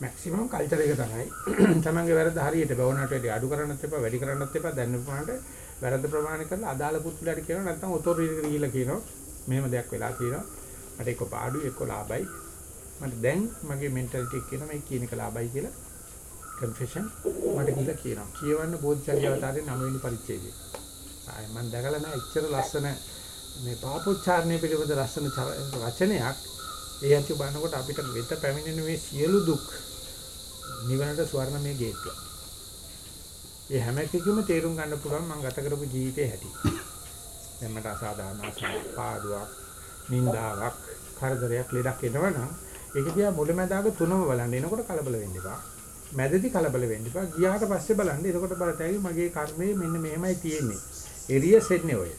මැක්සිමම් කල්චර් එක තමයි. තමන්ගේ වැරද්ද හරියට බවනට වැඩි අඩු කරන්නත් එපා වැඩි කරන්නත් එපා දැන් ප්‍රමාණයට වැරද්ද ප්‍රමාණය කරලා අදාළ පුත්ලයට කියනවා නැත්නම් ඔතොරිටි ගිහිල්ලා කියනවා මෙහෙම දෙයක් වෙලා තියෙනවා. මට එක්ක පාඩුයි එක්ක ලාභයි. මට දැන් මගේ මෙන්ටැලිටි එක කියනවා මේ කියන එක ලාභයි කියලා. කන්ෆෙෂන් මට කියලා කියනවා. කියවන්න බෝධිචර්ය අවතාරයේ 9 වෙනි පරිච්ඡේදය. ආයි මම දැකලා නැහැ එච්චර ලස්සන මේ පාපොච්චාරණය පිළිබඳ ලස්සන වචනයක් ඒ ඇති බලනකොට අපිට වෙත පැමිණෙන මේ සියලු දුක් නිවනට ස්වර්ණමය ගේට්ටුව. ඒ හැම එකකම තේරුම් ගන්න පුළුවන් මම ගත කරපු ජීවිතේ හැටි. දැන් මට අසාධාරණ පාඩුවක්, නිന്ദාවක්, කරදරයක් ලෙඩක් එනවනම් ඒක දිහා මුලැමැදාග තුනම බලන්න. එනකොට කලබල වෙන්න එපා. මැදදී කලබල වෙන්න එපා. ගියාට පස්සේ බලන්න. එතකොට බලතැයි මගේ කර්මයේ මෙන්න මෙහෙමයි තියෙන්නේ. එරියස් එන්නේ ඔය.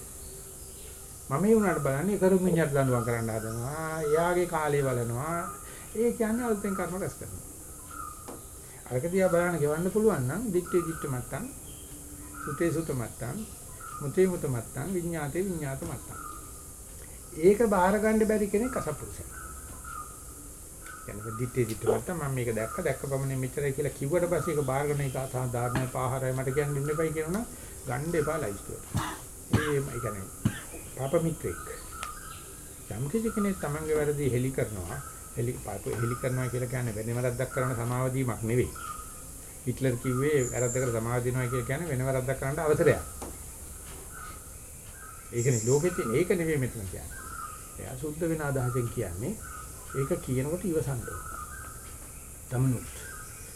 මම ඒ උනාට බලන්නේ කරු මිනිහට දඬුවම් කරන්න හදනවා. එයාගේ කාලේ බලනවා. ඒ කියන්නේ අලුතෙන් කර්ම රැස් කරනවා. අරක දිහා බලන්න ගෙවන්න පුළුවන් නම් දිත්තේ දිත්ත මත්තන් සුතේ සුත මත්තන් මුතේ මුත මත්තන් විඤ්ඤාතේ විඤ්ඤාත මත්තන්. ඒක බාහිර ගන්න බැරි කෙනෙක් අසපුරුෂයි. කියන්නේ දිත්තේ දිත්ත මත්තන් මම මේක දැක්ක දැක්ක පමණින් මෙච්චරයි කියලා කිව්වට පස්සේ ඒක බාහිර ගන්න එක සාධාරණ පාහරයි මට කියන්න ඉන්න එපයි කියනවා ගන්න එපා ලයිස්ට්ුවට. ඒ ඒ කියන්නේ පාප මිත්‍රෙක්. යම් කිසි කෙනෙක් තමන්ගේ වැරදි හෙලි කරනවා හෙලි පාප හෙලි කරනවා කියලා කියන්නේ වෙන වැරද්දක් කරන සමාව දීමක් නෙවෙයි. හිට්ලර් කිව්වේ වැරද්දකට සමාව දෙනවා කියලා කියන්නේ වෙන වැරද්දක් කරන්න අවසරයක්. ඒකනේ ලෝකෙ තියෙන ඒක නෙවෙයි මෙතන කියන්නේ. එයා සුද්ධ වෙන අදහසෙන් කියන්නේ ඒක කියනකොට ඉවසන්න ඕන. තමනුත්.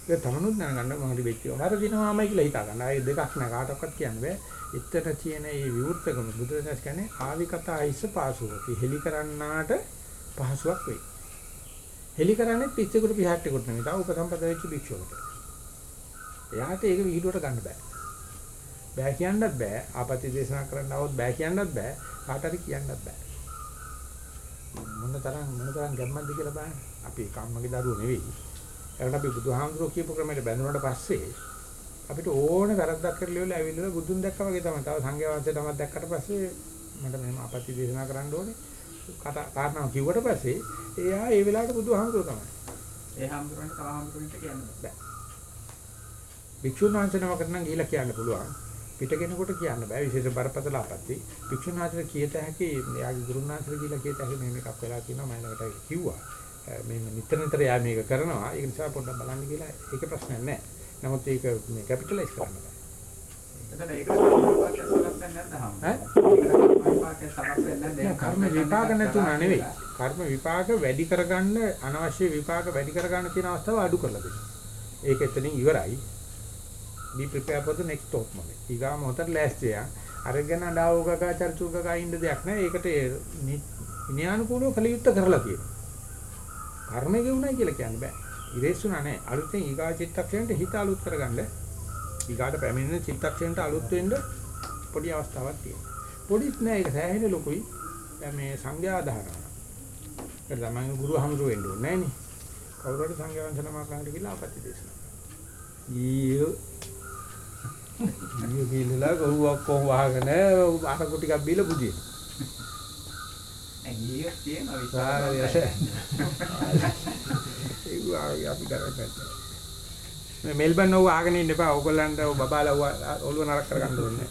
ඒක තමනුත් දැනගන්න මොකද වෙච්ච වරදිනවාමයි කියලා හිතා ගන්න. ආයේ දෙකක් නෑ කාටවත් කියන්න බෑ. එතන තියෙන මේ විවෘතකම බුදුරජාණන් කියන්නේ ආවිකතා අයිස පාසුවකි. හෙලි කරන්නාට පහසුවක් වෙයි. හෙලි කරන්නේ පිස්සෙකුට පිහට්ටෙකුට නෙමෙයි. තා උපසම්පද වෙච්ච භික්ෂුවකට. එයාට ඒක විහිළුවට ගන්න බෑ. බෑ කියන්නත් බෑ. ආපත්‍ය දේශනා කරන්න આવොත් බෑ කියන්නත් බෑ. කාට හරි කියන්නත් බෑ. මොන තරම් මොන තරම් ගැම්මක්ද කියලා බලන්න. අපි කම්මගේ දරුවෝ නෙවෙයි. ඒකට අපි බුදුහාමුදුරුවෝ කියපු ක්‍රමයට බැඳුනට පස්සේ අපිට ඕන වැරද්දක් කරලා ඉවරලා ඇවිල්ලා බුදුන් දැක්කා වගේ තමයි. තව සංඝයා වහන්සේ තමයි දැක්කට පස්සේ මට මෙහෙම අපත්‍ය දේශනා කරන්න ඕනේ. කතා කාරණා කිව්වට පස්සේ එයා ඒ වෙලාවට බුදුහාමුදුරුවෝ තමයි. ඒ හාමුදුරන්ට තව හාමුදුරන්ට කියන්න බෑ. භික්ෂුන් වහන්සේ නමකට නම් ගිහිලා කියන්න පුළුවන්. පිටගෙනකොට කියන්න බෑ විශේෂ බරපතල අපත්ති. භික්ෂුන් වහන්සේ කියත හැකි එයාගේ ගුරුනාථට ගිහිලා කියත හැකි මෙහෙම එකක් වෙලා තියෙනවා මම ළඟට කිව්වා. මේ නිතර නිතර යා මේක කරනවා. ඒක නිසා පොඩ්ඩක් බලන්න කියලා ඒක ප්‍රශ්නයක් නෑ. නමුත් ඒක මේ කැපිටලයිස් කරන්න බෑ. එතන කර්ම විපාක නැතුණා නෙවෙයි. කර්ම විපාක වැඩි කරගන්න අනවශ්‍ය විපාක වැඩි කරගන්න තියෙන අවස්ථාව අඩු කරලා දෙනවා. ඒක එතනින් ඉවරයි. Be prepared for the next stop මොකද. ඊගා මොහොතට ලෑස්ති වෙනවා. අරගෙන ඩාවෝගකා චර්චුගකා ඉන්න දෙයක් නෑ. ඒකට විනයානුකූලව කළ යුත්තේ කරලා තියෙනවා. කර්ම ගෙවුණයි කියලා කියන්න බෑ. ඉරේසුණා නෑ. අලුතෙන් ඊගා චිත්තක්ෂණයට හිත අලුත් කරගන්න. ඊගාට පැමිණෙන චිත්තක්ෂණයට අලුත් වෙන්න පොඩි අවස්ථාවක් තියෙනවා. පොඩිත් නෑ ඒක සෑහෙන ලොකුයි. දැන් මේ සංඥා ආධාරණ. ඒක තමයි ගුරු හමුරු වෙන්න ඕනේ නෑනේ. කවුරු හරි සංඥා වංශනමක් ළඟට ගිහලා අපත්‍ය දේශනා. ඊයෝ ඊයෝ කියලා ගොව්වක් කොහොම වහගෙන අරකු ටිකක් බීලා සාරය. විපාක. ඒක ආයි අපි කරන්නේ. මේ මෙල්බන් ඔව් ආගෙන ඉන්න එපා. ඕගොල්ලන්ට ඔව් බබාලා ඔව් ඔළුව නරක කරගන්න ඕනේ.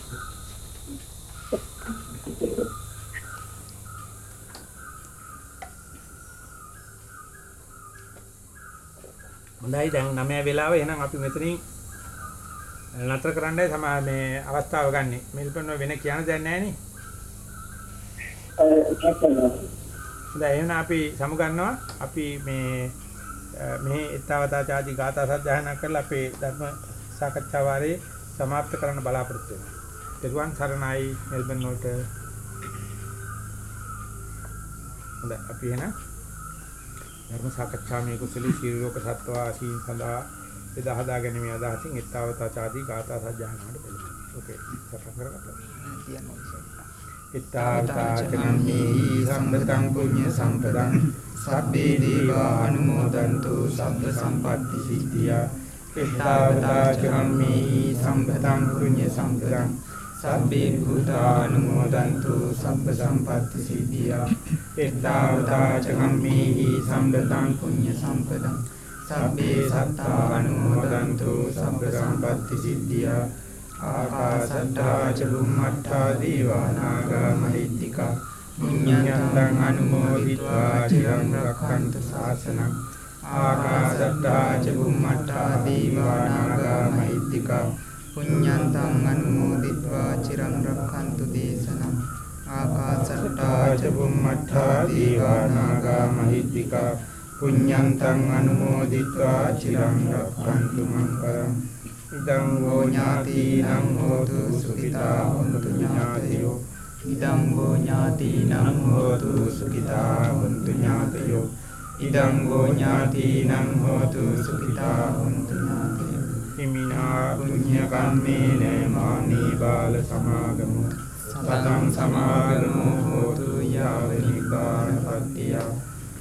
හොඳයි දැන් 9 වෙලාව එහෙනම් අපි මෙතනින් නතර කරන්නයි සමා මේ අවස්ථාව ගන්නෙ. මෙල්බන් වෙන කියන දෙයක් නැහැ නේ. හොඳයි එහෙනම් අපි සමුගන්නවා. අපි මේ මේ ඊතාවතා ආදී ගාථා සජ්ජායනා කරලා අපේ ධර්ම සාකච්ඡා වාරේ સમાપ્ત කරන්න බලාපොරොත්තු වෙනවා. පෙරුවන් සරණයි මෙල්බන් වලට. හොඳයි අපි එහෙනම් ධර්ම සාකච්ඡා මේ කුසලී ශීලෝක සත්වාසීන් සඳහා එදා හදා ගැනීම අදහසින් ඊතාවතා ආදී ගාථා සජ්ජායනාවට පෙළඹෙනවා. ඕකේ සටහන් කරගත්තා. කියන්න ඕනේ. ඉත්තාවතාචනම්මේහි සම්පතං පුඤ්ඤ සම්පතං සබ්බේ දීවා අනුමෝදන්තු සබ්බ සම්පatti සිද්ධියා ඉත්තාවතාචනම්මේහි සම්පතං පුඤ්ඤ සම්පතං සබ්බේ භූතානුමෝදන්තු සබ්බ සම්පatti සිද්ධියා ඉත්තාවතාචනම්මේහි සම්පතං පුඤ්ඤ සම්පතං සබ්බේ සත්තා අනුමෝදන්තු සම්ප සම්පත්ති සිද්ධියා ආකාසට්ටා චුම්මට්ටා දීවානාගා මහිත්‍තිකා පුඤ්ඤන්තං අනුමෝදිत्वा චිරං රක්ඛන්ත ශාසනං ආකාසට්ටා චුම්මට්ටා දීවානාගා මහිත්‍තිකා පුඤ්ඤන්තං අනුමෝදිत्वा චිරං රක්ඛන්තු දේශනං ආකාසට්ටා චුම්මට්ටා දීවානාගා මහිත්‍තිකා පුඤ්ඤන්තං අනුමෝදිत्वा චිරං රක්ඛන්තු මං පරං ඉදං වූ ඥාතිනං හෝතු සුඛිතා හොන්තු ඥාතියෝ ඉදං වූ ඥාතිනං හෝතු සුඛිතා හොන්තු ඥාතියෝ ඉදං වූ ඥාතිනං හෝතු සුඛිතා හොන්තු ඥාතියෝ හිමිනා පුඤ්ඤ කම්මේන මාමී බාල සමාගමු සතං සමාගමු හෝතු යාව නිපානපත්තිය